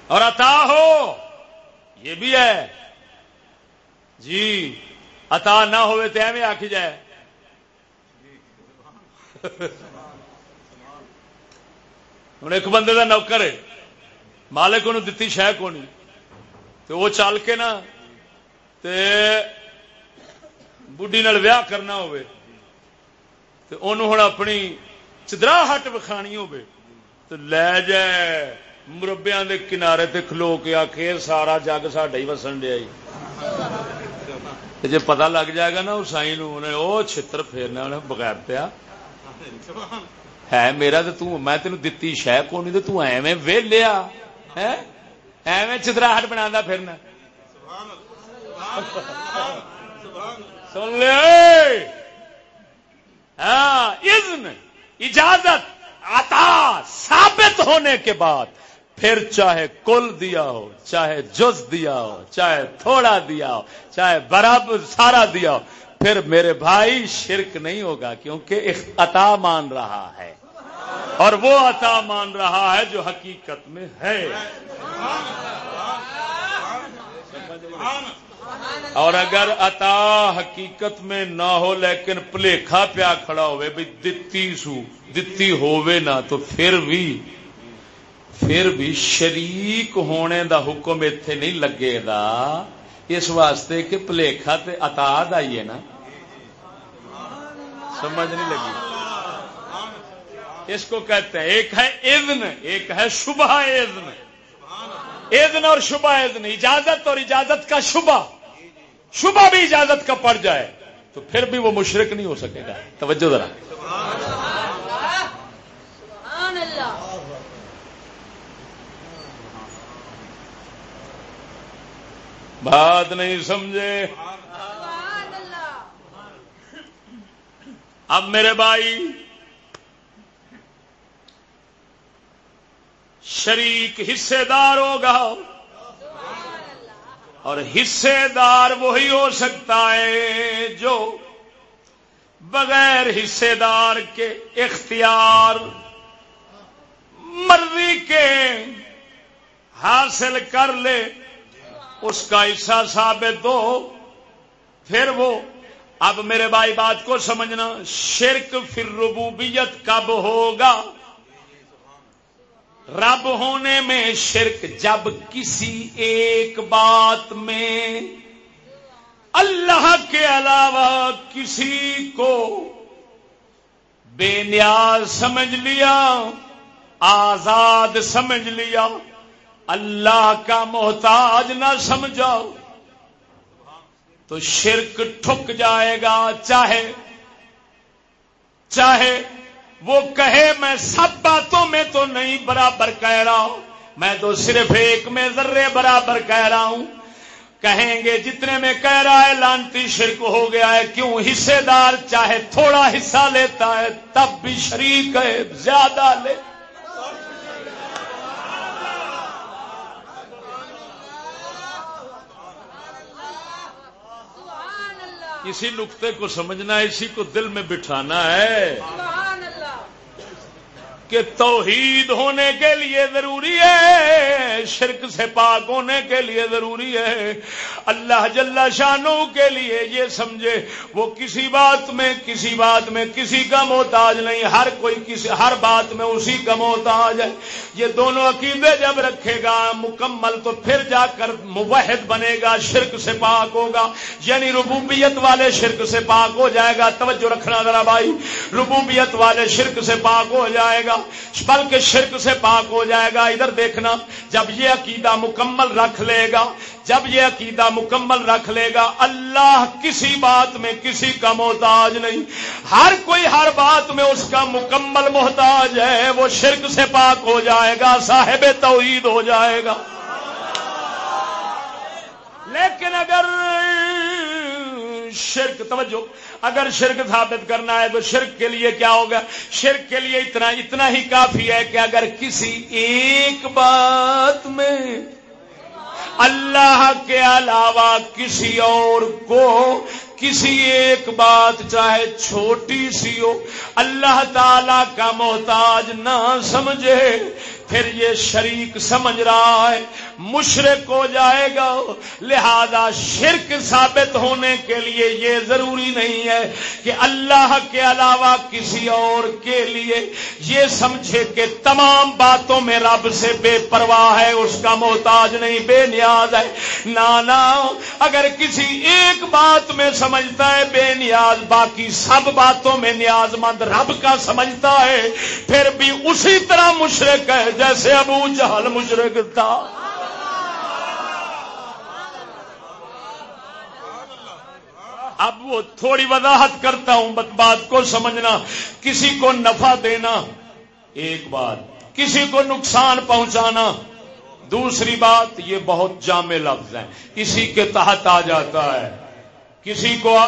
اور عطا ہو، یہ بھی ہے۔ جی عطا نہ ہوئے تو ایویں آخی جائے۔ ہوں ایک بندے کا نوکر ہے۔ مالک انہوں دتی شہ کو نہیں تو وہ چل کے نا بڈی ویاہ کرنا ہوئے۔ ہوں اپنی چدرا ہٹ وکھانی تو لے جائے مربیا کے کنارے تے کھلو کے آخ سارا جگ ساڈا ہی وسن دیا جی پتا لگ جائے گا نا اسائی وہ چھتر پھیرنا انہیں بغیر پیا ہے میرا تو میں تین دتی شہ کو نہیں تو ایویں وے لیا ایویں چدراہٹ بنا پھرنا سن لے اذن، اجازت، عطا، ثابت ہونے کے بعد پھر چاہے کل دیا ہو، چاہے جز دیا ہو، چاہے تھوڑا دیا ہو، چاہے برابر سارا دیا ہو، پھر میرے بھائی شرک نہیں ہوگا کیونکہ عطا مان رہا ہے۔ اور وہ عطا مان رہا ہے جو حقیقت میں ہے۔ اور اگر عطا حقیقت میں نہ ہو لیکن پلیکھا پیا کھڑا ہوئے بھی دتی سو، دتی ہوئے نہ، تو پھر بھی پھر بھی شریک ہونے دا حکم ایتھے نہیں لگے گا اس واسطے کہ پلیکھا تے عطا ہے نا۔ سمجھ نہیں لگی۔ اس کو کہتے ہیں، ایک ہے اذن، ایک ہے شبہ اذن۔ اذن اور شبہ اذن اجازت اور اجازت کا شبہ۔ شبہ بھی اجازت کا پڑ جائے تو پھر بھی وہ مشرق نہیں ہو سکے گا۔ توجہ ذرا۔ بات نہیں سمجھے۔ اب میرے بھائی شریک حصے دار ہوگا۔ اور حصے دار وہی ہو سکتا ہے جو بغیر حصے دار کے اختیار مرضی کے حاصل کر لے، اس کا حصہ ثابت ہو۔ پھر وہ، اب میرے بھائی بات کو سمجھنا، شرک پھر ربوبیت کب ہوگا؟ رب ہونے میں شرک جب کسی ایک بات میں، اللہ کے علاوہ کسی کو بے نیاز سمجھ لیا، آزاد سمجھ لیا، اللہ کا محتاج نہ سمجھاؤ، تو شرک ٹھک جائے گا، چاہے چاہے وہ کہے، میں سب باتوں میں تو نہیں برابر کہہ رہا ہوں. میں تو صرف ایک میں ذرے برابر کہہ رہا ہوں۔ کہیں گے، جتنے میں کہہ رہا ہے، لانتی شرک ہو گیا ہے، کیوں حصے دار چاہے تھوڑا حصہ لیتا ہے، تب بھی شریک ہے، زیادہ لے. اسی نقطے کو سمجھنا اسی کو دل میں بٹھانا ہے۔ کہ توحید ہونے کے لیے ضروری ہے، شرک سے پاک ہونے کے لیے ضروری ہے۔ اللہ جل شانوں کے لیے یہ سمجھے، وہ کسی بات میں، کسی بات میں کسی کا محتاج نہیں، ہر کوئی کسی، ہر بات میں اسی کا محتاج ہے۔ یہ دونوں عقیدے جب رکھے گا، مکمل تو پھر جا کر موحد بنے گا، شرک سے پاک ہوگا۔ یعنی ربوبیت والے شرک سے پاک ہو جائے گا۔ توجہ رکھنا ذرا بھائی، ربوبیت والے شرک سے پاک ہو جائے گا۔ بلکہ شرک سے پاک ہو جائے گا۔ ادھر دیکھنا، جب یہ عقیدہ مکمل رکھ لے گا، جب یہ عقیدہ مکمل رکھ لے گا، اللہ کسی بات میں کسی کا محتاج نہیں۔ ہر کوئی ہر بات میں اس کا مکمل محتاج ہے۔ وہ شرک سے پاک ہو جائے گا، صاحب توحید ہو جائے گا۔ لیکن اگر شرک، توجہ، اگر شرک ثابت کرنا ہے تو شرک کے لیے کیا ہوگا؟ شرک کے لیے اتنا اتنا ہی کافی ہے کہ اگر کسی ایک بات میں اللہ کے علاوہ کسی اور کو کسی ایک بات چاہے چھوٹی سی ہو، اللہ تعالی کا محتاج نہ سمجھے، پھر یہ شریک سمجھ رہا ہے۔ مشرق ہو جائے گا۔ لہذا شرک ثابت ہونے کے لیے یہ ضروری نہیں ہے کہ اللہ کے علاوہ کسی اور کے لیے۔ یہ سمجھے کہ تمام باتوں میں رب سے بے پرواہ ہے، اس کا محتاج نہیں، بے نیاز ہے۔ نانا اگر کسی ایک بات میں سمجھتا ہے، بے نیاز، باقی سب باتوں میں نیاز مند رب کا سمجھتا ہے، پھر بھی اسی طرح مشرق ہے، جیسے ابو جہل مشرق تھا۔ اب وہ تھوڑی وضاحت کرتا ہوں بات کو سمجھنا۔ کسی کو نفع دینا، ایک بات۔ کسی کو نقصان پہنچانا۔ دوسری بات، یہ بہت جامع لفظ ہے کسی کے تحت آ جاتا ہے۔ کسی کو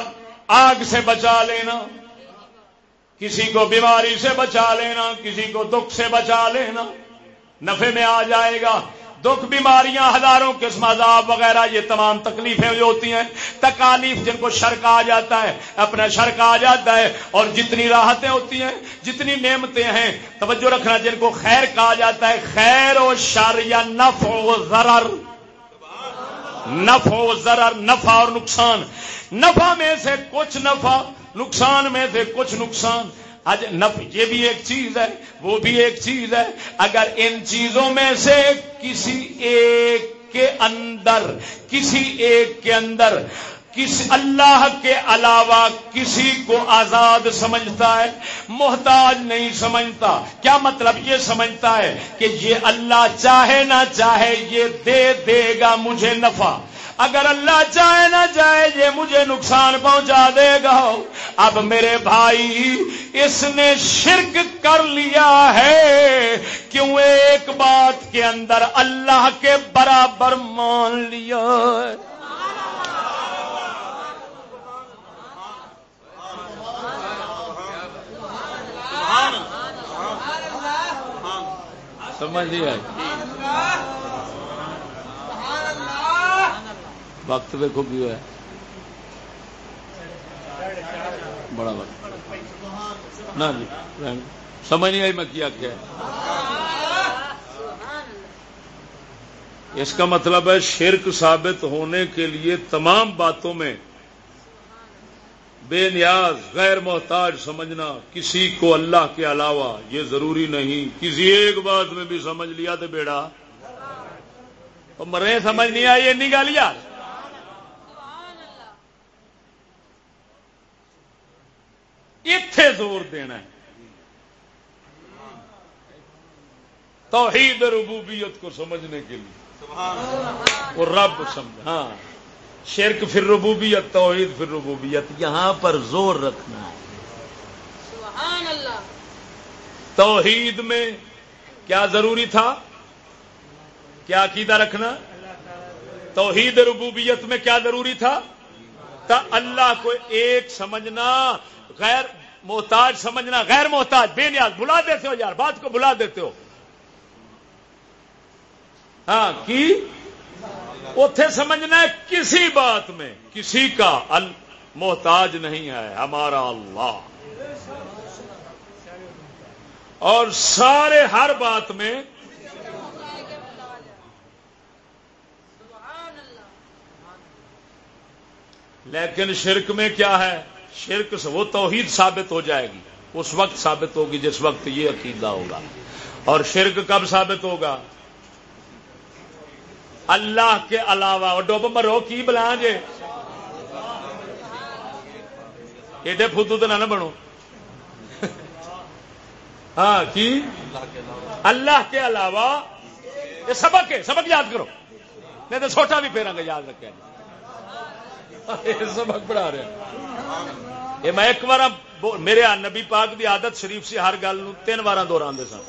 آگ سے بچا لینا۔ کسی کو بیماری سے بچا لینا۔ کسی کو دکھ سے بچا لینا۔ نفے میں آ جائے گا۔ دکھ بیماریاں، ہزاروں قسم عذاب وغیرہ، یہ تمام تکلیفیں جو ہوتی ہیں۔ تکالیف جن کو شرک آ جاتا ہے، اپنا شرک آ جاتا ہے اور جتنی راحتیں ہوتی ہیں، جتنی نعمتیں ہیں، توجہ رکھنا جن کو خیر کہا جاتا ہے، خیر و شر یا نف و ضرر۔ نف و ضرر، نفع اور نقصان۔ نفع میں سے کچھ نفع، نقصان میں سے کچھ نقصان۔ نف یہ بھی ایک چیز ہے، وہ بھی ایک چیز ہے۔ اگر ان چیزوں میں سے کسی ایک کے اندر، کسی ایک کے اندر، کس اللہ کے علاوہ کسی کو آزاد سمجھتا ہے، محتاج نہیں سمجھتا، کیا مطلب یہ سمجھتا ہے کہ یہ اللہ چاہے نہ چاہے، یہ دے دے گا مجھے نفع۔ اگر اللہ چاہے نہ چاہے یہ مجھے نقصان پہنچا دے گا۔ اب میرے بھائی، اس نے شرک کر لیا ہے۔ کیوں ایک بات کے اندر اللہ کے برابر مان لیا؟ ہے سمجھ لیا وقت دیکھو کی ہے۔ بڑا وقت۔ نہ جی سمجھ نہیں آئی میں کیا کیا اس کا مطلب ہے شرک ثابت ہونے کے لیے تمام باتوں میں بے نیاز، غیر محتاج سمجھنا کسی کو اللہ کے علاوہ یہ ضروری نہیں۔ کسی ایک بات میں بھی سمجھ لیا تو بیڑا۔ مرے سمجھ نہیں آئی این گل یار اتے زور دینا ہے۔ توحید ربوبیت کو سمجھنے کے لیے۔ وہ رب سمجھ ہاں۔ شرک پھر ربوبیت توحید پھر ربوبیت۔ یہاں پر زور رکھنا ہے۔ سبحان اللہ۔ توحید میں کیا ضروری تھا؟ کیا عقیدہ رکھنا؟ توحید ربوبیت میں کیا ضروری تھا؟ اللہ کو ایک سمجھنا۔ غیر محتاج سمجھنا، غیر محتاج، بے نیاز، بلا دیتے ہو یار، بات کو بلا دیتے ہو۔ ہاں کی؟ اتے سمجھنا ہے کسی بات میں، کسی کا محتاج نہیں ہے، ہمارا اللہ۔ اور سارے ہر بات میں لیکن شرک میں کیا ہے؟ شرک سے وہ توحید ثابت ہو جائے گی، اس وقت ثابت ہوگی جس وقت یہ عقیدہ ہوگا۔ اور شرک کب ثابت ہوگا؟ اللہ کے علاوہ، اور ڈوب مرو، کی بلا جے ایڈے فدو تو نہ بنو۔ ہاں کی؟ اللہ کے علاوہ، یہ سبق ہے، سبق یاد کرو۔ نہیں تو چھوٹا بھی پھیرا گا، یاد رکھے سبق پڑھا رہے یہ میں ایک بار میرے نبی پاک دی عادت شریف سے ہر گل تین بار دوران دے سن۔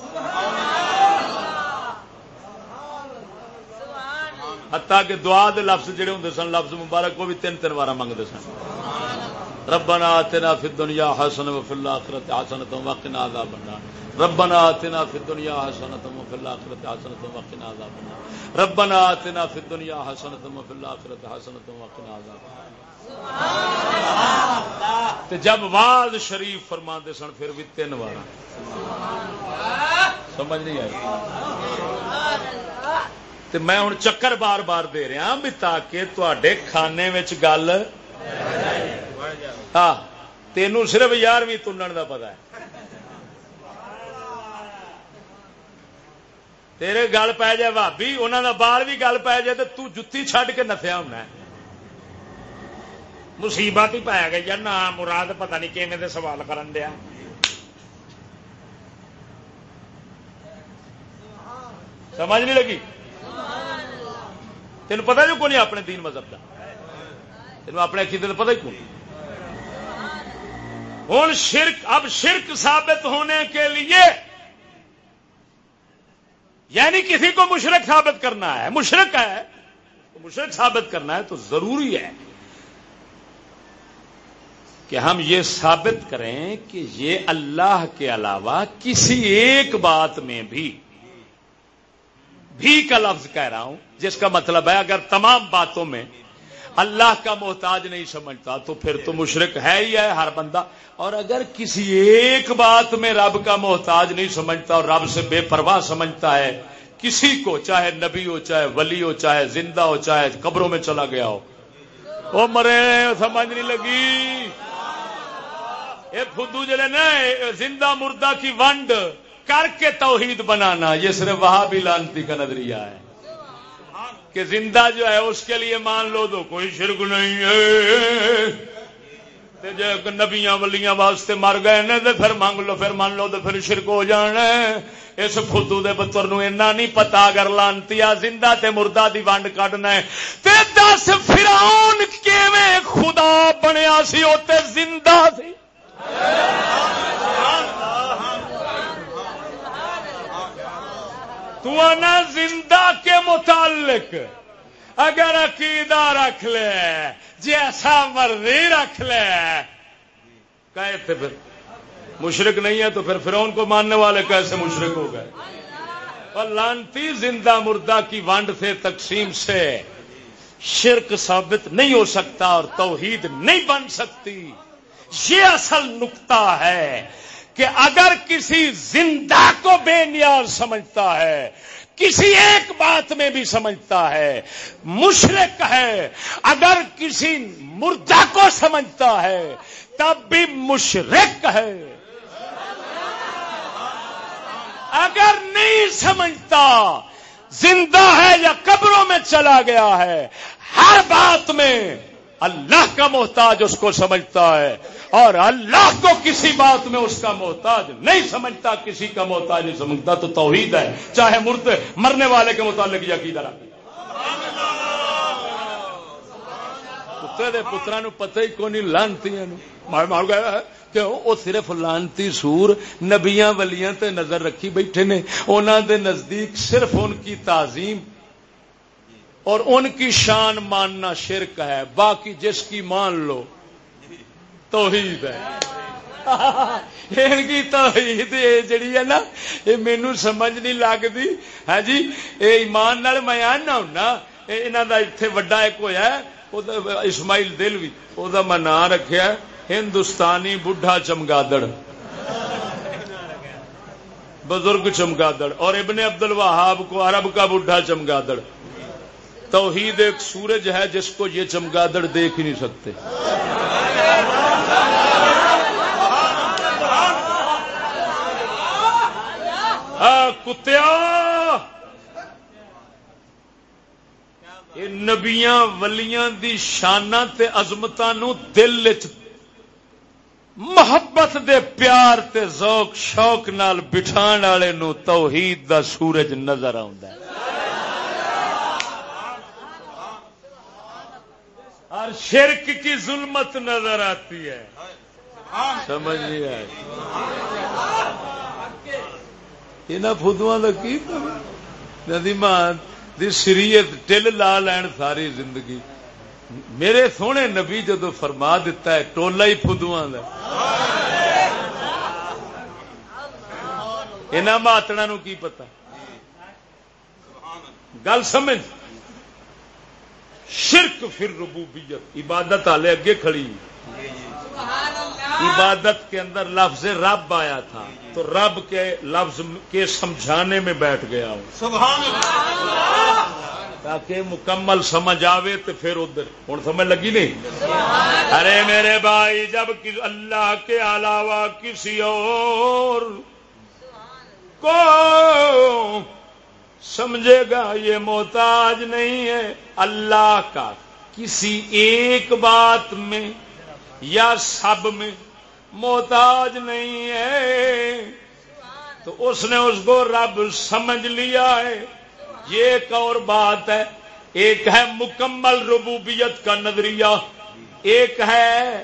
ہتا کہ دعا دے لفظ جڑے ہوں سن، لفظ مبارک، وہ بھی تین تین بار منگتے سن۔ ربنا آتنا فی الدنیا حسن و فی الاخرت حسنۃ وقنا عذاب النار۔ ربنا آتنا فی الدنیا حسنۃ و فی الاخرت حسنۃ وقنا عذاب النار۔ ربنا آتنا فی الدنیا حسنۃ و فی الاخرت حسنۃ وقنا عذاب النار۔ جب واز شریف فرما دے سن، پھر بھی تین بار سمجھ نہیں آئی۔ میں ہوں چکر بار بار دے رہا ہاں بھی تاکہ تے کھانے گل۔ ہاں تینوں صرف یارویں تنن کا پتا ہے۔ تیرے گل پی جائے بھابی انہوں کا بال بھی گل پی جائے تو جتی چھڈ کے نفیا ہونا مصیبت ہی پایا گئی نہ مراد پتہ نہیں کہ سوال کرن دیا سمجھ نہیں لگی تین پتا جو کون اپنے دین مذہب کا تین اپنے عقیدے کا پتا ہی کون ہوں شرک اب شرک ثابت ہونے کے لیے یعنی کسی کو مشرق ثابت کرنا ہے مشرق ہے مشرق ثابت کرنا ہے تو ضروری ہے کہ ہم یہ ثابت کریں کہ یہ اللہ کے علاوہ کسی ایک بات میں بھی بھی کا لفظ کہہ رہا ہوں، جس کا مطلب ہے اگر تمام باتوں میں اللہ کا محتاج نہیں سمجھتا تو پھر تو مشرق ہے ہی ہے ہر بندہ۔ اور اگر کسی ایک بات میں رب کا محتاج نہیں سمجھتا اور رب سے بے پرواہ سمجھتا ہے، کسی کو چاہے نبی ہو، چاہے ولی ہو، چاہے زندہ ہو، چاہے قبروں میں چلا گیا ہو، وہ مرے، سمجھ نہیں لگی۔ یہ خدو جلے نا زندہ مردہ کی ونڈ، کر کے توحید بنانا، یہ صرف وہاں بھی لانتی کا نظریہ ہے۔ کہ زندہ جو ہے، اس کے لیے مان لو تو کوئی شرک نہیں ہے۔ نبیاں ولیاں واسطے مر گئے نے تو پھر مانگ لو، پھر مان لو تو پھر شرک ہو جانا اس خدو دے پتر نو اینا نہیں پتا اگر لانتی زندہ تے مردہ دی ونڈ کڈنا ہے۔ تے دس فراؤن کیویں خدا بنیا سی، او تے زندہ سی۔ تو زندہ کے متعلق اگر عقیدہ رکھ لے، جیسا مرضی رکھ لے۔ کہے تھے پھر مشرق نہیں ہے تو پھر فرون کو ماننے والے کیسے مشرق ہو گئے؟ اور لانتی زندہ مردہ کی وانڈ سے، تقسیم سے شرک ثابت نہیں ہو سکتا اور توحید نہیں بن سکتی۔ یہ اصل نقطہ ہے کہ اگر کسی زندہ کو بے نیاز سمجھتا ہے، کسی ایک بات میں بھی سمجھتا ہے، مشرق ہے، اگر کسی مردہ کو سمجھتا ہے، تب بھی مشرق ہے۔ اگر نہیں سمجھتا، زندہ ہے یا قبروں میں چلا گیا ہے، ہر بات میں اللہ کا محتاج اس کو سمجھتا ہے۔ اور اللہ کو کسی بات میں اس کا محتاج نہیں سمجھتا، کسی کا محتاج نہیں سمجھتا، تو توحید ہے۔ چاہے مرد مرنے والے کے متعلق یا کی طرح۔ پترا نو پتہ ہی کونی لانتی مار گیا کہ وہ صرف لانتی سور نبیاں ولیاں تے نظر رکھی بیٹھے نے۔ انہوں دے نزدیک صرف ان کی تعظیم اور ان کی شان ماننا شرک ہے۔ باقی جس کی مان لو توحید ہے کی توحید جڑی ہے نا یہ مینو سمجھ نہیں لگتی ہاں جی یہ ایمان نال میں آنا ہونا یہاں کا اتنے وڈا ایک ہوا اسماعیل دل بھی وہ میں نام رکھا ہندوستانی بڈھا چمگادڑ بزرگ چمگادڑ اور ابن عبد الوہاب کو عرب کا بڈھا چمگادڑ توحید ایک سورج ہے جس کو یہ چمگادڑ دیکھ ہی نہیں سکتے ہاں، کتیا! نبیاں ولیاں دی شانہ تے عظمتاں نو دل محبت دے پیار تے ذوق شوق نال بٹھان والے نو توحید دا سورج نظر آ اور شرک کی ظلمت نظر آتی ہے۔ سمجھ نہیں آئی یہاں فدو کا کی ندیمان دی شریعت ٹل لا لین ساری زندگی۔ میرے سونے نبی جدو فرما دیتا ہے، ٹولا ہی فدو کا ماتڑا نو کی پتا گل سمجھ؟ شرک پھر ربوبیت عبادت والے اگے کھڑی. عبادت کے اندر لفظ رب آیا تھا. تو رب کے لفظ کے سمجھانے میں بیٹھ گیا ہوں. تاکہ مکمل سمجھ آوے تو پھر ادھر. ہوں سمجھ لگی نہیں؟ ارے میرے بھائی جب اللہ کے علاوہ کسی اور کو سمجھے گا یہ محتاج نہیں ہے اللہ کا کسی ایک بات میں یا سب میں محتاج نہیں ہے۔ تو اس نے اس کو رب سمجھ لیا ہے۔ یہ ایک اور بات ہے۔ ایک ہے مکمل ربوبیت کا نظریہ۔ ایک ہے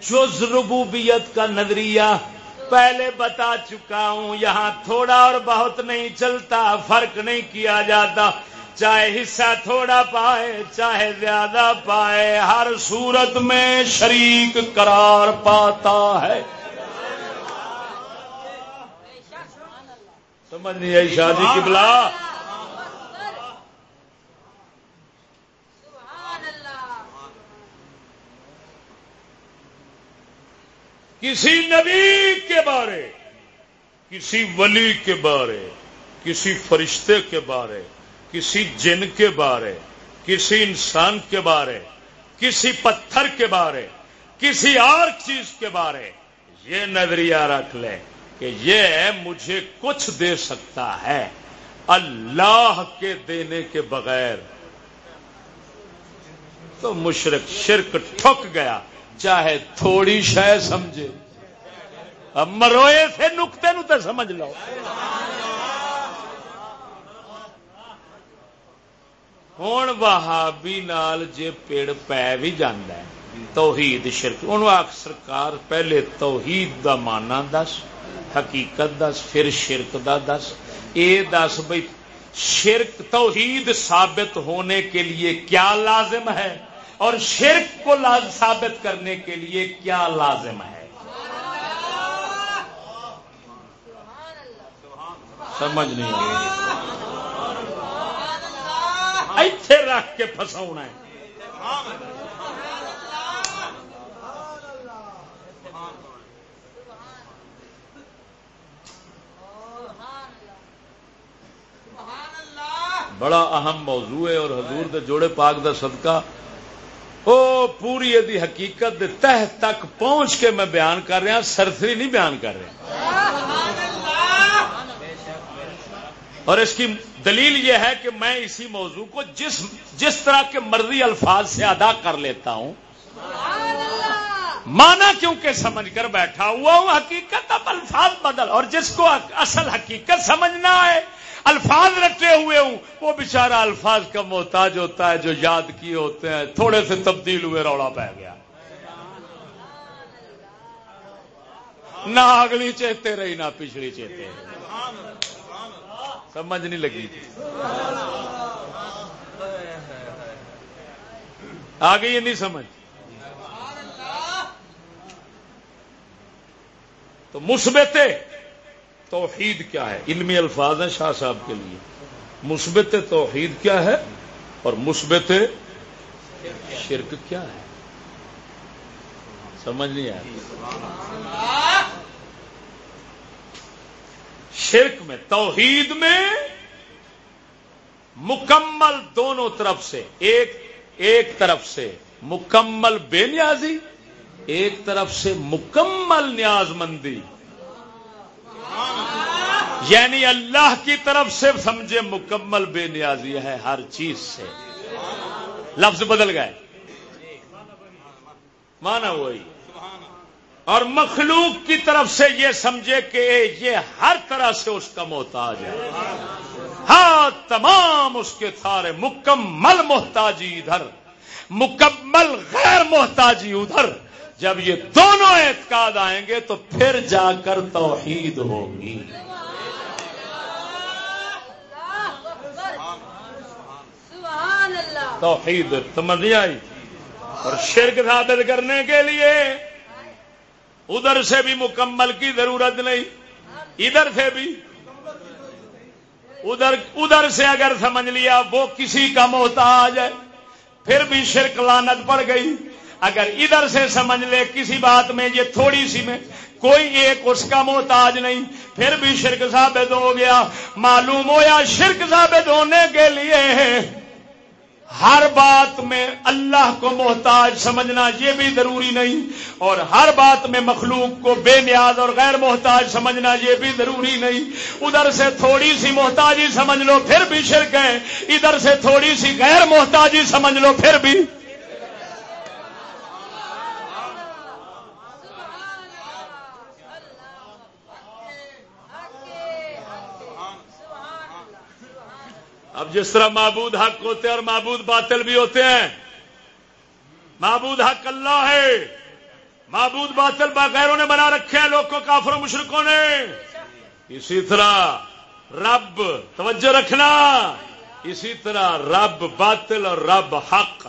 جز ربوبیت کا نظریہ۔ پہلے بتا چکا ہوں، یہاں تھوڑا اور بہت نہیں چلتا، فرق نہیں کیا جاتا۔ چاہے حصہ تھوڑا پائے، چاہے زیادہ پائے، ہر صورت میں شریک قرار پاتا ہے۔ سمجھ نہیں آئی شادی کی بلا کسی نبی کے بارے، کسی ولی کے بارے، کسی فرشتے کے بارے، کسی جن کے بارے، کسی انسان کے بارے، کسی پتھر کے بارے، کسی اور چیز کے بارے، یہ نظریہ رکھ لیں کہ یہ مجھے کچھ دے سکتا ہے اللہ کے دینے کے بغیر۔ تو مشرق شرک ٹھک گیا۔ چاہے تھوڑی شہ سمجھے۔ مروئے سے نقطے نو تو سمجھ لو۔ ہوں وہابی نال جے پیڑ پی بھی جانا ہے، توحید شرک۔ ان سرکار، پہلے توحید دا مانا دس، حقیقت دس، پھر شرک دا دس۔ اے دس بھائی شرک توحید ثابت ہونے کے لیے کیا لازم ہے؟ اور شرک کو لاز، ثابت کرنے کے لیے کیا لازم ہے؟ سمجھ نہیں آئی۔ ایتھے رکھ کے پھنسا ہے۔ بڑا اہم موضوع ہے اور حضور دے جوڑے پاک دا صدقہ او پوری دی حقیقت دے تہ تک پہنچ کے میں بیان کر رہا سرسری نہیں بیان کر رہا اور اس کی دلیل یہ ہے کہ میں اسی موضوع کو جس جس طرح کے مرضی الفاظ سے ادا کر لیتا ہوں۔ مانا کیونکہ سمجھ کر بیٹھا ہوا ہوں، حقیقت اب الفاظ بدل اور جس کو اصل حقیقت سمجھنا ہے الفاظ رٹے ہوئے ہوں۔ وہ بےچارا الفاظ کا محتاج ہوتا ہے جو یاد کیے ہوتے ہیں۔ تھوڑے سے تبدیل ہوئے روڑا پہ گیا۔ نہ اگلی چہتے رہی، نہ پچھلی چہتے رہی۔ سمجھ نہیں لگی۔ تھی آ گئی نہیں سمجھ۔ تو مثبت توحید کیا ہے؟ علمی الفاظ ہیں شاہ صاحب کے لیے۔ مثبت توحید کیا ہے اور مثبت شرک کیا ہے؟ سمجھ نہیں آیا۔ شرک میں، توحید میں مکمل دونوں طرف سے، ایک ایک طرف سے مکمل بے نیازی، ایک طرف سے مکمل نیاز مندی یعنی اللہ کی طرف سے سمجھے مکمل بے نیازی ہے ہر چیز سے۔ لفظ بدل گئے۔ مانا وہی۔ اور مخلوق کی طرف سے یہ سمجھے کہ یہ ہر طرح سے اس کا محتاج ہے۔ ہاں تمام اس کے تھارے مکمل محتاجی ادھر، مکمل غیر محتاجی ادھر۔ جب یہ دونوں اعتقاد آئیں گے تو پھر جا کر توحید ہوگی۔ توحید سمجھ آئی؟ اور شرک ثابت کرنے کے لیے ادھر سے بھی مکمل کی ضرورت نہیں ادھر سے بھی۔ ادھر ادھر سے اگر سمجھ لیا وہ کسی کا محتاج ہے پھر بھی شرک لانت پڑ گئی۔ اگر ادھر سے سمجھ لے کسی بات میں یہ تھوڑی سی میں کوئی ایک اس کا محتاج نہیں، پھر بھی شرک ثابت ہو گیا۔ معلوم ہو یا شرک ثابت ہونے کے لیے ہر بات میں اللہ کو محتاج سمجھنا یہ بھی ضروری نہیں، اور ہر بات میں مخلوق کو بے نیاز اور غیر محتاج سمجھنا یہ بھی ضروری نہیں۔ ادھر سے تھوڑی سی محتاجی سمجھ لو، پھر بھی شرک ہے۔ ادھر سے تھوڑی سی غیر محتاجی سمجھ لو، پھر بھی اب جس طرح معبود حق ہوتے ہیں اور معبود باطل بھی ہوتے ہیں، معبود حق اللہ ہے، معبود باطل باغیروں نے بنا رکھے ہیں لوگ کو کافر مشرقوں نے۔ اسی طرح رب، توجہ رکھنا، اسی طرح رب باطل اور رب حق۔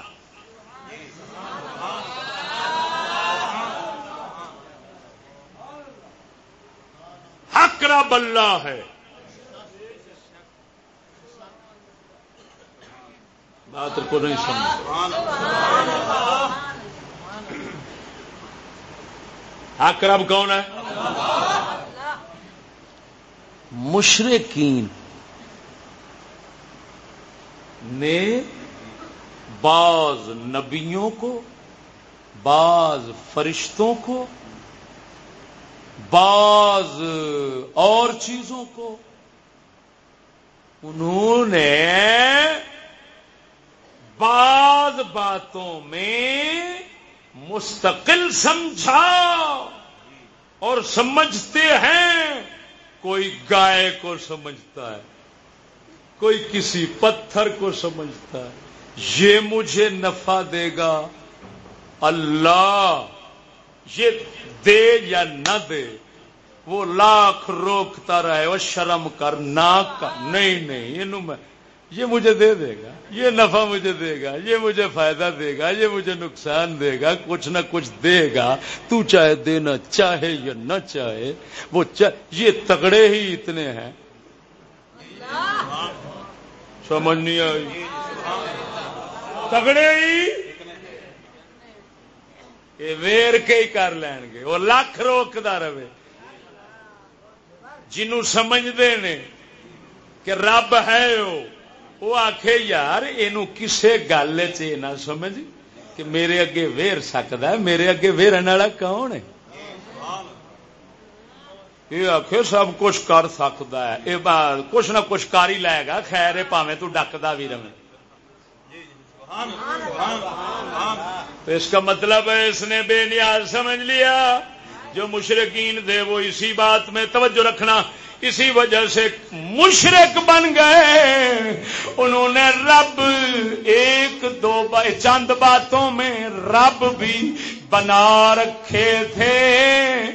حق رب اللہ ہے۔ بات کو نہیں سمجھ رب کون ہے؟ مشرقین نے بعض نبیوں کو، بعض فرشتوں کو، بعض اور چیزوں کو انہوں نے بعض باتوں میں مستقل سمجھا اور سمجھتے ہیں۔ کوئی گائے کو سمجھتا ہے، کوئی کسی پتھر کو سمجھتا ہے۔ یہ مجھے نفع دے گا۔ اللہ، یہ دے یا نہ دے، وہ لاکھ روکتا رہے، وہ شرم کر، نہ کر۔ نہیں نہیں میں یہ مجھے دے دے گا، یہ نفع مجھے دے گا، یہ مجھے فائدہ دے گا، یہ مجھے نقصان دے گا، کچھ نہ کچھ دے گا۔ تو چاہے دینا چاہے یا نہ چاہے، وہ یہ تگڑے ہی اتنے ہیں۔ سمجھ نہیں آئی۔ تگڑے ہی؟ ویر کے ہی کر لین گے۔ وہ لاکھ روکتا رہے۔ جنوں سمجھتے نے کہ رب ہے وہ وہ آخ یار یہ کسے گل چ نہ سمجھ کہ میرے اگے ویر سکتا ہے میرے اگے ویرن والا کون ہے یہ آخ سب کچھ کر سکتا ہے یہ کچھ نہ کچھ کر ہی لے گا خیر پاوے تو ڈکتا بھی رہے تو اس کا مطلب ہے اس نے بے نیاز سمجھ لیا جو مشرقین تھے وہ اسی بات میں توجہ رکھنا اسی وجہ سے مشرق بن گئے۔ انہوں نے رب ایک دو چند باتوں میں رب بھی بنا رکھے تھے۔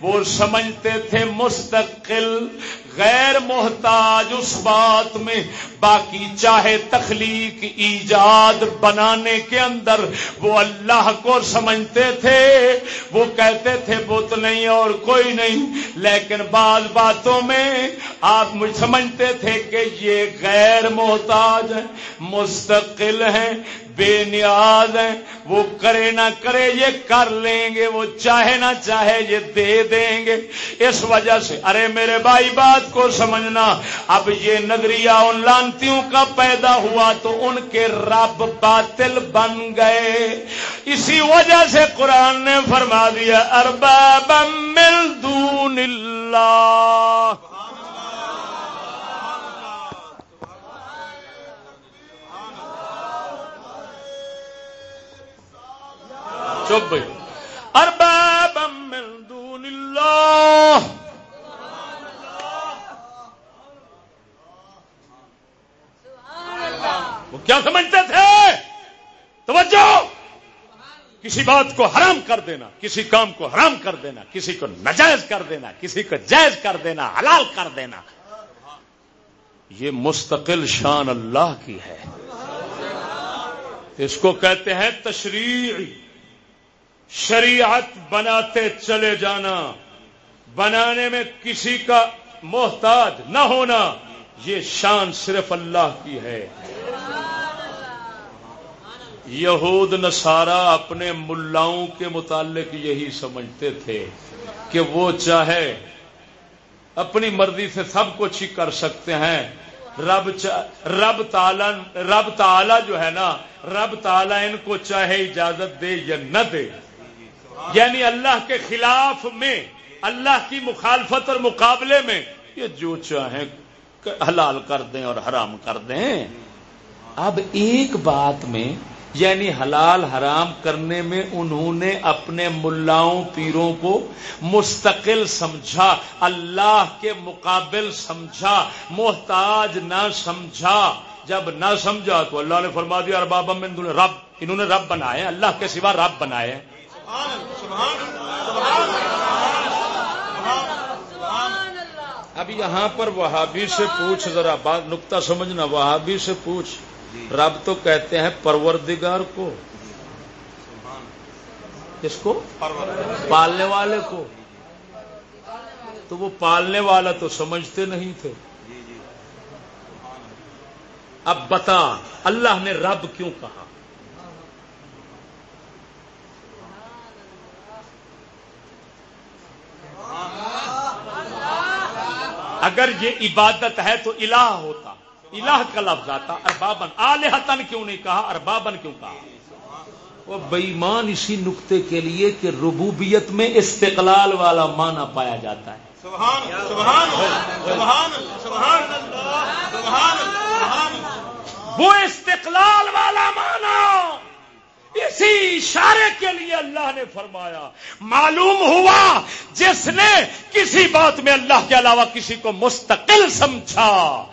وہ سمجھتے تھے مستقل غیر محتاج اس بات میں، باقی چاہے تخلیق ایجاد بنانے کے اندر، وہ اللہ کو سمجھتے تھے، وہ کہتے تھے بت نہیں اور کوئی نہیں۔ لیکن بعض باتوں میں آپ سمجھتے تھے کہ یہ غیر محتاج ہے مستقل ہیں بے نیاز ہیں۔ وہ کرے نہ کرے یہ کر لیں گے۔ وہ چاہے نہ چاہے یہ دے دیں گے۔ اس وجہ سے، ارے میرے بھائی، بات کو سمجھنا۔ اب یہ نظریہ ان لانتیوں کا پیدا ہوا تو ان کے رب باطل بن گئے۔ اسی وجہ سے قرآن نے فرما دیا ارباب مل دون اللہ۔ چپ ارباب من دون اللہ۔ وہ کیا سمجھتے تھے؟ توجہ! کسی بات کو حرام کر دینا، کسی کام کو حرام کر دینا، کسی کو نجائز کر دینا، کسی کو جائز کر دینا، حلال کر دینا۔ یہ مستقل شان اللہ کی ہے۔ اس کو کہتے ہیں تشریح شریعت بناتے چلے جانا، بنانے میں کسی کا محتاج نہ ہونا، یہ شان صرف اللہ کی ہے۔ یہود، نصارہ اپنے ملاؤں کے متعلق یہی سمجھتے تھے کہ وہ چاہے اپنی مرضی سے سب کچھ ہی کر سکتے ہیں۔ رب رب تالا رب تالا جو ہے نا، رب تالا ان کو چاہے اجازت دے یا نہ دے۔ یعنی اللہ کے خلاف میں، اللہ کی مخالفت اور مقابلے میں، یہ جو چاہیں حلال کر دیں اور حرام کر دیں۔ اب ایک بات میں یعنی حلال حرام کرنے میں انہوں نے اپنے ملاؤں پیروں کو مستقل سمجھا، اللہ کے مقابل سمجھا، محتاج نہ سمجھا۔ جب نہ سمجھا تو اللہ نے فرما دیا ارباب میں رب، انہوں نے رب بنائے، اللہ کے سوا رب بنائے۔ اب یہاں پر وہابی سے پوچھ ذرا بات نقطہ سمجھنا وہابی سے پوچھ رب تو کہتے ہیں پروردگار کو کس کو پالنے والے کو تو وہ پالنے والا تو سمجھتے نہیں تھے اب بتا اللہ نے رب کیوں کہا اگر یہ عبادت ہے تو الہ ہوتا۔ الہ کا لفظ آتا اربابن آلحتن کیوں نہیں کہا؟ اربابن کیوں کہا؟ وہ بےمان اسی نقطے کے لیے کہ ربوبیت میں استقلال والا معنی پایا جاتا ہے۔ وہ استقلال والا معنی! اسی اشارے کے لیے اللہ نے فرمایا، معلوم ہوا جس نے کسی بات میں اللہ کے علاوہ کسی کو مستقل سمجھا،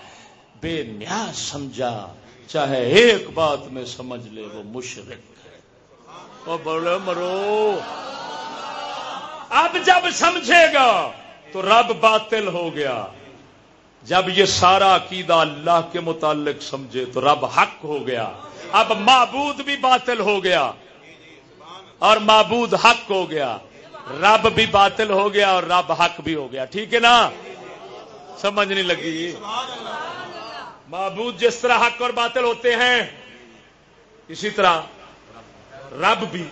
بے نیاز سمجھا، چاہے ایک بات میں سمجھ لے وہ مشرق ہے۔ وہ بولے، مرو۔ اب جب سمجھے گا تو رب باطل ہو گیا۔ جب یہ سارا عقیدہ اللہ کے متعلق سمجھے تو رب حق ہو گیا۔ اب معبود بھی باطل ہو گیا اور معبود حق ہو گیا۔ رب بھی باطل ہو گیا اور رب حق بھی ہو گیا۔ ٹھیک ہے نا؟ سمجھ نہیں لگی۔ معبود جس طرح حق اور باطل ہوتے ہیں اسی طرح رب بھی۔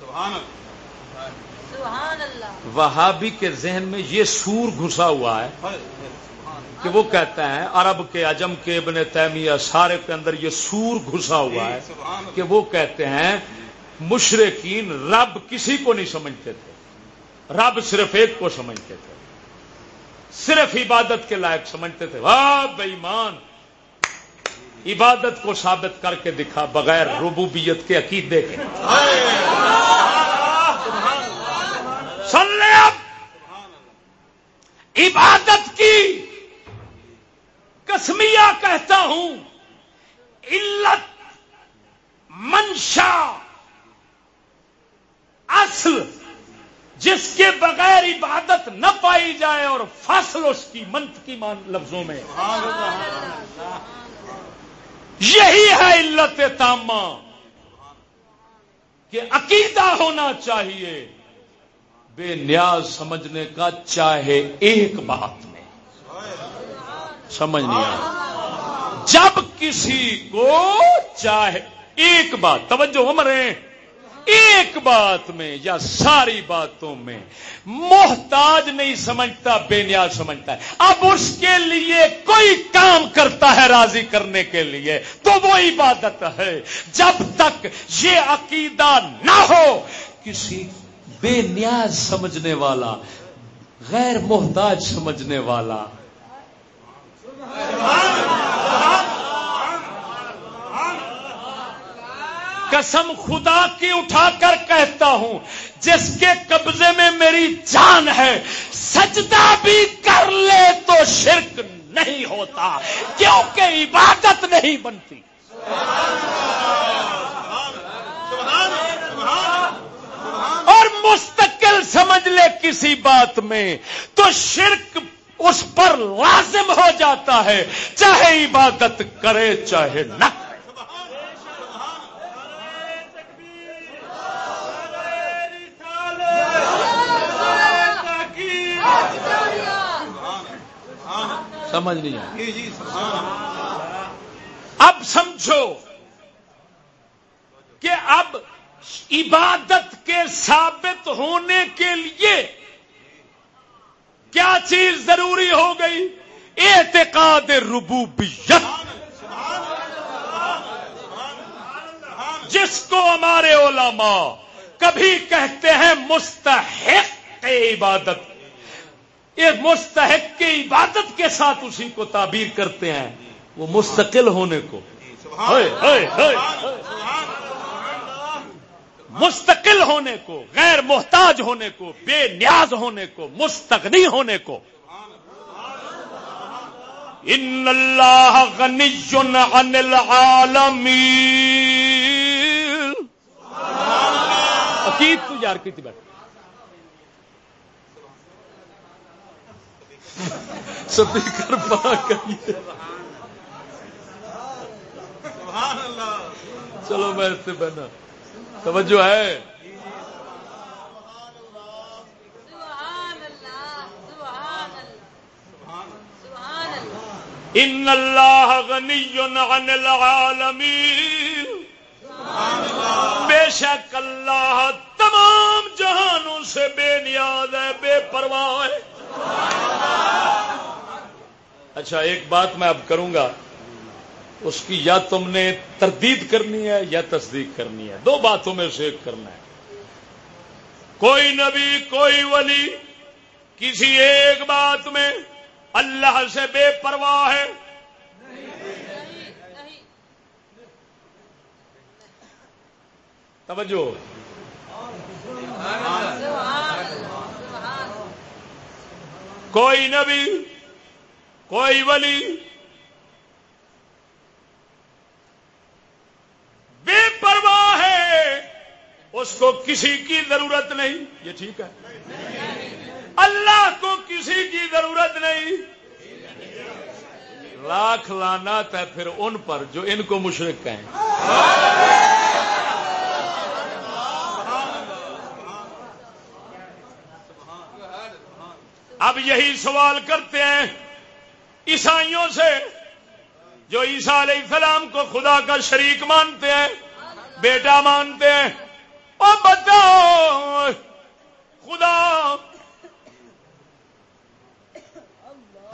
سبحان اللہ۔ وہابی کے ذہن میں یہ سور گھسا ہوا ہے۔ کہ وہ کہتے ہیں، عرب کے عجم کے ابن تیمیہ سارے کے اندر یہ سور گھسا ہوا ہے کہ وہ کہتے ہیں، مشرقین رب کسی کو نہیں سمجھتے تھے۔ رب صرف ایک کو سمجھتے تھے۔ صرف عبادت کے لائق سمجھتے تھے۔ واہ بےمان عبادت کو ثابت کر کے دکھا بغیر ربوبیت کے عقیدے کے۔ سن لے اب عبادت کی۔ کسمیا کہتا ہوں، علت، منشا، اصل، جس کے بغیر عبادت نہ پائی جائے اور فصل اس کی منت کی مان لفظوں میں۔ یہی ہے علت تامہ، کہ عقیدہ ہونا چاہیے، بے نیاز سمجھنے کا چاہے ایک بات۔ سمجھ نہیں آیا جب کسی کو چاہے ایک بات، توجہ عمریں ایک بات میں یا ساری باتوں میں محتاج نہیں سمجھتا، بے نیاز سمجھتا ہے۔ اب اس کے لیے کوئی کام کرتا ہے راضی کرنے کے لیے، تو وہ عبادت ہے۔ جب تک یہ عقیدہ نہ ہو، کسی بے نیاز سمجھنے والا، غیر محتاج سمجھنے والا قسم خدا کی اٹھا کر کہتا ہوں، جس کے قبضے میں میری جان ہے، سجدہ بھی کر لے تو شرک نہیں ہوتا، کیونکہ عبادت نہیں بنتی۔ اور مستقل سمجھ لے کسی بات میں، تو شرک اس پر لازم ہو جاتا ہے چاہے عبادت کرے چاہے نہ۔ سمجھ نہیں جی، جی، اب سمجھو کہ اب عبادت کے ثابت ہونے کے لیے کیا چیز ضروری ہو گئی؟ اعتقاد ربوبیت۔ جس کو ہمارے علماء کبھی کہتے ہیں مستحق عبادت ایک مستحق کی عبادت کے ساتھ اسی کو تعبیر کرتے ہیں، وہ مستقل ہونے کو۔ مستقل ہونے کو، غیر محتاج ہونے کو، بے نیاز ہونے کو مستقنی ہونے کو۔ ان اللہ غنی عن العالمین۔ عقید تو یار کی تھی بیٹھ۔ سپیکر پا کریے چلو میں اس سے بہنا۔ توجہ ہے۔ ان اللہ غنی عن العالمین بے شک اللہ تمام جہانوں سے بے نیاز ہے، بے پرواہ ہے۔ اچھا ایک بات میں اب کروں گا۔ اس کی یا تم نے تردید کرنی ہے یا تصدیق کرنی ہے۔ دو باتوں میں سے ایک کرنا ہے۔ کوئی نبی، کوئی ولی کسی ایک بات میں اللہ سے بے پرواہ ہے۔ توجہ۔ کوئی نبی، کوئی ولی بے پرواہ ہے۔ اس کو کسی کی ضرورت نہیں۔ یہ ٹھیک ہے۔ اللہ کو کسی کی ضرورت نہیں۔ لاکھ لانا ہے پھر ان پر جو ان کو مشرق کہیں۔ اب یہی سوال کرتے ہیں عیسائیوں سے۔ جو عیسیٰ علیہ السلام کو خدا کا شریک مانتے ہیں، بیٹا مانتے ہیں اور بتاؤ خدا!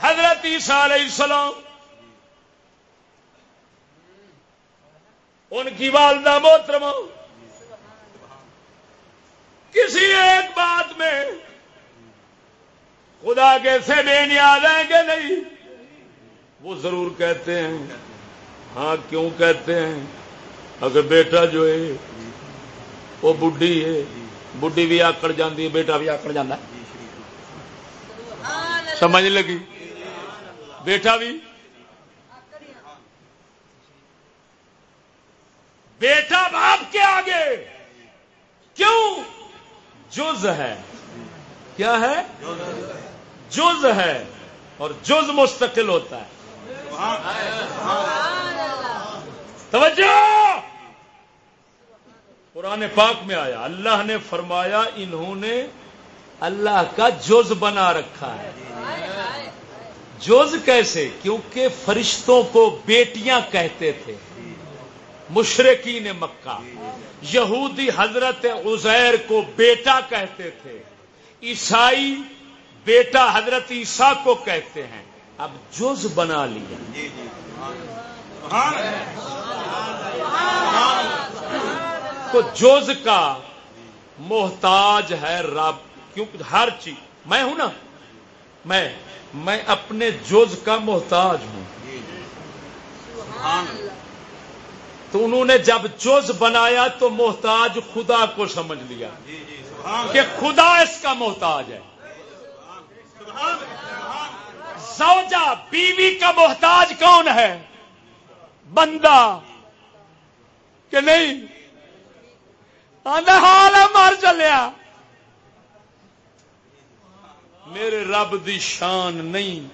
حضرت عیسیٰ علیہ السلام، ان کی والدہ محترم کسی ایک بات میں خدا کیسے بے نیاز ہیں کہ نہیں۔ وہ ضرور کہتے ہیں۔ ہاں کیوں کہتے ہیں؟ اگر بیٹا جو ہے، وہ بڈھی ہے۔ بڈھی بھی آکڑ جاتی ہے، بیٹا بھی آکڑ جانا سمجھ لگی؟ بیٹا بھی؟ بیٹا باپ کے آگے۔ کیوں؟ جز ہے۔ کیا ہے؟ جز ہے۔ اور جز مستقل ہوتا ہے۔ توجہ! قرآن پاک میں آیا، اللہ نے فرمایا، انہوں نے اللہ کا جز بنا رکھا ہے۔ جز کیسے؟ کیونکہ فرشتوں کو بیٹیاں کہتے تھے۔ مشرقی نے مکہ، یہودی حضرت عزیر کو بیٹا کہتے تھے۔ عیسائی بیٹا حضرت عیسیٰ کو کہتے ہیں۔ اب جز بنا لیا۔ تو جز کا محتاج ہے رب کیونکہ ہر چیز میں ہوں نا؟ میں میں اپنے جز کا محتاج ہوں۔ تو انہوں نے جب جز بنایا تو محتاج خدا کو سمجھ لیا۔ کہ خدا اس کا محتاج ہے۔ سوجا بیوی کا محتاج کون ہے؟ بندہ کہ نہیں؟ حال مر چلیا میرے رب دی شان نہیں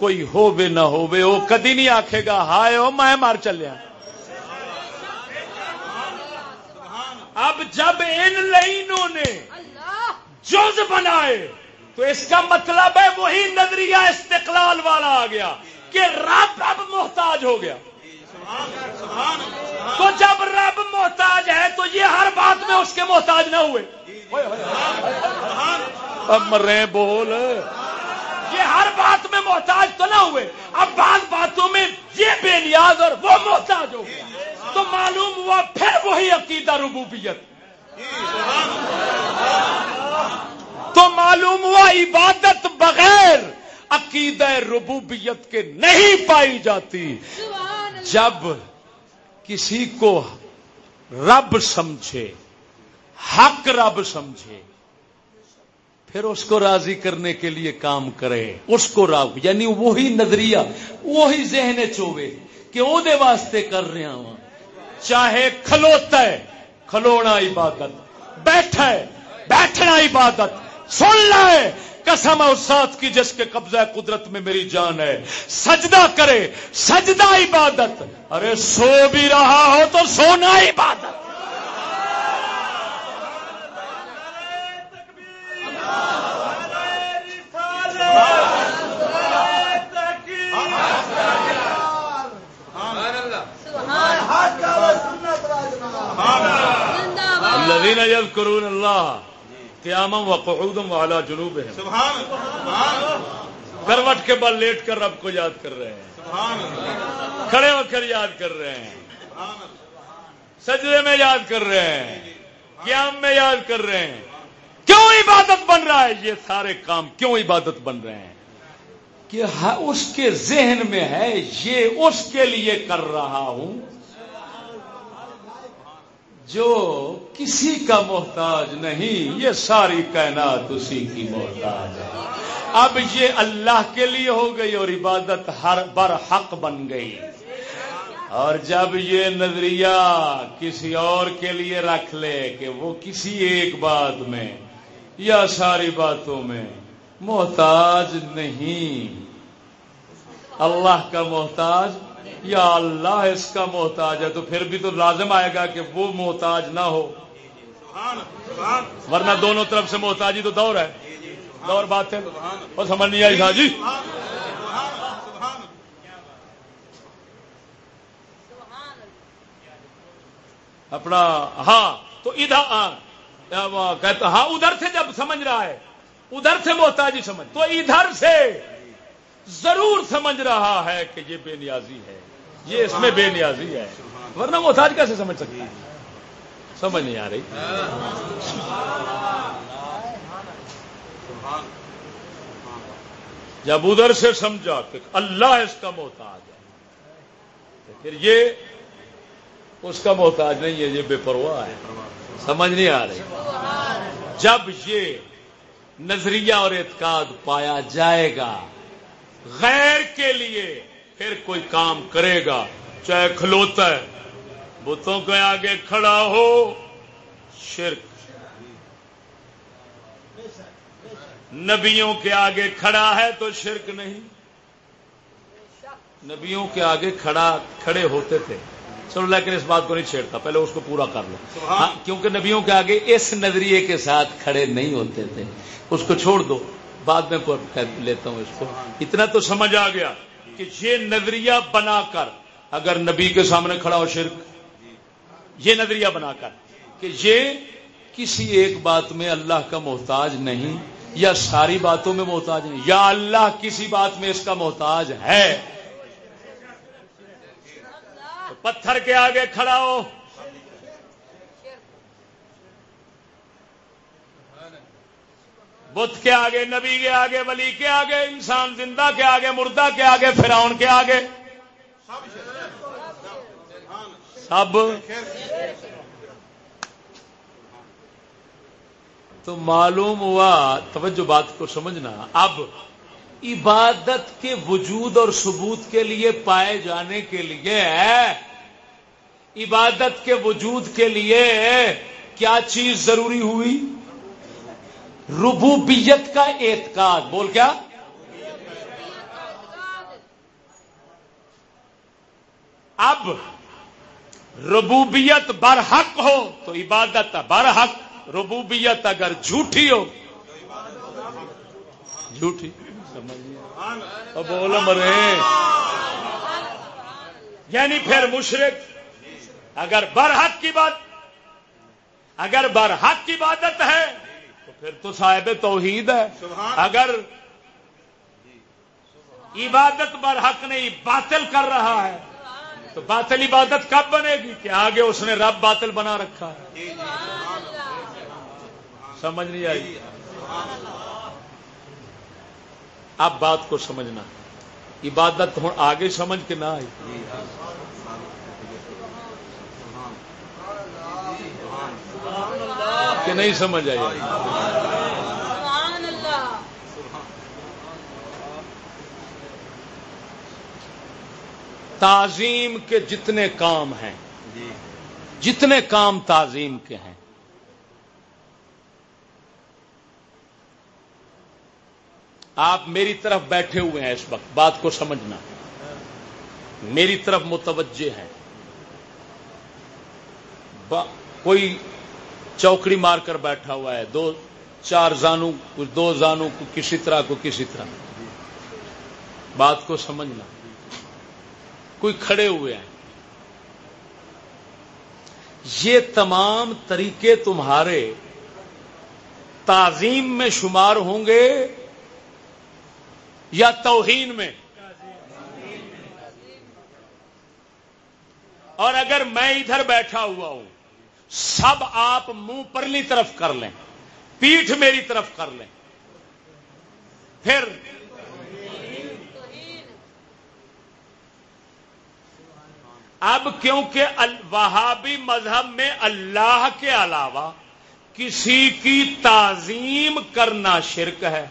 کوئی ہو نہ ہو وہ کدی نہیں آکھے گا ہائے او میں مر چلیا اب جب ان لائنوں نے جز بنائے تو اس کا مطلب ہے وہی نظریہ استقلال والا آ گیا کہ رب اب محتاج ہو گیا۔ تو جب رب محتاج ہے تو یہ ہر بات میں اس کے محتاج نہ ہوئے۔ اب مر رہے بول۔ یہ ہر بات میں محتاج تو نہ ہوئے۔ اب بعض باتوں میں یہ بے نیاز اور وہ محتاج ہو گیا تو معلوم ہوا پھر وہی عقیدہ ربوبیت۔ تو معلوم ہوا عبادت بغیر عقیدہ ربوبیت کے نہیں پائی جاتی۔ جب کسی کو رب سمجھے حق رب سمجھے پھر اس کو راضی کرنے کے لیے کام کرے اس کو رب یعنی وہی نظریہ وہی ذہن چوے کہ وہ واسطے کر رہا ہوں چاہے کھلوتا ہے کھلونا عبادت بیٹھا ہے بیٹھنا عبادت۔ سن لائے قسم اور ساتھ کی جس کے قبضہ قدرت میں میری جان ہے۔ سجدہ کرے سجدہ عبادت۔ ارے سو بھی رہا ہو تو سونا عبادت۔ الذين يذكرون الله قياما وقعودا وعلى جنوبهم کروٹ کے بل لیٹ کر رب کو یاد کر رہے ہیں۔ کھڑے ہو کر یاد کر رہے ہیں۔ سجدے میں یاد کر رہے ہیں۔ قیام میں یاد کر رہے ہیں۔ کیوں عبادت بن رہا ہے یہ سارے کام؟ کیوں عبادت بن رہے ہیں؟ کہ اس کے ذہن میں ہے یہ اس کے لیے کر رہا ہوں۔ جو کسی کا محتاج نہیں، یہ ساری کائنات اسی کی محتاج ہے۔ اب یہ اللہ کے لیے ہو گئی اور عبادت ہر بر حق بن گئی۔ اور جب یہ نظریہ کسی اور کے لیے رکھ لے کہ وہ کسی ایک بات میں یا ساری باتوں میں محتاج نہیں، اللہ کا محتاج یا اللہ اس کا محتاج ہے تو پھر بھی تو لازم آئے گا کہ وہ محتاج نہ ہو۔ ورنہ دونوں طرف سے محتاجی تو دور ہے۔ دور بات ہے وہ سمجھ نہیں آئی جی اپنا ہاں تو ادھر کہتا ہاں ادھر سے جب سمجھ رہا ہے، ادھر سے محتاجی سمجھ۔ تو ادھر سے۔ ضرور سمجھ رہا ہے کہ یہ بے نیازی ہے۔ یہ اس میں بے نیازی ہے۔ ورنہ محتاج کیسے سمجھ سکتی ہے؟ سمجھ نہیں آ رہی۔ جب ادھر سے سمجھا کہ اللہ اس کا محتاج ہے پھر یہ اس کا محتاج نہیں ہے، یہ بے پرواہ ہے۔ سمجھ نہیں آ رہی۔ جب یہ نظریہ اور اعتقاد پایا جائے گا غیر کے لیے پھر کوئی کام کرے گا چاہے کھلوتا ہے۔ بتوں کے آگے کھڑا ہو۔ شرک۔ نبیوں کے آگے کھڑا ہے تو شرک نہیں۔ نبیوں کے آگے کھڑا کھڑے ہوتے تھے۔ چلو لیکن اس بات کو نہیں چھیڑتا پہلے اس کو پورا کر لو۔ ہاں کیونکہ نبیوں کے آگے اس نظریے کے ساتھ کھڑے نہیں ہوتے تھے۔ اس کو چھوڑ دو۔ بعد میں لیتا ہوں اس کو۔ اتنا تو سمجھ آ گیا کہ یہ نظریہ بنا کر اگر نبی کے سامنے کھڑا ہو شرک، یہ نظریہ بنا کر کہ یہ کسی ایک بات میں اللہ کا محتاج نہیں یا ساری باتوں میں محتاج نہیں، یا اللہ کسی بات میں اس کا محتاج ہے۔ تو پتھر کے آگے کھڑا ہو۔ بت کے آگے، نبی کے آگے، ولی کے آگے، انسان زندہ کے آگے، مردہ کے آگے فراؤن کے آگے۔ سب۔ تو معلوم ہوا، توجہ بات کو سمجھنا، اب عبادت کے وجود اور ثبوت کے لیے پائے جانے کے لیے، عبادت کے وجود کے لیے کیا چیز ضروری ہوئی؟ ربوبیت کا اعتقاد. بول کیا؟ اب ربوبیت برحق ہو تو عبادت برحق، ربوبیت اگر جھوٹی ہو جھوٹی بول مرے۔ یعنی پھر مشرق اگر برحق کی بات، اگر برحق کی بادت ہے تو پھر تو صاحب توحید ہے۔ اگر عبادت برحق نہیں باطل کر رہا ہے۔ تو باطل عبادت کب بنے گی؟ کہ آگے اس نے رب باطل بنا رکھا ہے۔ سمجھ نہیں آئی؟ اب بات کو سمجھنا۔ عبادت ہوں آگے سمجھ کے نہ آئی۔ کہ نہیں سمجھ آئی۔ تعظیم کے جتنے کام ہیں جتنے کام تعظیم کے ہیں آپ میری طرف بیٹھے ہوئے ہیں اس وقت بات کو سمجھنا۔ میری طرف متوجہ ہے کوئی چوکڑی مار کر بیٹھا ہوا ہے۔ دو، چار زانو، کچھ دو زانو کو کسی طرح کو کسی طرح۔ بات کو سمجھنا۔ کوئی کھڑے ہوئے ہیں۔ یہ تمام طریقے تمہارے تعظیم میں شمار ہوں گے یا توہین میں؟ اور اگر میں ادھر بیٹھا ہوا ہوں سب آپ منہ پرلی طرف کر لیں، پیٹھ میری طرف کر لیں۔ پھر اب کیونکہ وہابی مذہب میں اللہ کے علاوہ کسی کی تعظیم کرنا شرک ہے،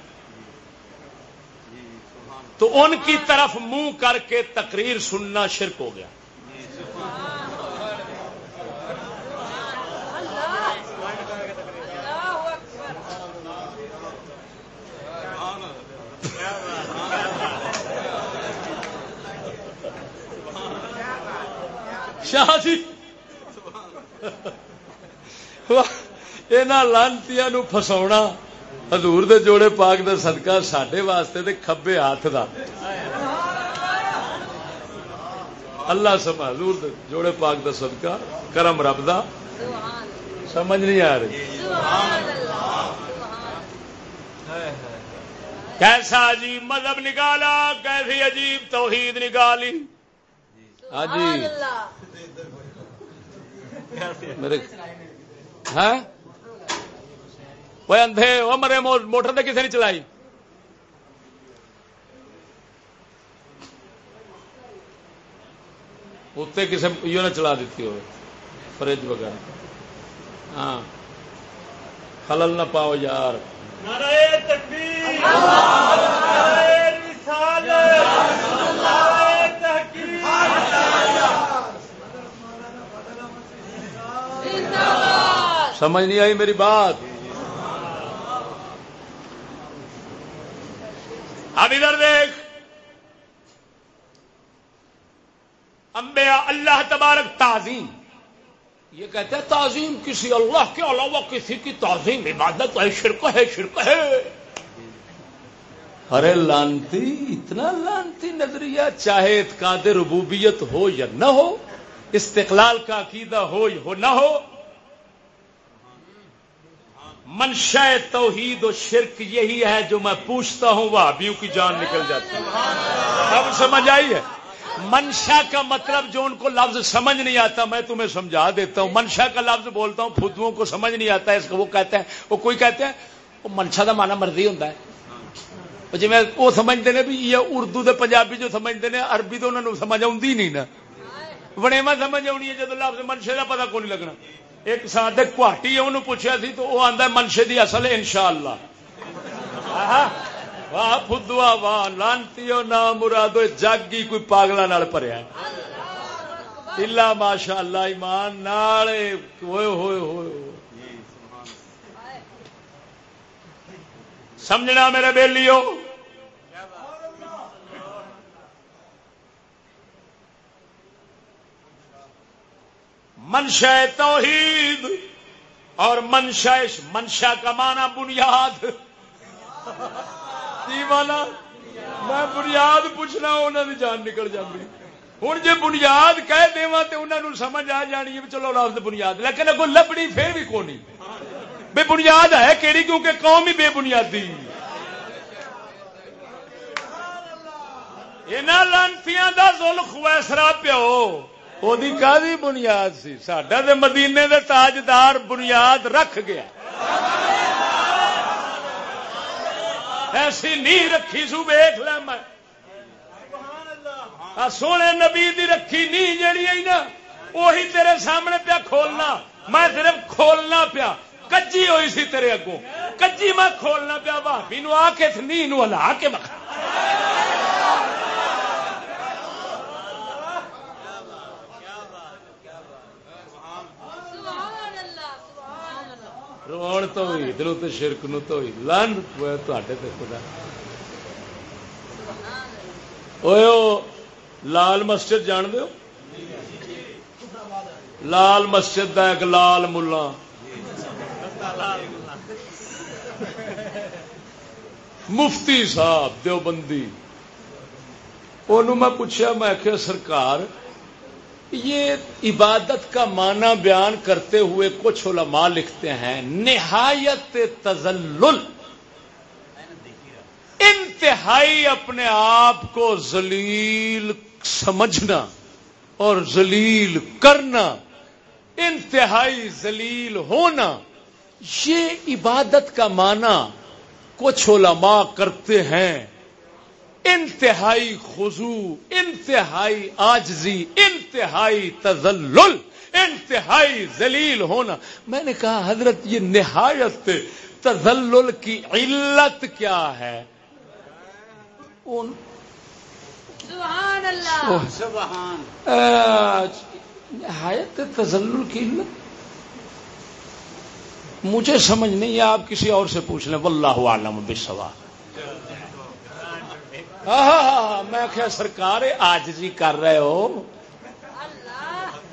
تو ان کی طرف منہ کر کے تقریر سننا شرک ہو گیا۔ شاہ جی۔ لانتی فسا حضور دے جوڑے پاک دا صدقہ سڈے واسطے تے کھبے ہاتھ دا۔ اللہ سما حضور دے جوڑے پاک دا صدقہ، کرم رب دا۔ سمجھ نہیں آ رہی۔ کیسا عجیب مذہب نکالا، کیسی عجیب توحید نکالی۔ ہاں جی۔ میرے ہاں؟ وہ اندھے وہ مرے موٹر تو کسی نے چلائی۔ اتنے کسی یہ نہ چلا دیتی ہو فریج وغیرہ۔ ہاں۔ خلل نہ پاؤ یار۔ سمجھ نہیں آئی میری بات؟ اب ادھر دیکھ! امبیا اللہ تبارک تعظیم۔ یہ کہتے ہیں تعظیم کسی اللہ کے علاوہ کسی کی تعظیم عبادت ہے، شرک ہے شرک ہے۔ ارے لانتی، اتنا لانتی نظریہ، چاہے اعتقاد ربوبیت ہو یا نہ ہو، استقلال کا عقیدہ ہو یا نہ ہو منشا توحید و شرک یہی ہے جو میں پوچھتا ہوں، وہ کی جان نکل جاتی ہے۔ اب سمجھ آئی ہے؟ منشا کا مطلب جو ان کو لفظ سمجھ نہیں آتا، میں تمہیں سمجھا دیتا ہوں۔ منشا کا لفظ بولتا ہوں فدو کو سمجھ نہیں آتا، اس کو وہ کہتے ہیں۔ وہ کوئی کہتے ہیں؟ وہ منشا کا مانا مرضی ہوتا ہے۔ جی میں وہ سمجھتے ہیں بھی یہ اردو دے پنجابی جو سمجھتے ہیں، عربی تو انہوں نے سمجھ آئی نہیں نا۔ بڑےوا سمجھ آنی ہے جب لفظ منشے کا پتا کو نہیں لگنا۔ ایک سادک گواٹی ہے، انہوں پوچھا سی تو وہ آتا منشے کی اصل ہے ان شاء اللہ واہ فدوا واہ، لانتی نہ مرادو جگ ہی کوئی پاگلا پریا الا ماشاء اللہ ایمان نال ہوئے ہوئے ہوئے سمجھنا میرے بیلیو منشا توحید اور منشا منشا کا مانا بنیاد. والا میں بنیاد پوچھنا انہوں نے جان نکل جاتی ہوں جی بنیاد کہہ دے تو انہوں نے سمجھ آ جانی ہے چلو لفظ بنیاد، لیکن اگو لبنی پھر بھی کونی بے بنیاد ہے کہڑی کیونکہ قوم ہی بے بنیادی۔ یہاں لانتیاں کا زل خویسرا پیو۔ وہ بنیاد سی؟ سڈا مدینے دے تاجدار بنیاد رکھ گیا۔ ایسی نہیں رکھی سو ویخ ل میں۔ سونے نبی دی رکھی نہیں جیڑی آئی نا وہی تیرے سامنے پیا کھولنا۔ میں صرف کھولنا پیا۔ کچی ہوئی سی تیرے اگوں۔ کچی میں کھولنا پیا۔ بھابی نو آ کے نی نو ہلا کے بکھا۔ روڑ تو ہوئی ادھر تو شرک نو تو ہوئی لن تے خدا لال مسجد جان دو لال مسجد دا ایک لال ملا مفتی صاحب دیوبندی انہوں میں پوچھا میں کہ سرکار یہ عبادت کا معنی بیان کرتے ہوئے کچھ علماء لکھتے ہیں، نہایت تزلل انتہائی اپنے آپ کو ذلیل سمجھنا اور ذلیل کرنا، انتہائی ذلیل ہونا، یہ عبادت کا معنی کچھ علماء کرتے ہیں۔ انتہائی خضو انتہائی آجزی انتہائی تزلل انتہائی ذلیل ہونا۔ میں نے کہا حضرت یہ نہایت تزلل کی علت کیا ہے؟ نہایت تزلل کی علت؟ مجھے سمجھ نہیں آپ کسی اور سے پوچھ لیں۔ واللہ عالم بسوال میں کیا سرکار آج جی کر رہے ہو؟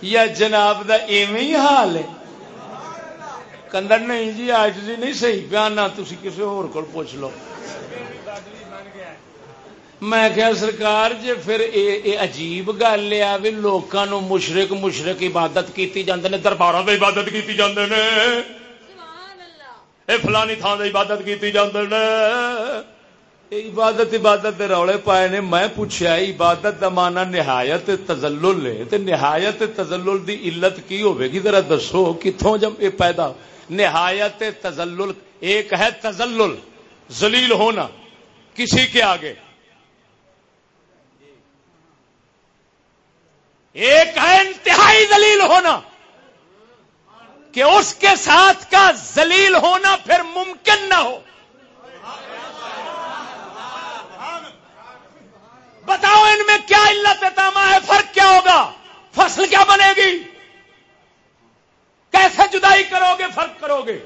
یا جناب دا ایویں ہی حال ہے؟ کندر، نہیں جی آج جی نہیں صحیح بیان نہ تھی کسی کو پوچھ لو۔ میں کیا سرکار جی پھر اے عجیب گل ہے بھی لوگوں مشرق مشرق عبادت کی جاندے نے دربار میں عبادت کی جاندے نے۔ اے فلانی تھان عبادت کی جاندے نے۔ عبادت عبادت دے پائے نے، میں پوچھا عبادت دا مانا نہایت تزلل ہے، تے نہایت تزلل دی علت کی ہوے گی؟ ذرا دسو کتوں جب یہ پیدا؟ نہایت تزلل، ایک ہے تزلل، ذلیل ہونا، کسی کے آگے۔ ایک ہے انتہائی ذلیل ہونا، کہ اس کے ساتھ کا ذلیل ہونا پھر ممکن نہ ہو۔ بتاؤ ان میں کیا علت تاما ہے؟ فرق کیا ہوگا؟ فصل کیا بنے گی؟ کیسے جدائی کرو گے؟ فرق کرو گے۔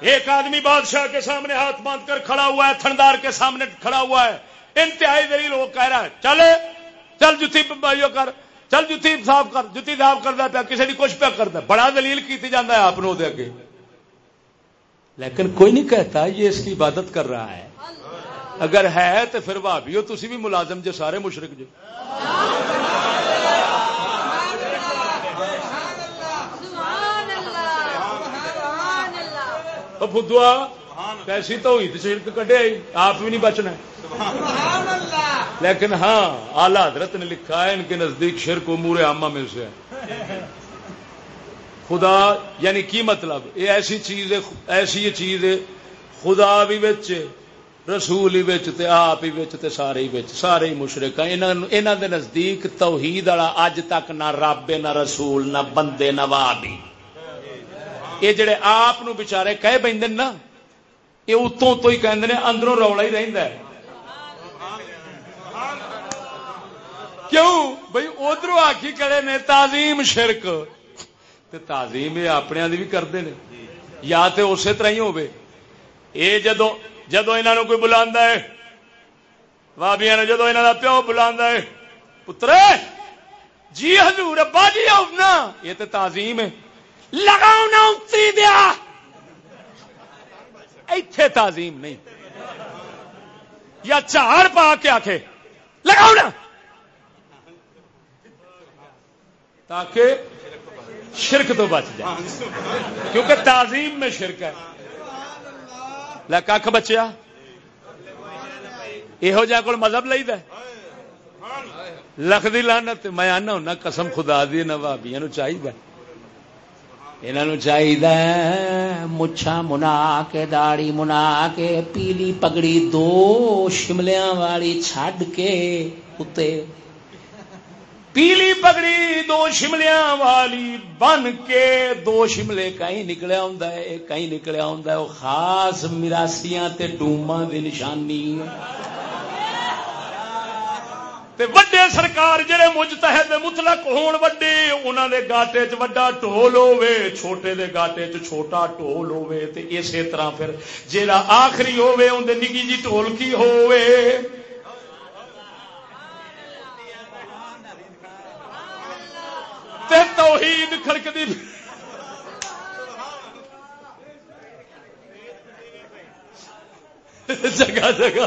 ایک آدمی بادشاہ کے سامنے ہاتھ باندھ کر کھڑا ہوا ہے، تھندار کے سامنے کھڑا ہوا ہے۔ انتہائی دلیل وہ کہہ رہا ہے۔ چلے، چل جتی بائیو کر، چل جتی صاف کر جتی صاف کرتا پیا کسی نے کچھ پیا کرتا بڑا دلیل کی جانا ہے آپ اگے۔ لیکن کوئی نہیں کہتا یہ اس کی عبادت کر رہا ہے۔ اگر ہے تو پھر بھابی تھی بھی ملازم جو سارے مشرق جو فدوا کیسی تو ہوئی تو شرک کٹے آپ بھی نہیں بچنا۔ لیکن ہاں آلہ حضرت نے لکھا ہے، ان کے نزدیک شرک امور عامہ میں سے خدا یعنی کی مطلب؟ یہ ایسی چیز ہے، ایسی چیز ہے، خدا بھی بچے رسول ہی بچ آپ ہی بچ سارے ہی بچ سارے ہی مشرک مشرق انہوں دے نزدیک توحید والا اج تک نہ رب، نہ رسول، نہ بندے، نہ وابی یہ جڑے آپ بچارے کہہ پہ نا، یہ اتوں اتوں ہی کہ اندروں رولا ہی رہتا ہے۔ کیوں؟ بھائی ادھر آخی کرے نے، تعظیم شرک۔ تے تعظیم یہ اپنے بھی کرتے ہیں یا تو اسی طرح ہی ہوے یہ جدو جدو انہوں کوئی بلا ہے بابیا نے جدو یہاں کا پیو بلا ہے پتر جی حضور، ابا جی آؤ یہ تو تعظیم ہے۔ لگاؤ نہ دیا۔ ایتھے تعظیم نہیں۔ یا چار پا کے آخے لگاؤ نا تاکہ شرک تو بچ جائے۔ کیونکہ تعظیم میں شرک ہے۔ کھ بچیا یہو جہ کو مذہب لئی لکھ دی لانت میں آنا ہونا قسم خدا دی نہ بھابیا چاہیے انہوں چاہیے مچھا منا کے داڑی منا کے پیلی پگڑی دو شملیاں والی چھڈ کے اتنے پیلی پگڑی دو شملیاں والی بن کے دو شملے کہیں نکلیا ہوں کہیں نکلیا ہوں وہ خاص مراسیاں تے ڈوما دی نشانی تے وڈے سرکار جڑے مجتہد مطلق ہون وڈے، انہاں دے گاٹے چ وڈا ٹول ہوے چھوٹے دے گاٹے چ چھوٹا ٹول ہوے تے اسی طرح پھر جیڑا آخری ہوے اون دے نگی جی ٹول کی ہوے تے توحید کھڑکدی جگہ جگہ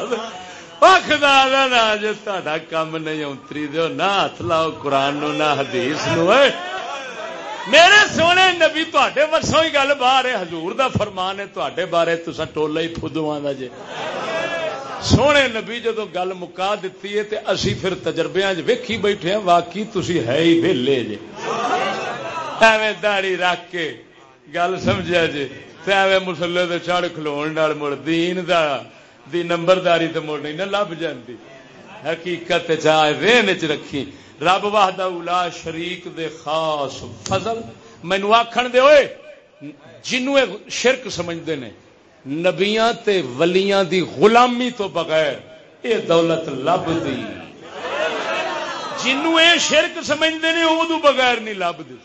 جی تا کم نہیں اتری دو نہ ہاتھ لاؤ قرآن نو، نہ حدیث نو میرے سونے نبی تے ورسوں ہی گل باہر ہے، حضور دا فرمان ہے تے بارے تسا ٹولا ہی فدو جی سونے نبی جدو گل مکا دیتی ہے تے اسی پھر تجربے ویکھی بیٹھے ہیں واقعی تسی ہے ہی ویلے جی ایویں داڑی رکھ کے گل سمجھا جی ایویں مسلے تو چڑھ کھلو مڑ دین دا، دی نمبرداری تو مڑ نہیں، نہ لب جاندی۔ حقیقت چاہ چ رکھی۔ رب واہد اولا شریک دے خاص فضل۔ مینو آخر دے ہوئے جنوں شرک سمجھتے ہیں نبیاں تے ولیاں دی غلامی تو بغیر یہ دولت لب دی جنوں اے شرک سمجھتے ہیں ادو بغیر نہیں لب دی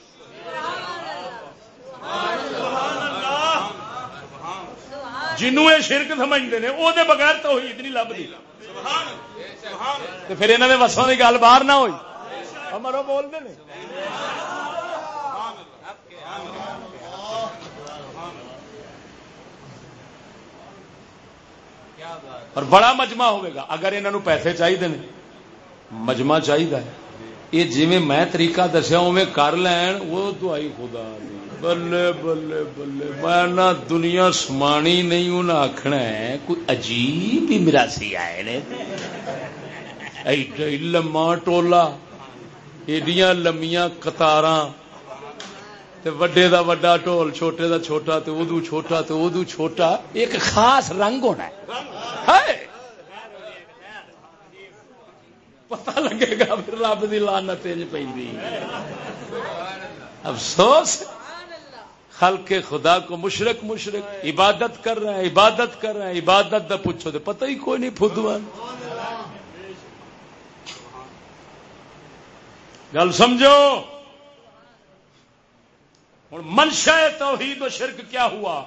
جنوں یہ شرک سمجھتے ہیں وہ بغیر تو عید نہیں لبھی پھر یہاں کے وسوں کی گل باہر نہ ہوئی۔ مرو بولتے ہیں۔ اور بڑا مجمع ہوگا اگر انہوں پیسے چاہیے مجمع چاہیے یہ جی میں طریقہ دسیا اوے کر لین، وہ دعائی خدا بلے بلے بلے۔ میں نہ دنیا سمانی نہیں انہیں آخنا ہے، کوئی عجیب ہی مراسی آئے نے۔ لما ٹولا، ایڈیاں لمیاں قطاراں۔ وڈے دا وڈا ٹول چھوٹے دا چھوٹا تے ادو چھوٹا تے ادو چھوٹا، ایک خاص رنگ ہونا ہے۔ پتہ لگے گا پھر رب کی لانت پہ افسوس! خلق خدا کو مشرق مشرق عبادت کر رہے ہیں، عبادت کر رہے ہیں، عبادت دا پوچھو تو پتہ ہی کوئی نہیں فدوان۔ گل سمجھو؟ ہوں منشا توحید و شرک کیا ہوا؟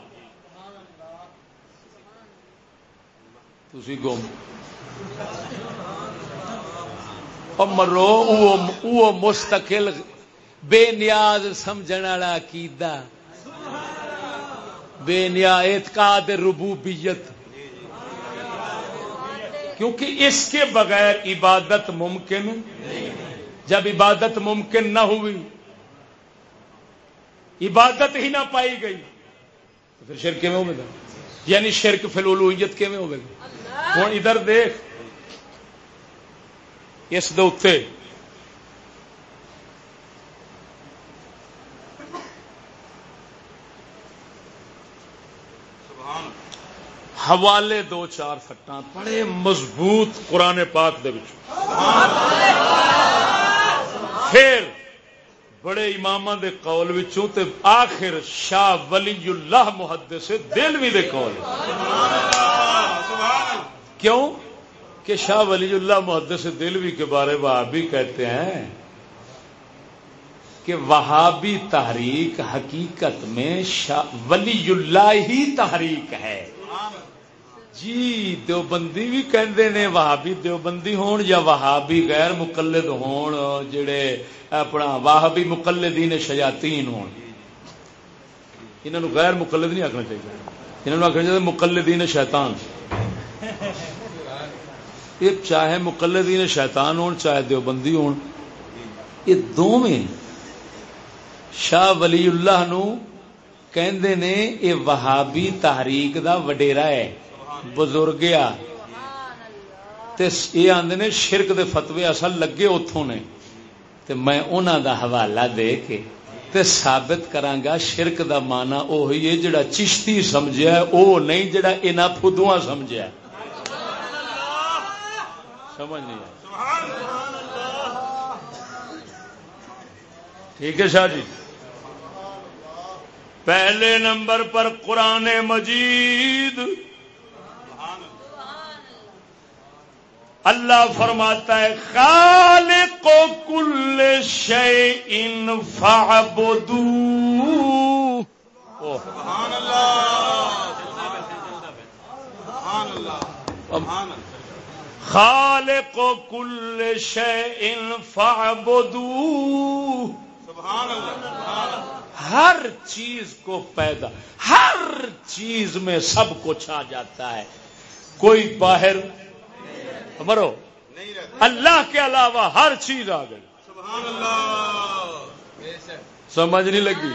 تھی گم. مرو مستقل بے نیاز سمجھ والا عقیدہ. بے نیا اعتقاد ربوبیت. کیونکہ اس کے بغیر عبادت ممکن جب عبادت ممکن نہ ہوئی عبادت ہی نہ پائی گئی۔ تو پھر شرک میں ہوگا یعنی شرک فلولویت کے میں ہوگا ہوں ادھر دیکھ۔ اس دے حوالے دو چار فٹاں بڑے مضبوط قرآن پاک دے پھر بڑے امام دے قول وچوں تے آخر شاہ ولی اللہ محدث دلوی دے قول کیوں؟ کہ شاہ ولی اللہ محدث دلوی کے بارے وہابی کہتے ہیں کہ وہابی تحریک حقیقت میں شاہ ولی اللہ ہی تحریک ہے۔ جی دیوبندی بھی کہندے نے، وہابی دیوبندی ہون یا وہابی غیر مقلد ہون، جڑے اپنا وہابی مقلدین شیاطین ہون۔ انہوں غیر مقلد نہیں آخنا چاہیے۔ انہوں آخنا چاہیے مقلدین شیطان۔ یہ چاہے مقلدین شیطان ہون، چاہے دیوبندی ہون، یہ دونوں شاہ ولی اللہ نو کہندے نے، یہ وہابی تحریک دا وڈیرا ہے۔ بزرگ یہ آدھے نے شرک دے فتوے اصل لگے اتوں نے تے میں انہوں دا حوالہ دے کے تے ثابت کرانگا شرک دا مانا اوہی ہے جڑا چشتی سمجھا ہے او نہیں جڑا انہاں فدواں سمجھا ہے سمجھ نہیں ٹھیک ہے شاہ جی پہلے نمبر پر قرآن مجید اللہ فرماتا ہے، خالق کو کل شے ان فعبدو خالق کو کل شے ان فعبدو ہر چیز کو پیدا، ہر چیز میں سب کچھ آ جاتا ہے۔ کوئی باہر مرو. اللہ کے علاوہ ہر چیز آ گئی. سمجھ نہیں لگی.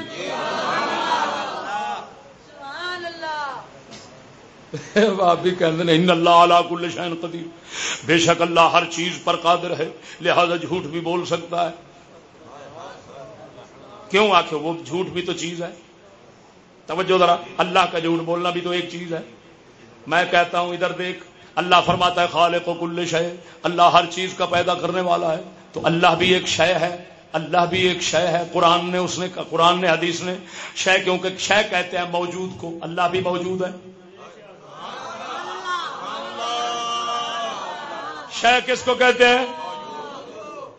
بھی کہتے ہیں اللہ علا کل شہن قدیر. بے شک اللہ ہر چیز پر قادر ہے لہذا جھوٹ بھی بول سکتا ہے. کیوں آخر وہ جھوٹ بھی تو چیز ہے؟ توجہ ذرا اللہ کا جھوٹ بولنا بھی تو ایک چیز ہے. میں کہتا ہوں ادھر دیکھ اللہ فرماتا ہے خالق و کل شے، اللہ ہر چیز کا پیدا کرنے والا ہے۔ تو اللہ بھی ایک شے ہے، اللہ بھی ایک شے ہے۔ قرآن نے اس نے، قرآن نے، حدیث نے شے کیونکہ شے کہتے ہیں موجود کو، اللہ بھی موجود ہے۔ شے کس کو کہتے ہیں؟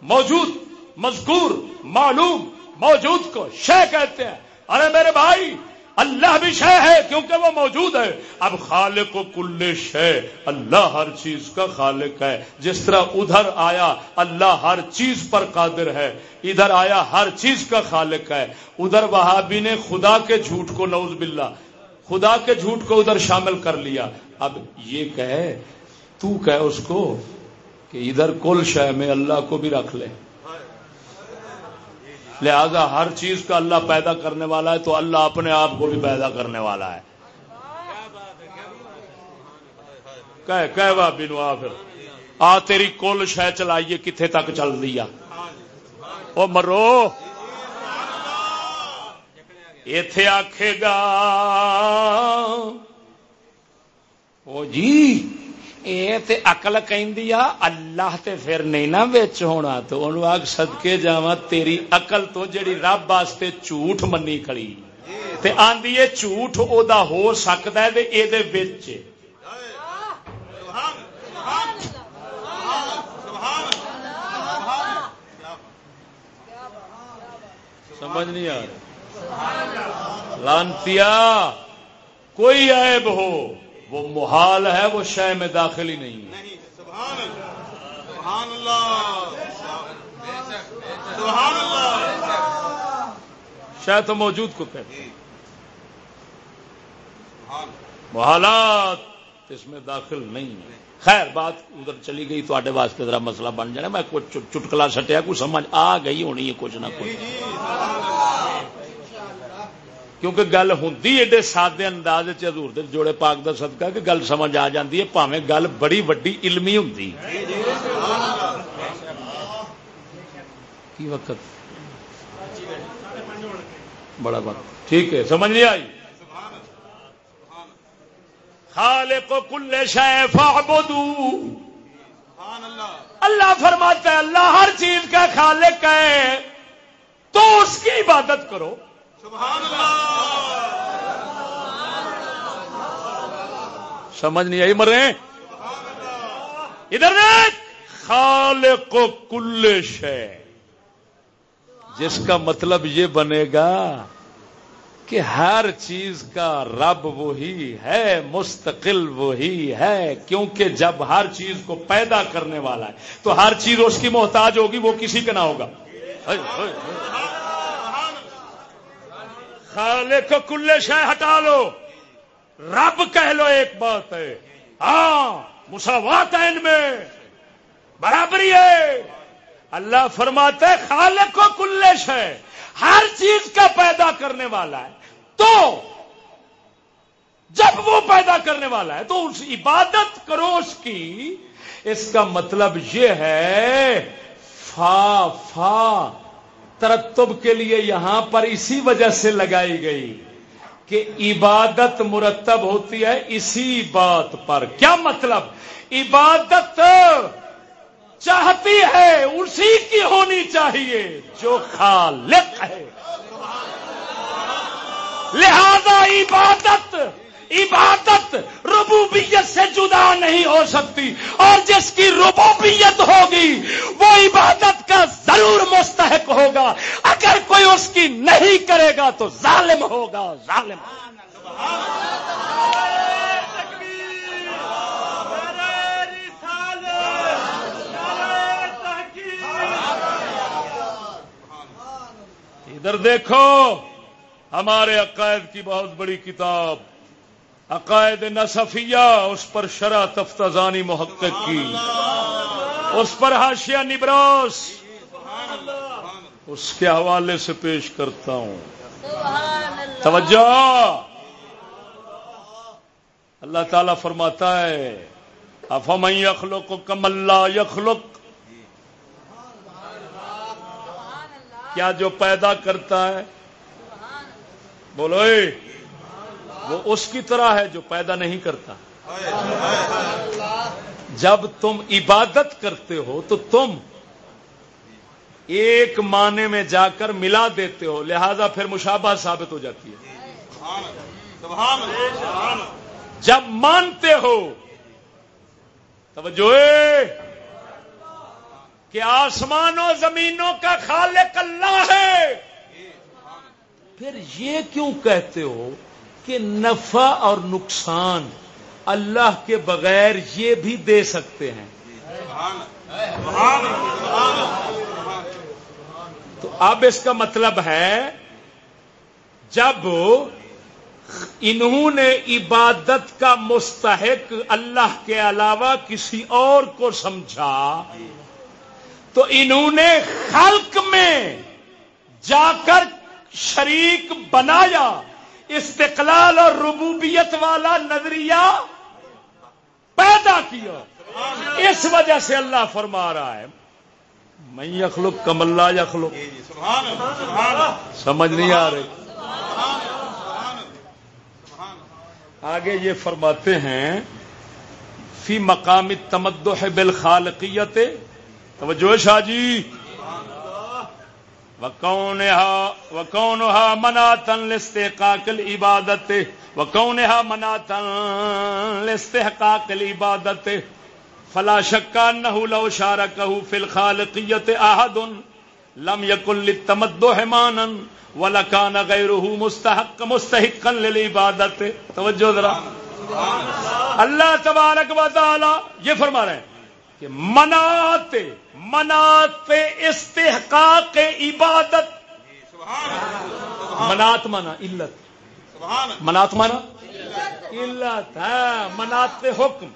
موجود، مذکور، معلوم، موجود کو شے کہتے ہیں۔ ارے میرے بھائی اللہ بھی شے ہے کیونکہ وہ موجود ہے۔ اب خالق و کل شے، اللہ ہر چیز کا خالق ہے۔ جس طرح ادھر آیا، اللہ ہر چیز پر قادر ہے۔ ادھر آیا، ہر چیز کا خالق ہے۔ ادھر وہابی نے خدا کے جھوٹ کو نوز باللہ، خدا کے جھوٹ کو ادھر شامل کر لیا۔ اب یہ کہے، تو کہ اس کو کہ ادھر کل شے میں اللہ کو بھی رکھ لے۔ لہذا ہر چیز کا اللہ پیدا کرنے والا ہے تو اللہ اپنے آپ کو بھی پیدا کرنے والا ہے۔ کہ آ پھر۔ آ، تیری کل شہ چلائیے کتنے تک چل دیا وہ مرو۔ اتے آخے گا۔ او جی۔ یہ تے اقل کہ اللہ تے پھر نہیں نا بچ ہونا تو انہوں آگ سدکے جا تیری اقل تو جڑی رب واسطے جھوٹ منی کھڑی۔ تے آندی جھوٹ او دا ہو سکتا ہے تے اے دے وچ۔ سمجھ نہیں آ رہا۔ لانتیا، کوئی عیب ہو۔ وہ محال ہے وہ شہ میں داخل ہی نہیں ہے۔ تو موجود کو کہتے ہیں۔ محالات اس میں داخل نہیں ہے خیر بات ادھر چلی گئی تو واسطے ذرا مسئلہ بن جانا میں کچھ چٹکلا سٹیا کچھ سمجھ آ گئی ہونی ہے کچھ نہ کچھ۔ کیونکہ گل ہوں ایڈے سادے انداز چور جوڑے پاک دا صدقہ کہ گل سمجھ آ جاتی ہے، پاویں گل بڑی وڈی علمی ہوں کی وقت؟ بڑا بات ٹھیک ہے، سمجھ نہیں آئی؟ خالق کل شہ اللہ فرماتا ہے، اللہ ہر چیز کا خالق ہے۔ تو اس کی عبادت کرو۔ سمجھ نہیں آئی مرے؟ ادھر خالق کو کل شے۔ جس کا مطلب یہ بنے گا کہ ہر چیز کا رب وہی ہے، مستقل وہی ہے، کیونکہ جب ہر چیز کو پیدا کرنے والا ہے، تو ہر چیز اس کی محتاج ہوگی، وہ کسی کا نہ ہوگا۔ خالق کل شہ ہٹا لو۔ رب کہہ لو ایک بات ہے۔ ہاں مساوات ہے ان میں۔ برابری ہے۔ اللہ فرماتا ہے خالق کو کل ہے ہر چیز کا پیدا کرنے والا ہے۔ تو جب وہ پیدا کرنے والا ہے، تو اس عبادت کرو اس کی۔ اس کا مطلب یہ ہے، فا فا۔ ترتب کے لیے یہاں پر اسی وجہ سے لگائی گئی کہ عبادت مرتب ہوتی ہے اسی بات پر۔ کیا مطلب؟ عبادت چاہتی ہے، اسی کی ہونی چاہیے جو خالق ہے۔ لہذا عبادت عبادت ربوبیت سے جدا نہیں ہو سکتی اور جس کی ربوبیت ہوگی وہ عبادت کا ضرور مستحق ہوگا اگر کوئی اس کی نہیں کرے گا تو ظالم ہوگا، ظالم ادھر دیکھو، ہمارے عقائد کی بہت بڑی کتاب۔ عقائد نصفیہ، اس پر شرح تفتزانی محقق کی۔ اس پر ہاشیا نبراس۔ اس کے حوالے سے پیش کرتا ہوں۔ توجہ! اللہ تعالی فرماتا ہے افم یخلق کم اللہ یخلق۔ کیا جو پیدا کرتا ہے؟ بولو۔ وہ اس کی طرح ہے جو پیدا نہیں کرتا۔ جب تم عبادت کرتے ہو تو تم ایک معنی میں جا کر ملا دیتے ہو، لہذا پھر مشابہ ثابت ہو جاتی ہے۔ جب مانتے ہو، توجہ، کہ آسمانوں زمینوں کا خالق اللہ ہے۔ پھر یہ کیوں کہتے ہو؟ کہ نفع اور نقصان اللہ کے بغیر یہ بھی دے سکتے ہیں۔ تو اب اس کا مطلب ہے، جب انہوں نے عبادت کا مستحق اللہ کے علاوہ کسی اور کو سمجھا، تو انہوں نے خلق میں جا کر شریک بنایا۔ استقلال اور ربوبیت والا نظریہ پیدا کیا۔ اس وجہ سے اللہ فرما رہا ہے۔ میں یخلق کم اللہ یخلق۔ سمجھ نہیں آ رہی۔ آگے یہ فرماتے ہیں، فی مقام تمدو ہے بالخالقیت۔ توجہ شاہ جی۔ وکون وکون منا تن لستے کاکل عبادت وکون منا تن لستے کاکل عبادت فلا شکا نہ لو شارہ کہ فل خالقیت لم یقل تمدو ہے مانن ولکان غیرہ مستحق مستحق للعبادت. توجہ ذرا. اللہ تبارک و تعالی یہ فرما رہے ہیں کہ مناتے مناتے استحقاق عبادت۔ منات منا علت۔ منات منا علت ہے۔ منات حکم۔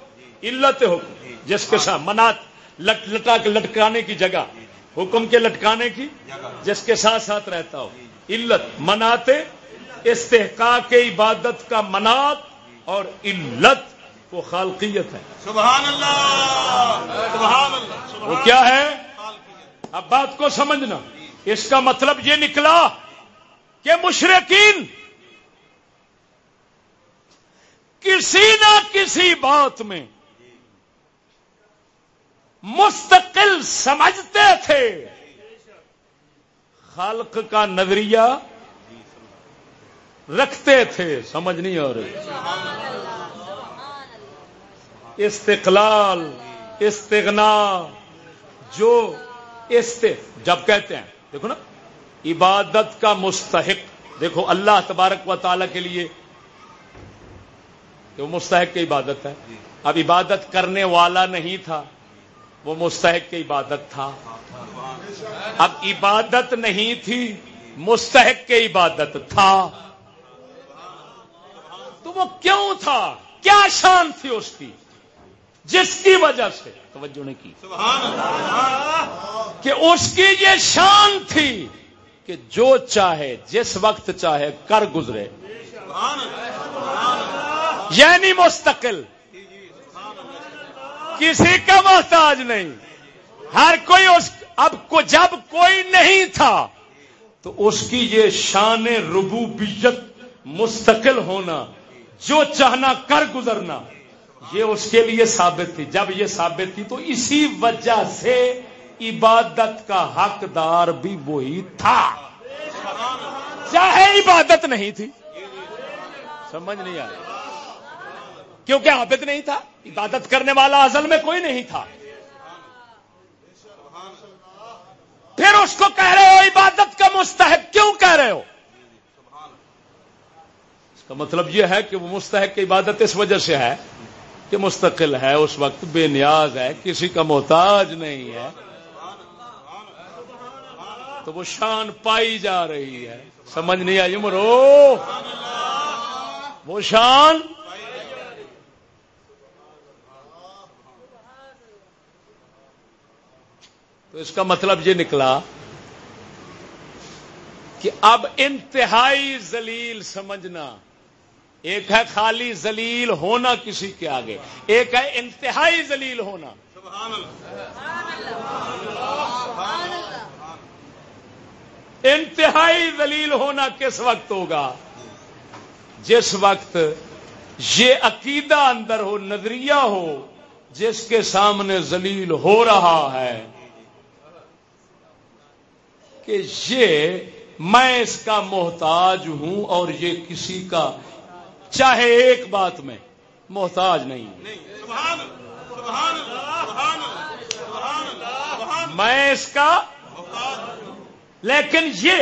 علت حکم۔ جس کے ساتھ منات لٹ لٹا کے لٹکانے کی جگہ۔ حکم کے لٹکانے کی جس کے ساتھ ساتھ رہتا ہو۔ علت۔ مناتے استحقاق عبادت کا منات اور علت۔ وہ خالقیت ہے۔ سبحان اللہ! سبحان اللہ! وہ کیا ہے؟ اب بات کو سمجھنا۔ اس کا مطلب یہ نکلا کہ مشرقین کسی نہ کسی بات میں مستقل سمجھتے تھے۔ خالق کا نظریہ رکھتے تھے۔ سمجھ نہیں آ رہی۔ استقلال استغنا جو است جب کہتے ہیں دیکھو نا عبادت کا مستحق دیکھو اللہ تبارک و تعالی کے لیے کہ وہ مستحق کی عبادت ہے۔ اب عبادت کرنے والا نہیں تھا وہ مستحق کی عبادت تھا۔ اب عبادت نہیں تھی مستحق کی عبادت تھا۔ تو وہ کیوں تھا؟ کیا شان تھی اس کی؟ جس کی وجہ سے توجہ نے کی کہ اس کی یہ شان تھی کہ جو چاہے، جس وقت چاہے، کر گزرے۔ یعنی مستقل۔ کسی کا محتاج نہیں۔ ہر کوئی اس، اب کو، جب کوئی نہیں تھا، تو اس کی یہ شان ربوبیت مستقل ہونا، جو چاہنا، کر گزرنا۔ یہ اس کے لیے ثابت تھی۔ جب یہ ثابت تھی تو اسی وجہ سے عبادت کا حقدار بھی وہی تھا۔ چاہے عبادت نہیں تھی۔ سمجھ نہیں آئی کیونکہ عابد نہیں تھا۔ عبادت کرنے والا ازل میں کوئی نہیں تھا۔ پھر اس کو کہہ رہے ہو عبادت کا مستحق کیوں کہہ رہے ہو؟ اس کا مطلب یہ ہے کہ وہ مستحق کی عبادت اس وجہ سے ہے کہ مستقل ہے، اس وقت بے نیاز ہے، کسی کا محتاج نہیں ہے۔ تو وہ شان پائی جا رہی ہے۔ سمجھ نہیں آئی مرو وہ شان تو اس کا مطلب یہ نکلا کہ اب انتہائی ذلیل سمجھنا۔ ایک ہے خالی ذلیل ہونا کسی کے آگے، ایک ہے انتہائی ذلیل ہونا۔ انتہائی ذلیل ہونا کس وقت ہوگا؟ جس وقت یہ عقیدہ اندر ہو، نظریہ ہو، جس کے سامنے ذلیل ہو رہا ہے کہ یہ میں اس کا محتاج ہوں اور یہ کسی کا چاہے ایک بات میں، محتاج نہیں۔ میں اس کا لیکن یہ،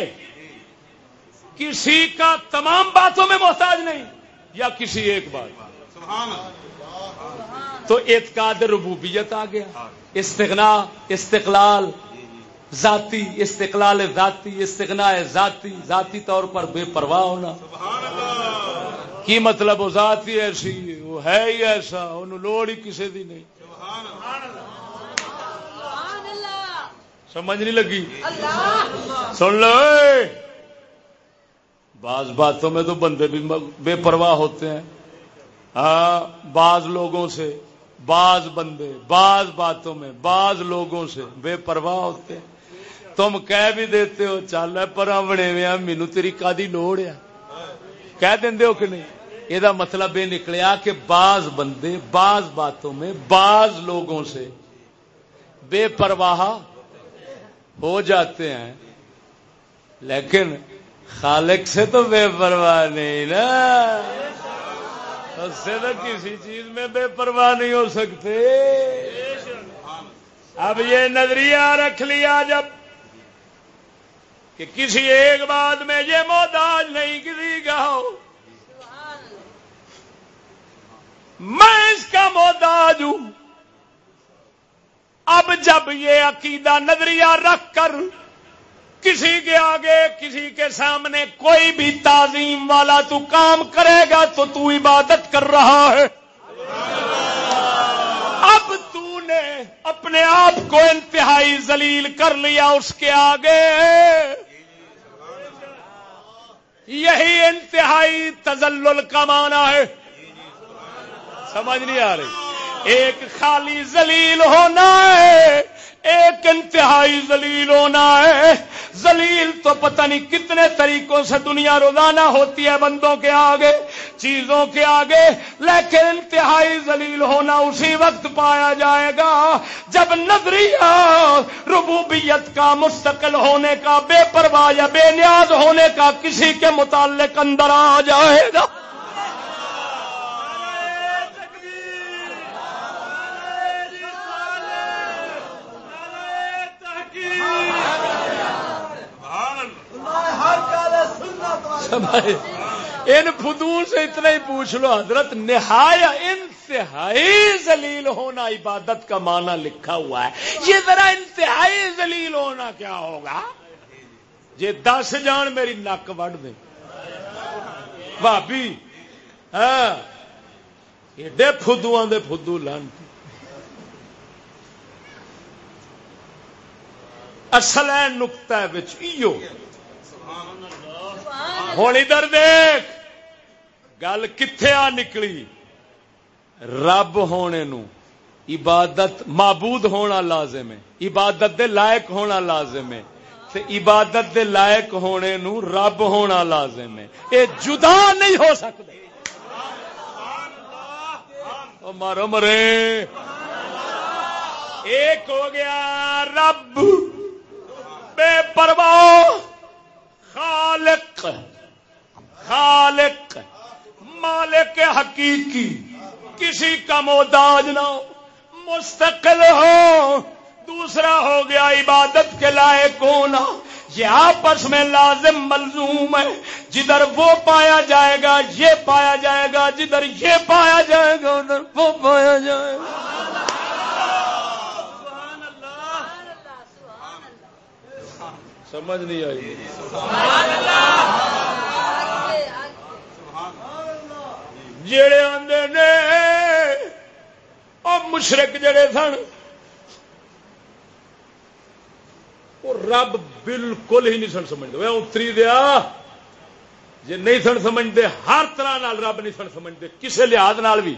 کسی کا تمام باتوں میں محتاج نہیں یا کسی ایک بات۔ تو اعتقاد ربوبیت آ گیا۔ استغنا، استقلال، ذاتی استقلال ذاتی، استغنا ذاتی ذاتی طور پر بے پرواہ ہونا۔ کی مطلب وہ ذات ہی ایسی وہ ہے ہی ایسا، انہوں لوڑ ہی کسی دی نہیں۔ سمجھ نہیں لگی؟ سن لو بعض باتوں میں تو بندے بھی بے پرواہ ہوتے ہیں۔ ہاں بعض لوگوں سے، بعض بندے، بعض باتوں میں، بعض لوگوں سے بے پرواہ ہوتے ہیں۔ تم کہہ بھی دیتے ہو، چل پر بنے ہوئے مینو تیری کا لوڑ ہے۔ کہہ دیں ہو کہ نہیں؟ یہ مطلب یہ نکلیا کہ بعض بندے بعض باتوں میں بعض لوگوں سے بے پرواہ ہو جاتے ہیں۔ لیکن خالق سے تو بے پرواہ نہیں نا۔ اس سے تو کسی چیز میں بے پرواہ نہیں ہو سکتے۔ اب یہ نظریہ رکھ لیا جبکہ کسی ایک بات میں یہ محتاج نہیں، کسی کا ہو۔ میں اس کا محتاج ہوں۔ اب جب یہ عقیدہ نظریہ رکھ کر کسی کے آگے، کسی کے سامنے کوئی بھی تعظیم والا تو کام کرے گا تو تو عبادت کر رہا ہے۔ اب تو نے اپنے آپ کو انتہائی ذلیل کر لیا اس کے آگے۔ یہی انتہائی تزل کا معنی ہے۔ سمجھ نہیں آ رہی۔ ایک خالی زلیل ہونا ہے، ایک انتہائی زلیل ہونا ہے۔ زلیل تو پتہ نہیں کتنے طریقوں سے دنیا روزانہ ہوتی ہے بندوں کے آگے، چیزوں کے آگے، لیکن انتہائی زلیل ہونا اسی وقت پایا جائے گا جب نظریہ ربوبیت کا مستقل ہونے کا، بے پرواہ یا بے نیاز ہونے کا کسی کے متعلق اندر آ جائے گا۔ ان فدور سے اتنا ہی پوچھ لو، حضرت نہایا انتہائی ذلیل ہونا عبادت کا معنی لکھا ہوا ہے۔ یہ ذرا انتہائی ذلیل ہونا کیا ہوگا؟ یہ دس جان میری نک وڈ دے۔ بھابی ہاں ایڈے فدو دے فدو لانتی اصل ہے نکتا ہے ہوں ادھر دیکھ گل کتنے آ نکلی؟ رب ہونے نو عبادت معبود ہونا لازم ہے۔ عبادت دے لائق ہونا لازم ہے۔ تے عبادت دے لائق ہونے نو رب ہونا لازم ہے۔ یہ جدا نہیں ہو سکتا مارو مرے۔ ایک ہو گیا رب۔ بے پرواہ۔ خالق خالق، مالک حقیقی، کسی کا محتاج نہ ہو، مستقل ہو۔ دوسرا ہو گیا عبادت کے لائق ہونا۔ یہ آپس میں لازم ملزوم ہے۔ جدھر وہ پایا جائے گا، یہ پایا جائے گا۔ جدھر یہ پایا جائے گا، ادھر وہ پایا جائے گا۔ سمجھ نہیں آئی۔ جڑے آدھے نے اور مشرق جڑے سن وہ رب بالکل ہی نہیں سن سمجھتے اتری دیا جی نہیں سن سمجھتے ہر طرح رب نہیں سن سمجھتے کسی لحاظ بھی۔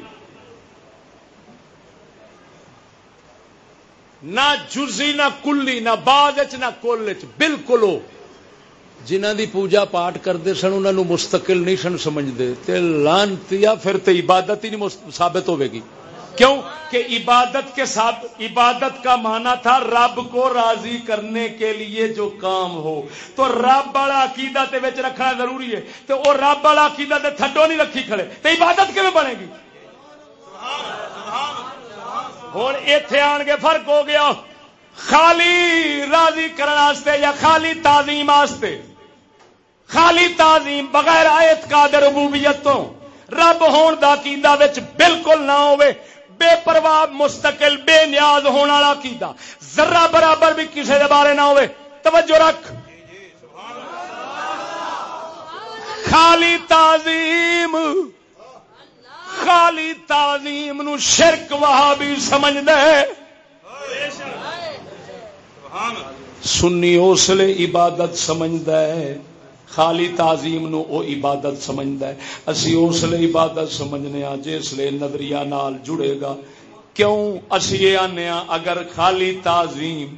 نہ جزی نہ کلی، نہ بعد نہ کل بالکل جنہ دی پوجا پاٹ کرتے سن انہوں مستقل نہیں سن سمجھتے تے لانتی پھر تے عبادت ہی نہیں ثابت ہوے گی۔ کیوں؟ کہ عبادت کے ساتھ عبادت کا معنی تھا رب کو راضی کرنے کے لیے جو کام ہو۔ تو رب والا عقیدہ تے وچ رکھنا ضروری ہے۔ تو وہ رب والا عقیدہ تے تھڈو نہیں رکھی کھڑے۔ تو عبادت کیون بنے گی؟ ہوں اتے آن کے فرق ہو گیا۔ خالی راضی کرنے یا خالی تعظیم آستے خالی تعظیم بغیر آیت کا ربوبیت تو رب ہون دا کیدا وچ بالکل نہ ہوئے بے پرواہ، مستقل، بے نیاز ہونے والا کیدا ذرہ برابر بھی کسی دے بارے نہ ہوئے توجہ رکھ۔ خالی تعظیم خالی تعظیم نو شرک وہابی سمجھ دے سنی اس لیے عبادت سمجھتا ہے۔ خالی تعظیم نو او عبادت سمجھتا ہے۔ اسی اس لیے عبادت سمجھنے ہاں جس لیے نظریہ نال جڑے گا۔ کیوں؟ اسی یہ آنے ہاں اگر خالی تعظیم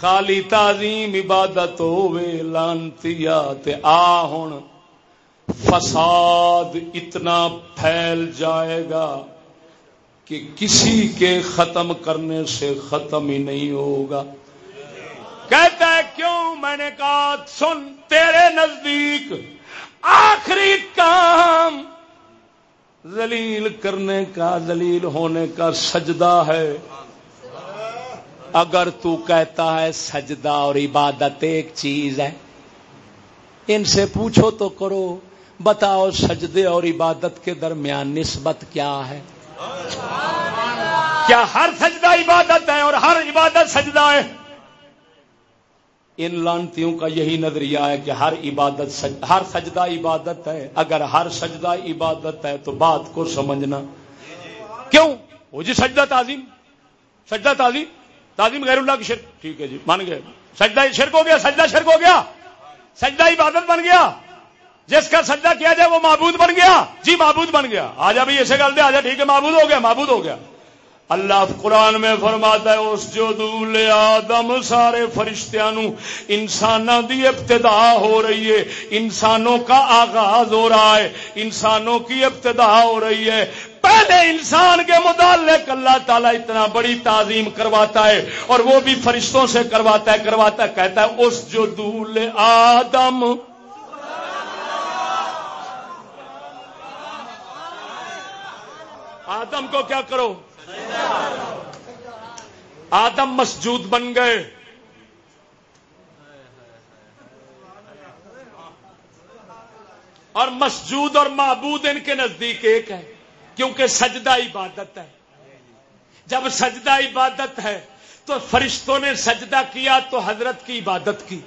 خالی تعظیم عبادت ہوے لانتی تے آ ہن فساد اتنا پھیل جائے گا کہ کسی کے ختم کرنے سے ختم ہی نہیں ہوگا۔ کہتا ہے کیوں میں نے کہا، سن تیرے نزدیک آخری کام ذلیل کرنے کا، ذلیل ہونے کا سجدہ ہے۔ اگر تو کہتا ہے سجدہ اور عبادت ایک چیز ہے، ان سے پوچھو تو کرو۔ بتاؤ سجدے اور عبادت کے درمیان نسبت کیا ہے؟ کیا ہر سجدہ عبادت ہے اور ہر عبادت سجدہ ہے؟ ان لانتیوں کا یہی نظریہ ہے کہ ہر عبادت سج... ہر سجدہ عبادت ہے۔ اگر ہر سجدہ عبادت ہے تو بات کو سمجھنا۔ کیوں؟ وہ جی سجدہ تعظیم۔ سجدہ تعظیم۔ تعظیم غیر اللہ کی شرک۔ ٹھیک ہے جی مان گئے۔ سجدہ شرک ہو گیا سجدہ شرک ہو گیا۔ سجدہ عبادت بن گیا۔ جس کا سجدہ کیا جائے وہ معبود بن گیا۔ جی معبود بن گیا۔ آجا بھی ایسے گل دے، آجا ٹھیک ہے، معبود ہو گیا، معبود ہو گیا۔ اللہ قرآن میں فرماتا ہے، اس جو دول آدم سارے فرشتیاں انسان دی ابتدا ہو رہی ہے۔ انسانوں کا آغاز ہو رہا ہے۔ انسانوں کی ابتدا ہو رہی ہے۔ پہلے انسان کے متعلق اللہ تعالیٰ اتنا بڑی تعظیم کرواتا ہے اور وہ بھی فرشتوں سے کرواتا ہے کرواتا ہے، کہتا ہے، اس جو دول آدم آدم کو کیا کرو؟ آدم مسجود بن گئے۔ اور مسجود اور معبود ان کے نزدیک ایک ہے، کیونکہ سجدہ عبادت ہے۔ جب سجدہ عبادت ہے، تو فرشتوں نے سجدہ کیا تو حضرت کی عبادت کی۔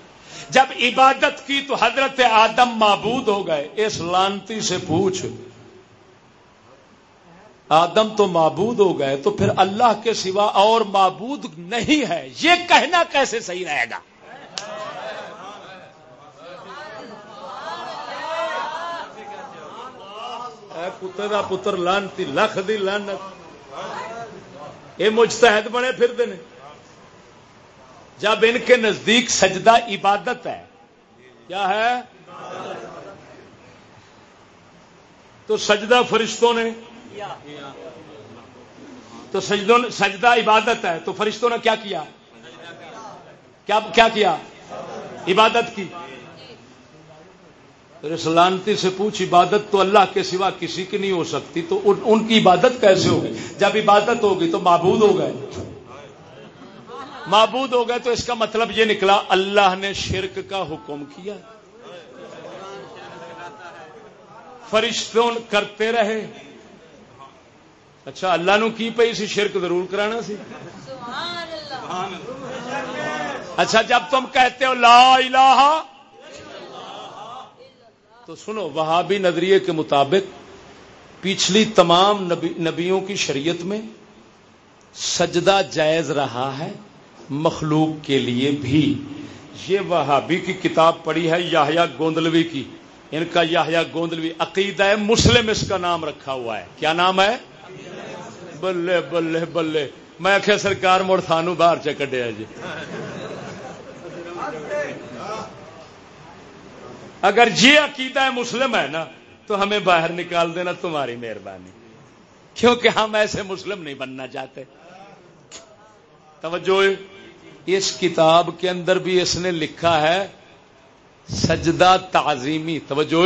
جب عبادت کی تو حضرت آدم معبود ہو گئے۔ اس لانتی سے پوچھ۔ آدم تو معبود ہو گئے تو پھر اللہ کے سوا اور معبود نہیں ہے۔ یہ کہنا کیسے صحیح رہے گا؟ پتر کا پتر لانتی لکھ دی لانت یہ مجتحد بنے پھر دنے جب ان کے نزدیک سجدہ عبادت ہے، کیا ہے؟ تو سجدہ فرشتوں نے تو سجدوں سجدہ عبادت ہے، تو فرشتوں نے کیا کیا؟ کیا کیا عبادت کی۔ سلانتی سے پوچھ، عبادت تو اللہ کے سوا کسی کی نہیں ہو سکتی، تو ان کی عبادت کیسے ہوگی؟ جب عبادت ہوگی تو معبود ہو گئے۔ معبود ہو گئے تو اس کا مطلب یہ نکلا، اللہ نے شرک کا حکم کیا۔ فرشتوں کرتے رہے۔ اچھا اللہ نو کی پی سی؟ شرک ضرور کرانا سی؟ اچھا جب تم کہتے ہو لا الہ تو سنو وہابی نظریے کے مطابق پچھلی تمام نبی نبیوں کی شریعت میں سجدہ جائز رہا ہے مخلوق کے لیے بھی۔ یہ وہابی کی کتاب پڑھی ہے یاہیا گوندلوی کی۔ ان کا یاہیا گوندلوی عقیدہ مسلم اس کا نام رکھا ہوا ہے۔ کیا نام ہے؟ بلے بلے بلے میں آخیا سرکار مڑ سانو باہر چ کڈیا جی اگر یہ عقیدہ ہے مسلم ہے نا تو ہمیں باہر نکال دینا تمہاری مہربانی کیونکہ ہم ایسے مسلم نہیں بننا چاہتے توجہ اس کتاب کے اندر بھی اس نے لکھا ہے سجدہ تعظیمی توجہ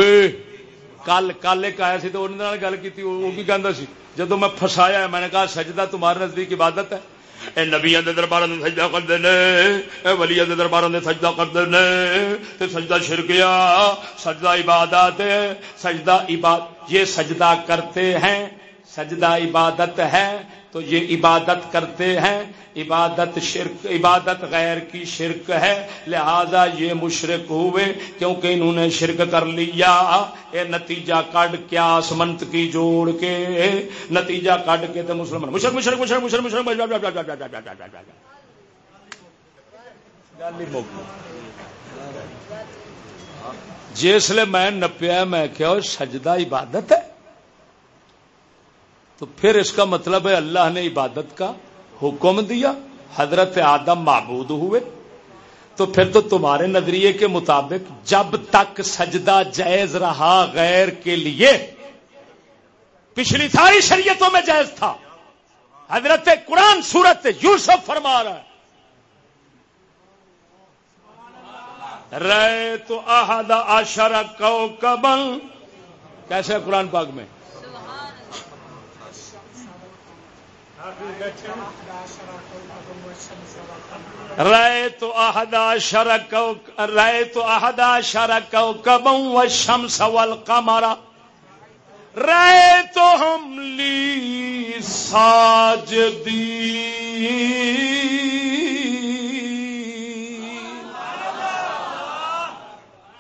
کل کل ایک آیا سی تو انہوں نے گل کی وہ بھی کہہ سی جدو میں فسایا میں نے کہا سجدہ تمہارے نزدیک عبادت ہے اے نبیا کے دربار نے سجدہ کرتے ہیں ولیا کے دربار نے سجدہ کرتے ہیں سجدہ شرکیا سجدہ عبادت سجدہ عبادت یہ سجدہ کرتے ہیں سجدہ عبادت ہے تو یہ عبادت کرتے ہیں عبادت شرک عبادت غیر کی شرک ہے لہذا یہ مشرق ہوئے کیونکہ انہوں نے شرک کر لیا اے نتیجہ کٹ کیا سمنت کی جوڑ کے نتیجہ کٹ کے تو مسلمان مشرق مشرق مشرق مشرق مشرق جسے میں نپیا میں کیا سجدہ عبادت ہے تو پھر اس کا مطلب ہے اللہ نے عبادت کا حکم دیا، حضرت آدم معبود ہوئے۔ تو پھر تو تمہارے نظریے کے مطابق جب تک سجدہ جائز رہا غیر کے لیے، پچھلی ساری شریعتوں میں جائز تھا۔ حضرت قرآن سورت یوسف فرما رہا ہے۔ رے تو احد آشر کو کبل کیسے قرآن پاک میں؟ رائے تو احدا شرک رائے تو احدا شرک کبوں و شم سول رائے تو ہم لی ساج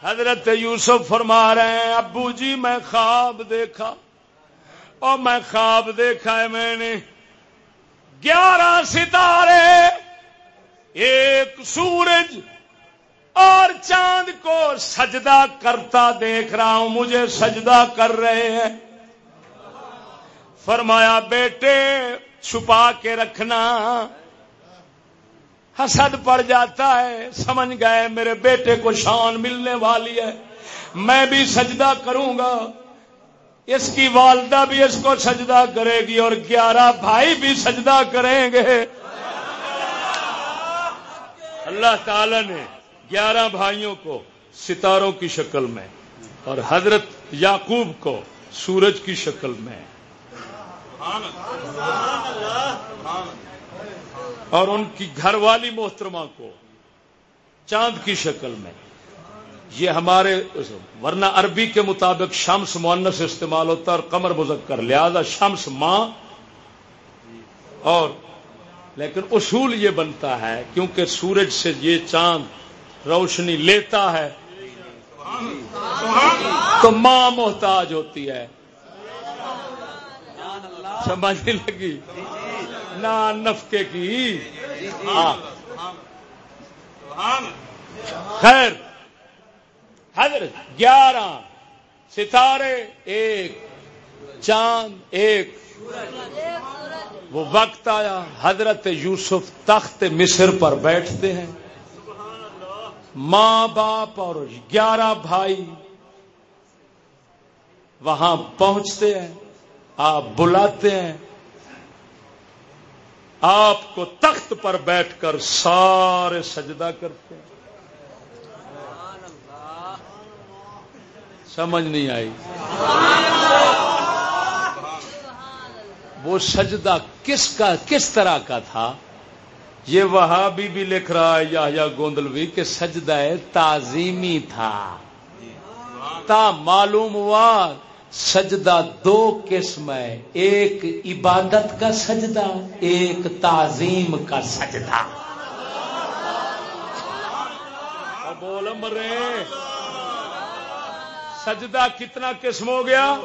حضرت یوسف فرما رہے ہیں، ابو جی میں خواب دیکھا۔ اور میں خواب دیکھا ہے میں نے۔ گیارہ ستارے، ایک سورج اور چاند کو سجدہ کرتا دیکھ رہا ہوں، مجھے سجدہ کر رہے ہیں۔ فرمایا، بیٹے، چھپا کے رکھنا۔ حسد پڑ جاتا ہے، سمجھ گئے، میرے بیٹے کو شان ملنے والی ہے۔ میں بھی سجدہ کروں گا۔ اس کی والدہ بھی اس کو سجدہ کرے گی اور گیارہ بھائی بھی سجدہ کریں گے۔ اللہ تعالی نے گیارہ بھائیوں کو ستاروں کی شکل میں اور حضرت یعقوب کو سورج کی شکل میں۔ اور ان کی گھر والی محترمہ کو چاند کی شکل میں۔ یہ ہمارے ورنہ عربی کے مطابق شمس مونس استعمال ہوتا ہے اور کمر مذکر، لہذا شمس ماں اور لیکن اصول یہ بنتا ہے کیونکہ سورج سے یہ چاند روشنی لیتا ہے، تو ماں محتاج ہوتی ہے۔ سمجھنے لگی؟ نہ نفقے کی۔ ہاں۔ خیر۔ حضرت گیارہ ستارے ایک، چاند ایک۔ وہ وقت آیا، حضرت یوسف تخت مصر پر بیٹھتے ہیں۔ ماں باپ اور گیارہ بھائی وہاں پہنچتے ہیں، آپ بلاتے ہیں۔ آپ کو تخت پر بیٹھ کر سارے سجدہ کرتے ہیں۔ سمجھ نہیں آئی۔ وہ سجدہ کس کا، کس طرح کا تھا؟ یہ وہاں بھی لکھ رہا ہے یا گوندلوی کہ سجدہ تعظیمی تھا۔ تا معلوم ہوا، سجدہ دو قسم ہے۔ ایک عبادت کا سجدہ، ایک تعظیم کا سجدہ۔ بول مرے سجدہ کتنا قسم ہو گیا؟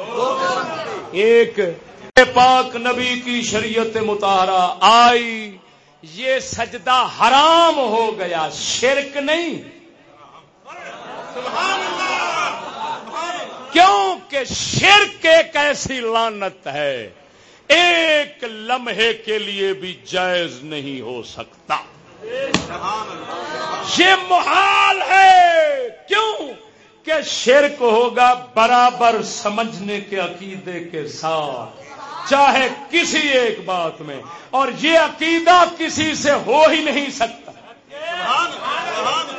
ایک۔ پاک نبی کی شریعت متحرہ آئی، یہ سجدہ حرام ہو گیا، شرک نہیں۔ کیونکہ شرک ایک ایسی لانت ہے، ایک لمحے کے لیے بھی جائز نہیں ہو سکتا۔ یہ محال ہے۔ کیوں؟ کہ شرک ہوگا برابر سمجھنے کے عقیدے کے ساتھ۔ چاہے کسی ایک بات میں۔ اور یہ عقیدہ کسی سے ہو ہی نہیں سکتا۔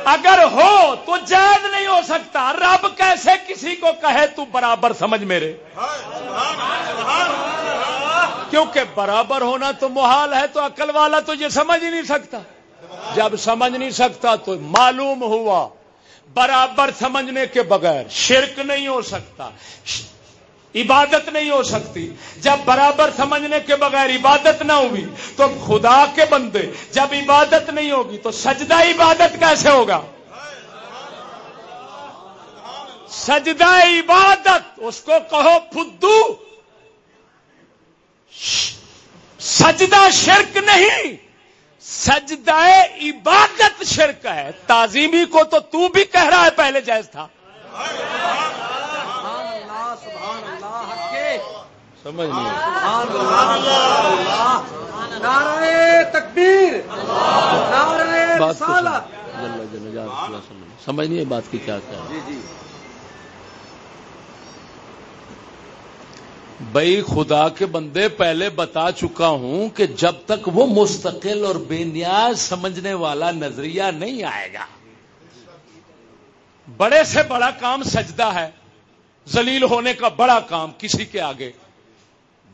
اگر ہو تو جائز نہیں ہو سکتا۔ رب کیسے کسی کو کہے تو برابر سمجھ میرے۔ کیونکہ برابر ہونا تو محال ہے، تو عقل والا تو یہ سمجھ ہی نہیں سکتا۔ جب سمجھ نہیں سکتا تو معلوم ہوا۔ برابر سمجھنے کے بغیر شرک نہیں ہو سکتا۔ عبادت نہیں ہو سکتی۔ جب برابر سمجھنے کے بغیر عبادت نہ ہوگی تو خدا کے بندے۔ جب عبادت نہیں ہوگی تو سجدہ عبادت کیسے ہوگا؟ سجدہ عبادت، اس کو کہو فدو۔ سجدہ شرک نہیں۔ سجدہ عبادت شرک ہے۔ تعظیمی کو تو تو بھی کہہ رہا ہے پہلے جائز تھا۔ سمجھ نہیں۔ تکبیر۔ سمجھ۔ نہیں بات کی کیا کیا جی جی بھائی خدا کے بندے پہلے بتا چکا ہوں کہ جب تک وہ مستقل اور بے نیاز سمجھنے والا نظریہ نہیں آئے گا۔ بڑے سے بڑا کام سجدہ ہے۔ زلیل ہونے کا بڑا کام کسی کے آگے۔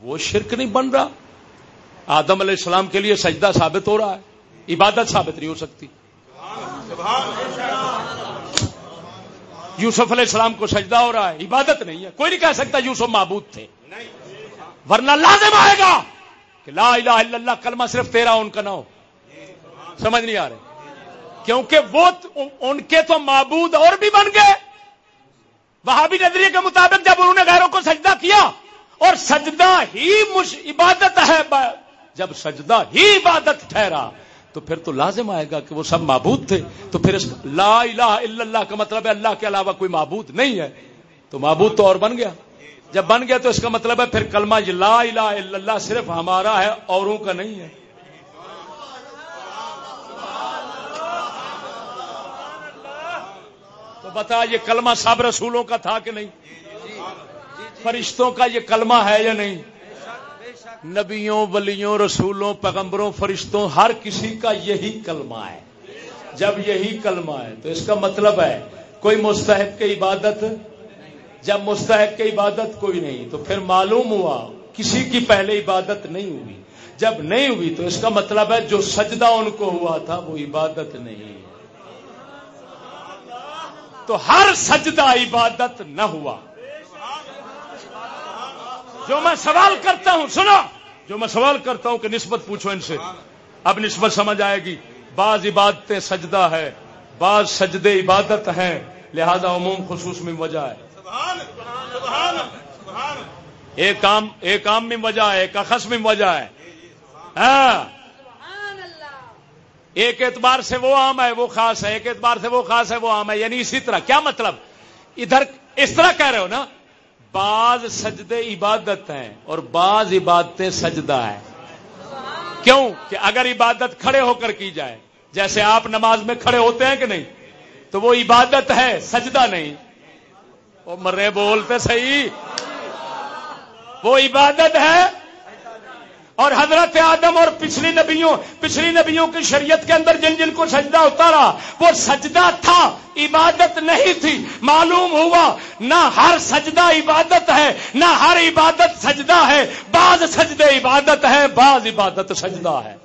وہ شرک نہیں بن رہا۔ آدم علیہ السلام کے لیے سجدہ ثابت ہو رہا ہے۔ عبادت ثابت نہیں ہو سکتی۔ یوسف علیہ السلام کو سجدہ ہو رہا ہے۔ عبادت نہیں ہے۔ کوئی نہیں کہہ سکتا یوسف معبود تھے۔ ورنہ لازم آئے گا کہ لا الہ الا اللہ کلمہ صرف تیرا ان کا نہ ہو۔ سمجھ نہیں آ رہے۔ کیونکہ وہ ان کے تو معبود اور بھی بن گئے۔ وہاں بھی نظریے کے مطابق جب انہوں نے غیروں کو سجدہ کیا اور سجدہ ہی مش عبادت ہے جب سجدہ ہی عبادت ٹھہرا، تو پھر تو لازم آئے گا کہ وہ سب معبود تھے۔ تو پھر اس لا الہ الا اللہ کا مطلب ہے اللہ کے علاوہ کوئی معبود نہیں ہے۔ تو معبود تو اور بن گیا۔ جب بن گیا تو اس کا مطلب ہے پھر کلمہ لا الہ الا اللہ صرف ہمارا ہے، اوروں کا نہیں ہے۔ تو بتا یہ کلمہ سب رسولوں کا تھا کہ نہیں؟ فرشتوں کا یہ کلمہ ہے یا نہیں؟ نبیوں، ولیوں، رسولوں، پیغمبروں، فرشتوں، ہر کسی کا یہی کلمہ ہے۔ جب یہی کلمہ ہے تو اس کا مطلب ہے، کوئی مستحق کی عبادت جب مستحق کی عبادت کوئی نہیں تو پھر معلوم ہوا کسی کی پہلے عبادت نہیں ہوئی۔ جب نہیں ہوئی تو اس کا مطلب ہے جو سجدہ ان کو ہوا تھا وہ عبادت نہیں۔ تو ہر سجدہ عبادت نہ ہوا۔ جو میں سوال کرتا ہوں، سنو۔ جو میں سوال کرتا ہوں کہ نسبت پوچھو ان سے۔ اب نسبت سمجھ آئے گی۔ بعض عبادتیں سجدہ ہے، بعض سجدے عبادت ہیں، لہذا عموم خصوص میں وجہ ہے۔ ایک کام ایک کام میں وجہ ہے، ایک اخص میں وجہ ہے۔ ہاں۔ ایک اعتبار سے وہ عام ہے، وہ خاص ہے۔ ایک اعتبار سے وہ خاص ہے، وہ عام ہے۔ یعنی اسی طرح، کیا مطلب؟ ادھر اس طرح کہہ رہے ہو نا، بعض سجدے عبادت ہیں اور بعض عبادتیں سجدہ ہیں۔ کیوں؟ کہ اگر عبادت کھڑے ہو کر کی جائے، جیسے آپ نماز میں کھڑے ہوتے ہیں کہ نہیں، تو وہ عبادت ہے، سجدہ نہیں۔ وہ مرے بولتے صحیح۔ وہ عبادت ہے۔ اور حضرت آدم اور پچھلی نبیوں پچھلی نبیوں کی شریعت کے اندر جن جن کو سجدہ اتارا، وہ سجدہ تھا، عبادت نہیں تھی۔ معلوم ہوا، نہ ہر سجدہ عبادت ہے، نہ ہر عبادت سجدہ ہے۔ بعض سجدے عبادت ہے بعض عبادت سجدہ ہے۔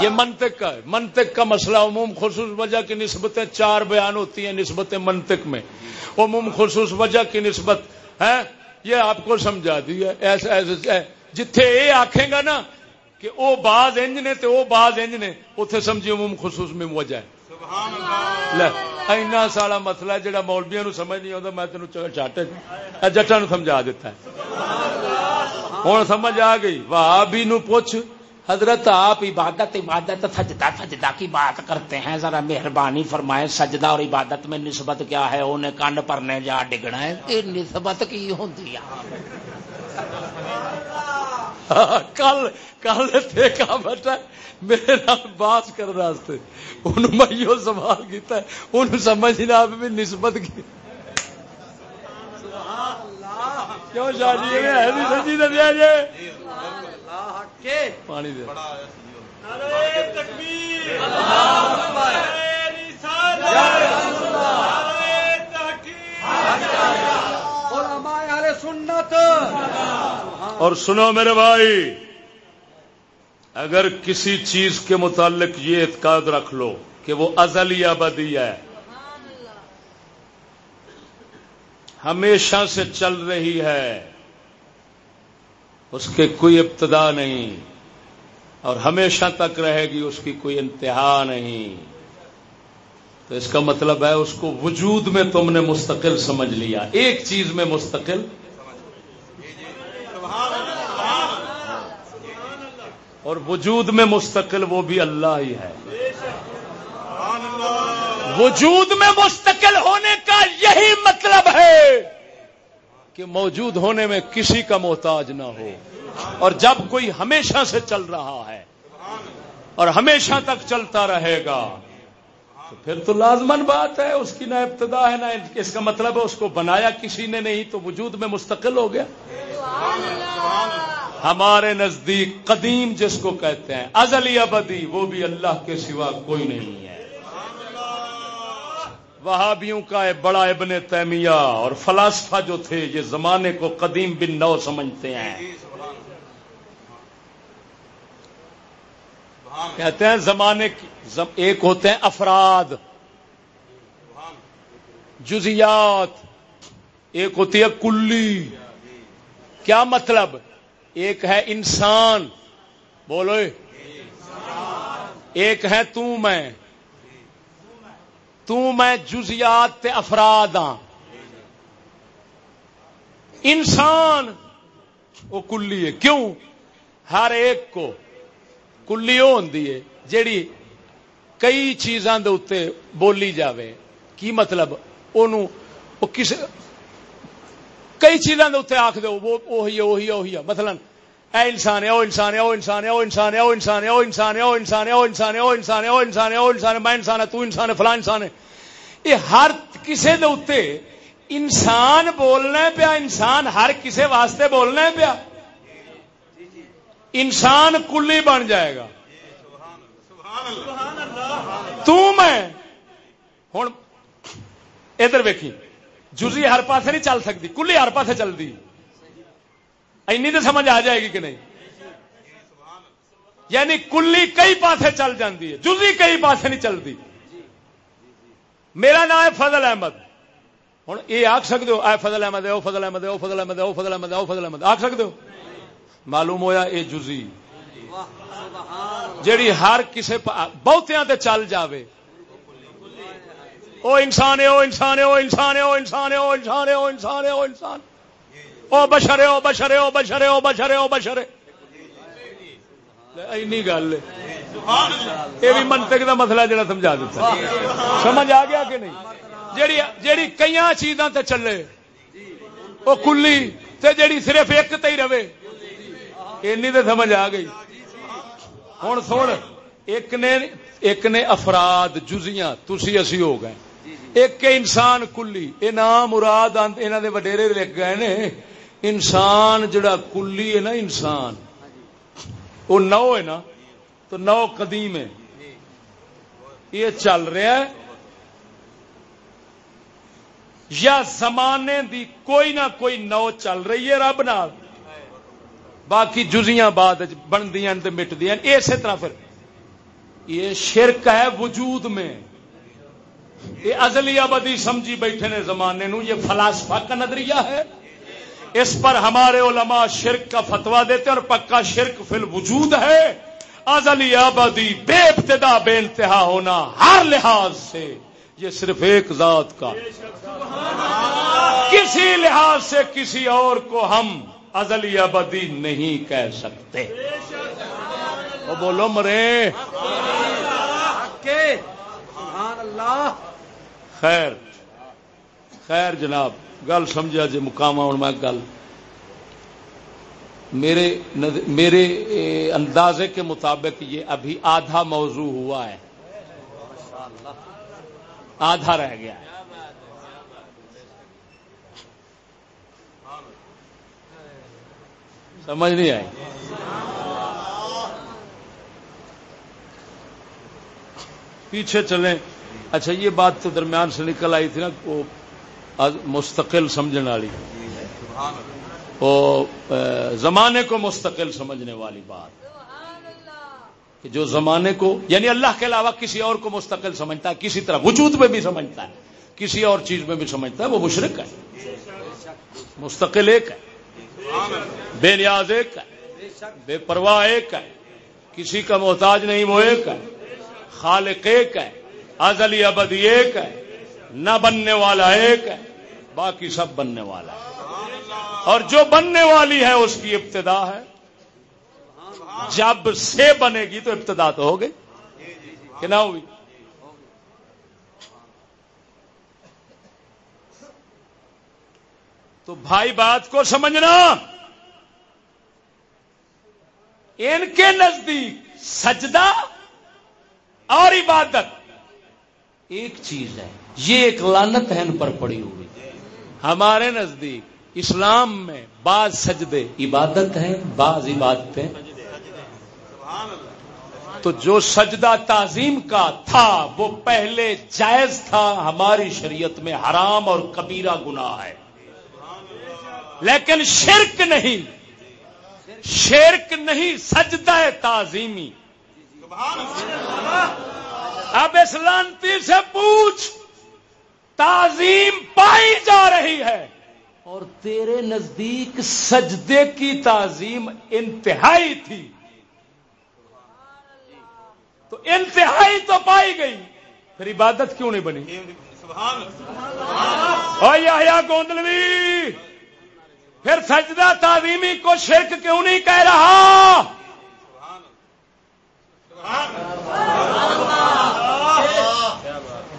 یہ منطق کا ہے۔ منطق کا مسئلہ عموم خصوص وجہ کی نسبتیں چار بیان ہوتی ہیں نسبتیں منطق میں۔ عموم خصوص وجہ کی نسبت ہے یہ آپ کو سمجھا دی ہے۔ ایسا جتھے یہ آخے گا نا کہ وہ باز انج نے تو وہ باز انج نے اتے سمجھی عموم خصوص میں وجہ ہے۔ اینا سارا مسئلہ ہے جہاں مولبیا نو سمجھ نہیں آتا میں تینوں چاٹ جٹا نو سمجھا دیتا ہے۔ ہوں سمجھ آ گئی۔ واہ بھی نو پوچھ۔ حضرت آپ عبادت عبادت سجدہ سجدہ کی بات کرتے ہیں، ذرا مہربانی فرمائے سجدہ اور عبادت میں نسبت کیا ہے؟ انہیں کنڈ پرنے جا ڈگنا ہے۔ یہ نسبت کی ہوتی ہے۔ کل کل دیکھا بیٹا میرے نال بات کر راستے ان میں یہ سوال کیتا ہے۔ ان سمجھنا آپ بھی نسبت کی۔ کیوں شاہ جی؟ ہے سچی دسیا جی پانی دے۔ اور سنو میرے بھائی اگر کسی چیز کے متعلق یہ اعتقاد رکھ لو کہ وہ ازلی ابدی ہے۔ ہمیشہ سے چل رہی ہے۔ اس کے کوئی ابتدا نہیں اور ہمیشہ تک رہے گی اس کی کوئی انتہا نہیں تو اس کا مطلب ہے اس کو وجود میں تم نے مستقل سمجھ لیا ایک چیز میں مستقل اور وجود میں مستقل وہ بھی اللہ ہی ہے وجود میں مستقل ہونے کا یہی مطلب ہے کہ موجود ہونے میں کسی کا محتاج نہ ہو۔ اور جب کوئی ہمیشہ سے چل رہا ہے اور ہمیشہ تک چلتا رہے گا، تو پھر تو لازمن بات ہے، اس کی نہ ابتدا ہے، نہ اس کا مطلب ہے اس کو بنایا کسی نے نہیں، تو وجود میں مستقل ہو گیا۔ ہمارے نزدیک قدیم جس کو کہتے ہیں، ازلی ابدی، وہ بھی اللہ کے سوا کوئی نہیں ہے۔ وہابیوں کا بڑا ابن تیمیہ اور فلاسفہ جو تھے یہ زمانے کو قدیم بن نو سمجھتے ہیں۔ کہتے ہیں زمانے کی ایک ہوتے ہیں افراد۔ جزیات۔ ایک ہوتی ہے کلی۔ کیا مطلب؟ ایک ہے انسان۔ بولو۔ ایک ہے تو میں۔ تو میں جزیات تے افراد ہاں۔ انسان، وہ کلی ہے۔ کیوں؟ ہر ایک کو کلی وہ ہوں جیڑی کئی چیزاں دے اتنے بولی جاوے۔ کی مطلب؟ کس کئی چیزاں دے اتنے آخ دو وہی ہے وہی ہے۔ مثلاً اے انسان ہے او انسان ہے او انسان ہے او انسان ہے او انسان ہے او انسان ہے او انسان ہے او انسان ہے او انسان ہے او انسان ہے او انسان ہے میں انسان ہے تو انسان ہے فلاں انسان ہے یہ ہر کسے دے انسان بولنا پیا انسان ہر کسے واسطے بولنا پیا انسان کلی بن جائے گا تو میں ہوں ادھر ویکھی جزی ہر پاسے نہیں چل سکتی کلی ہر پاسے چلتی این تو سمجھ آ جائے گی کہ نہیں؟ یعنی کلی کئی پاسے چل جاتی ہے جزی کئی پاسے نہیں چلتی میرا نام ہے فضل احمد۔ ہوں یہ آخ سکتے ہو، اے فضل احمد او فضل احمد او فضل احمد او فضل احمد او فضل احمد۔ آخ سکتے ہو؟ معلوم ہویا یہ جزی جیڑی ہر کسی بہتیاں تے چل جاوے۔ او انسان ہے، او انسان ہے، او انسان ہے، او انسان ہے، او انسان ہے، او انسان ہے، او انسان۔ او بشرے او بشرے او بشرے او بشرے او بشرے۔ اینی گل یہ بھی منطق کا مسئلہ جڑا سمجھا دیتا۔ سمجھ آ گیا کہ نہیں؟ جیڑی جیڑی کئی چیزاں تے چلے وہ کلی تے جیڑی صرف ایک تے ہی رہے۔ اینی تے سمجھ آ گئی۔ ہوں سن، ایک نے ایک نے افراد، جزیاں، تسی اسی ہو گئے۔ ایک انسان کلی یہ نام مراد انہوں نے وڈیرے لکھ گئے نے۔ انسان جڑا کلی ہے نا انسان، وہ نو ہے نا، تو نو قدیم ہے۔ یہ چل رہا ہے۔ یا زمانے دی کوئی نہ کوئی نو چل رہی ہے رب نال۔ باقی جزیاں بعد بندیاں مٹ دیا اسی طرح پھر، یہ شرک ہے وجود میں۔ یہ ازلی آبادی سمجھی بیٹھے نے زمانے نو، یہ فلاسفہ کا نظریہ ہے۔ اس پر ہمارے علماء شرک کا فتوا دیتے اور پکا شرک فل وجود ہے۔ ازلی آبادی بے ابتدا بے انتہا ہونا ہر لحاظ سے یہ صرف ایک ذات کا۔ کسی لحاظ سے کسی اور کو ہم ازلی ابدی نہیں کہہ سکتے۔ وہ بولو مرے۔ خیر خیر جناب۔ گل سمجھا جی مقام ہوں میں گل۔ میرے میرے اندازے کے مطابق یہ ابھی آدھا موضوع ہوا ہے۔ آدھا رہ گیا۔ ہے سمجھ نہیں آئی؟ پیچھے چلیں۔ اچھا یہ بات تو درمیان سے نکل آئی تھی نا، وہ مستقل سمجھنے والی۔ وہ زمانے کو مستقل سمجھنے والی بات۔ کہ جو زمانے کو یعنی اللہ کے علاوہ کسی اور کو مستقل سمجھتا ہے، کسی طرح وجود میں بھی سمجھتا ہے، کسی اور چیز میں بھی سمجھتا ہے، وہ مشرق ہے۔ مستقل ایک ہے۔ بے نیاز ایک ہے۔ بے پرواہ ایک ہے۔ کسی کا محتاج نہیں، وہ ایک ہے۔ خالق ایک ہے۔ ازلی ابدی ایک ہے۔ نہ بننے والا ایک ہے، باقی سب بننے والا ہے۔ اور جو بننے والی ہے، اس کی ابتدا ہے۔ جب سے بنے گی تو ابتدا تو ہوگی کہ نہ ہوگی تو بھائی بات کو سمجھنا۔ ان کے نزدیک سجدہ اور عبادت ایک چیز ہے یہ ایک لانت ہے ان پر پڑی ہوئی۔ ہمارے نزدیک اسلام میں بعض سجدے عبادت ہیں بعض عبادتیں۔ تو جو سجدہ تعظیم کا تھا وہ پہلے جائز تھا ہماری شریعت میں حرام اور کبیرہ گناہ ہے۔ لیکن شرک نہیں شرک نہیں سجدہ تعظیمی۔ اب اس لانتی سے پوچھ، تعظیم پائی جا رہی ہے۔ اور تیرے نزدیک سجدے کی تعظیم انتہائی تھی۔ تو انتہائی تو پائی گئی۔ پھر عبادت کیوں نہیں بنی؟ یا گوندلوی، پھر سجدہ تعظیمی کو شرک کیوں نہیں کہہ رہا؟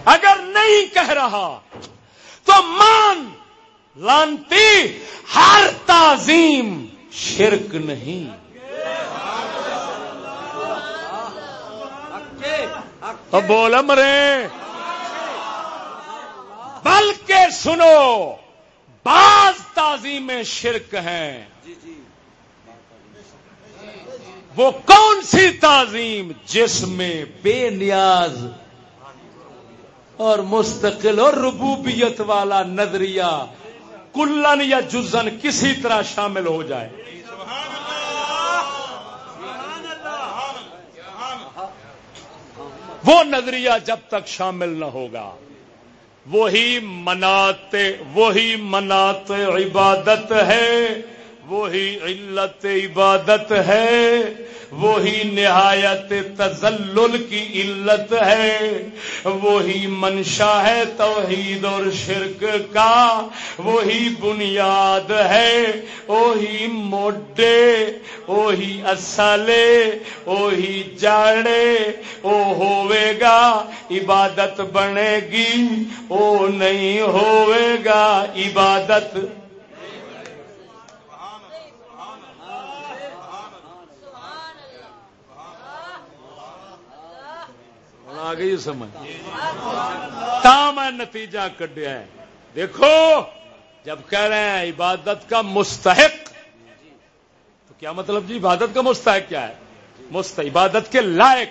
اگر نہیں کہہ رہا تو مان لانتی ہر تعظیم شرک نہیں۔ بول مرے بلکہ سنو، بعض تعظیم شرک ہیں۔ وہ کون سی تعظیم جس میں بے نیاز اور مستقل اور ربوبیت والا نظریہ کلن یا جزن کسی طرح شامل ہو جائے۔ وہ نظریہ جب تک شامل نہ ہوگا، وہی مناتے، وہی منات عبادت ہے۔ وہی علت عبادت ہے، وہی نہایت تزلل کی علت ہے، وہی منشا ہے توحید اور شرک کا، وہی بنیاد ہے، وہی موڈے، وہی اصلے، وہی جاڑے او ہوئے گا، عبادت بنے گی او نہیں ہوئے گا، عبادت آ گئی سمجھ۔ تا میں نتیجہ کڈیا ہے۔ دیکھو، جب کہہ رہے ہیں عبادت کا مستحق، تو کیا مطلب جی؟ عبادت کا مستحق کیا ہے؟ مست، عبادت کے لائق۔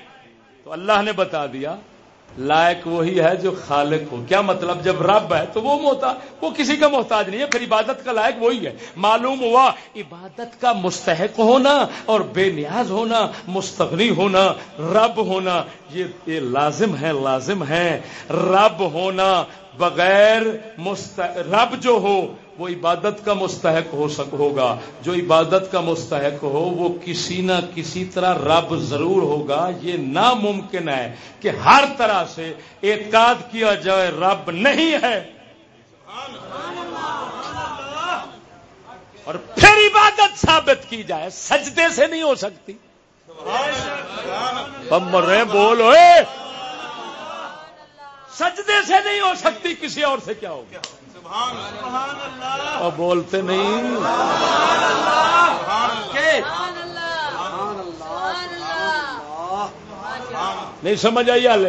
تو اللہ نے بتا دیا لائق وہی ہے جو خالق ہو۔ کیا مطلب؟ جب رب ہے تو وہ محتاج وہ کسی کا محتاج نہیں ہے، پھر عبادت کا لائق وہی ہے۔ معلوم ہوا، عبادت کا مستحق ہونا اور بے نیاز ہونا، مستغنی ہونا، رب ہونا، یہ یہ لازم ہے لازم ہے۔ رب ہونا بغیر مست، رب جو ہو وہ عبادت کا مستحق ہو سک ہوگا۔ جو عبادت کا مستحق ہو، وہ کسی نہ کسی طرح رب ضرور ہوگا۔ یہ ناممکن ہے کہ ہر طرح سے اعتقاد کیا جائے، رب نہیں ہے۔ اور پھر عبادت ثابت کی جائے، سجدے سے نہیں ہو سکتی۔ رہے بولو سجدے سے نہیں ہو سکتی، کسی اور سے کیا ہوگا؟ اور بولتے نہیں۔ نہیں سمجھ آئی ہال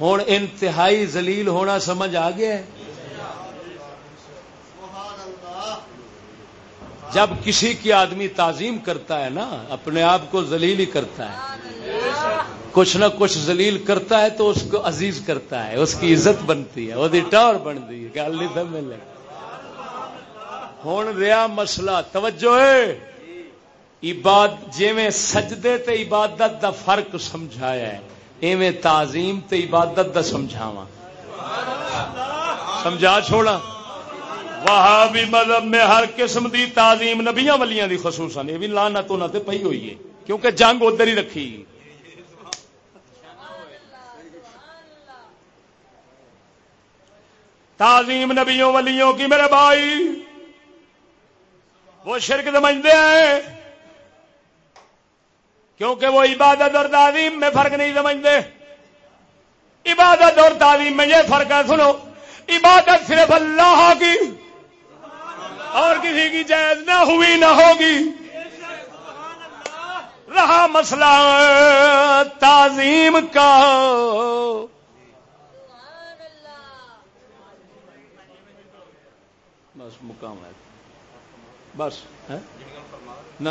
ہوں انتہائی زلیل ہونا سمجھ آ گیا ہے۔ جب کسی کی آدمی تعظیم کرتا ہے نا اپنے آپ کو زلیل ہی کرتا ہے۔ کچھ نہ کچھ زلیل کرتا ہے تو اس کو عزیز کرتا ہے، اس کی عزت بنتی ہے، وہ ٹور بنتی ہے، گل نہیں ملے ہوں رہا مسئلہ، توجہ ہے۔ عباد جی میں سجدے تے عبادت دا فرق سمجھایا ہے، ایویں تعظیم تے عبادت دا سمجھاوا سمجھا چھوڑا۔ وہاں بھی مذہب میں ہر قسم دی تعظیم نبیاں ولیاں دی خصوصاً، یہ بھی لانت ہونا تے پئی ہوئی ہے، کیونکہ جنگ ادھر ہی رکھی۔ تعظیم نبیوں ولیوں کی میرے بھائی، وہ شرک سمجھتے ہیں، کیونکہ وہ عبادت اور تعظیم میں فرق نہیں سمجھتے۔ عبادت اور تعلیم میں یہ فرق ہے، سنو، عبادت صرف اللہ کی اور کسی کی جائز نہ ہوئی، نہ ہوگی۔ رہا مسئلہ تعظیم کا۔ بس مقام ہے۔ بس نہ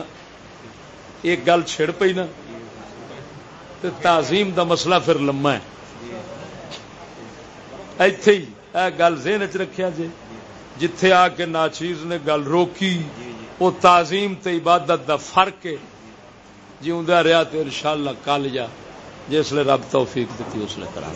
ایک گل چھڑ پی نا۔ تعظیم دا مسئلہ پھر لما ہے۔ ایتھے ہی اے گل ذہن چ رکھیا جی جتھے آ کے ناچیز نے گل روکی وہ تعظیم تے عبادت دا فرق ہے۔ جی رہا تو ان شاء اللہ کل جا جس رب توفیق دیتی اس لیے کرا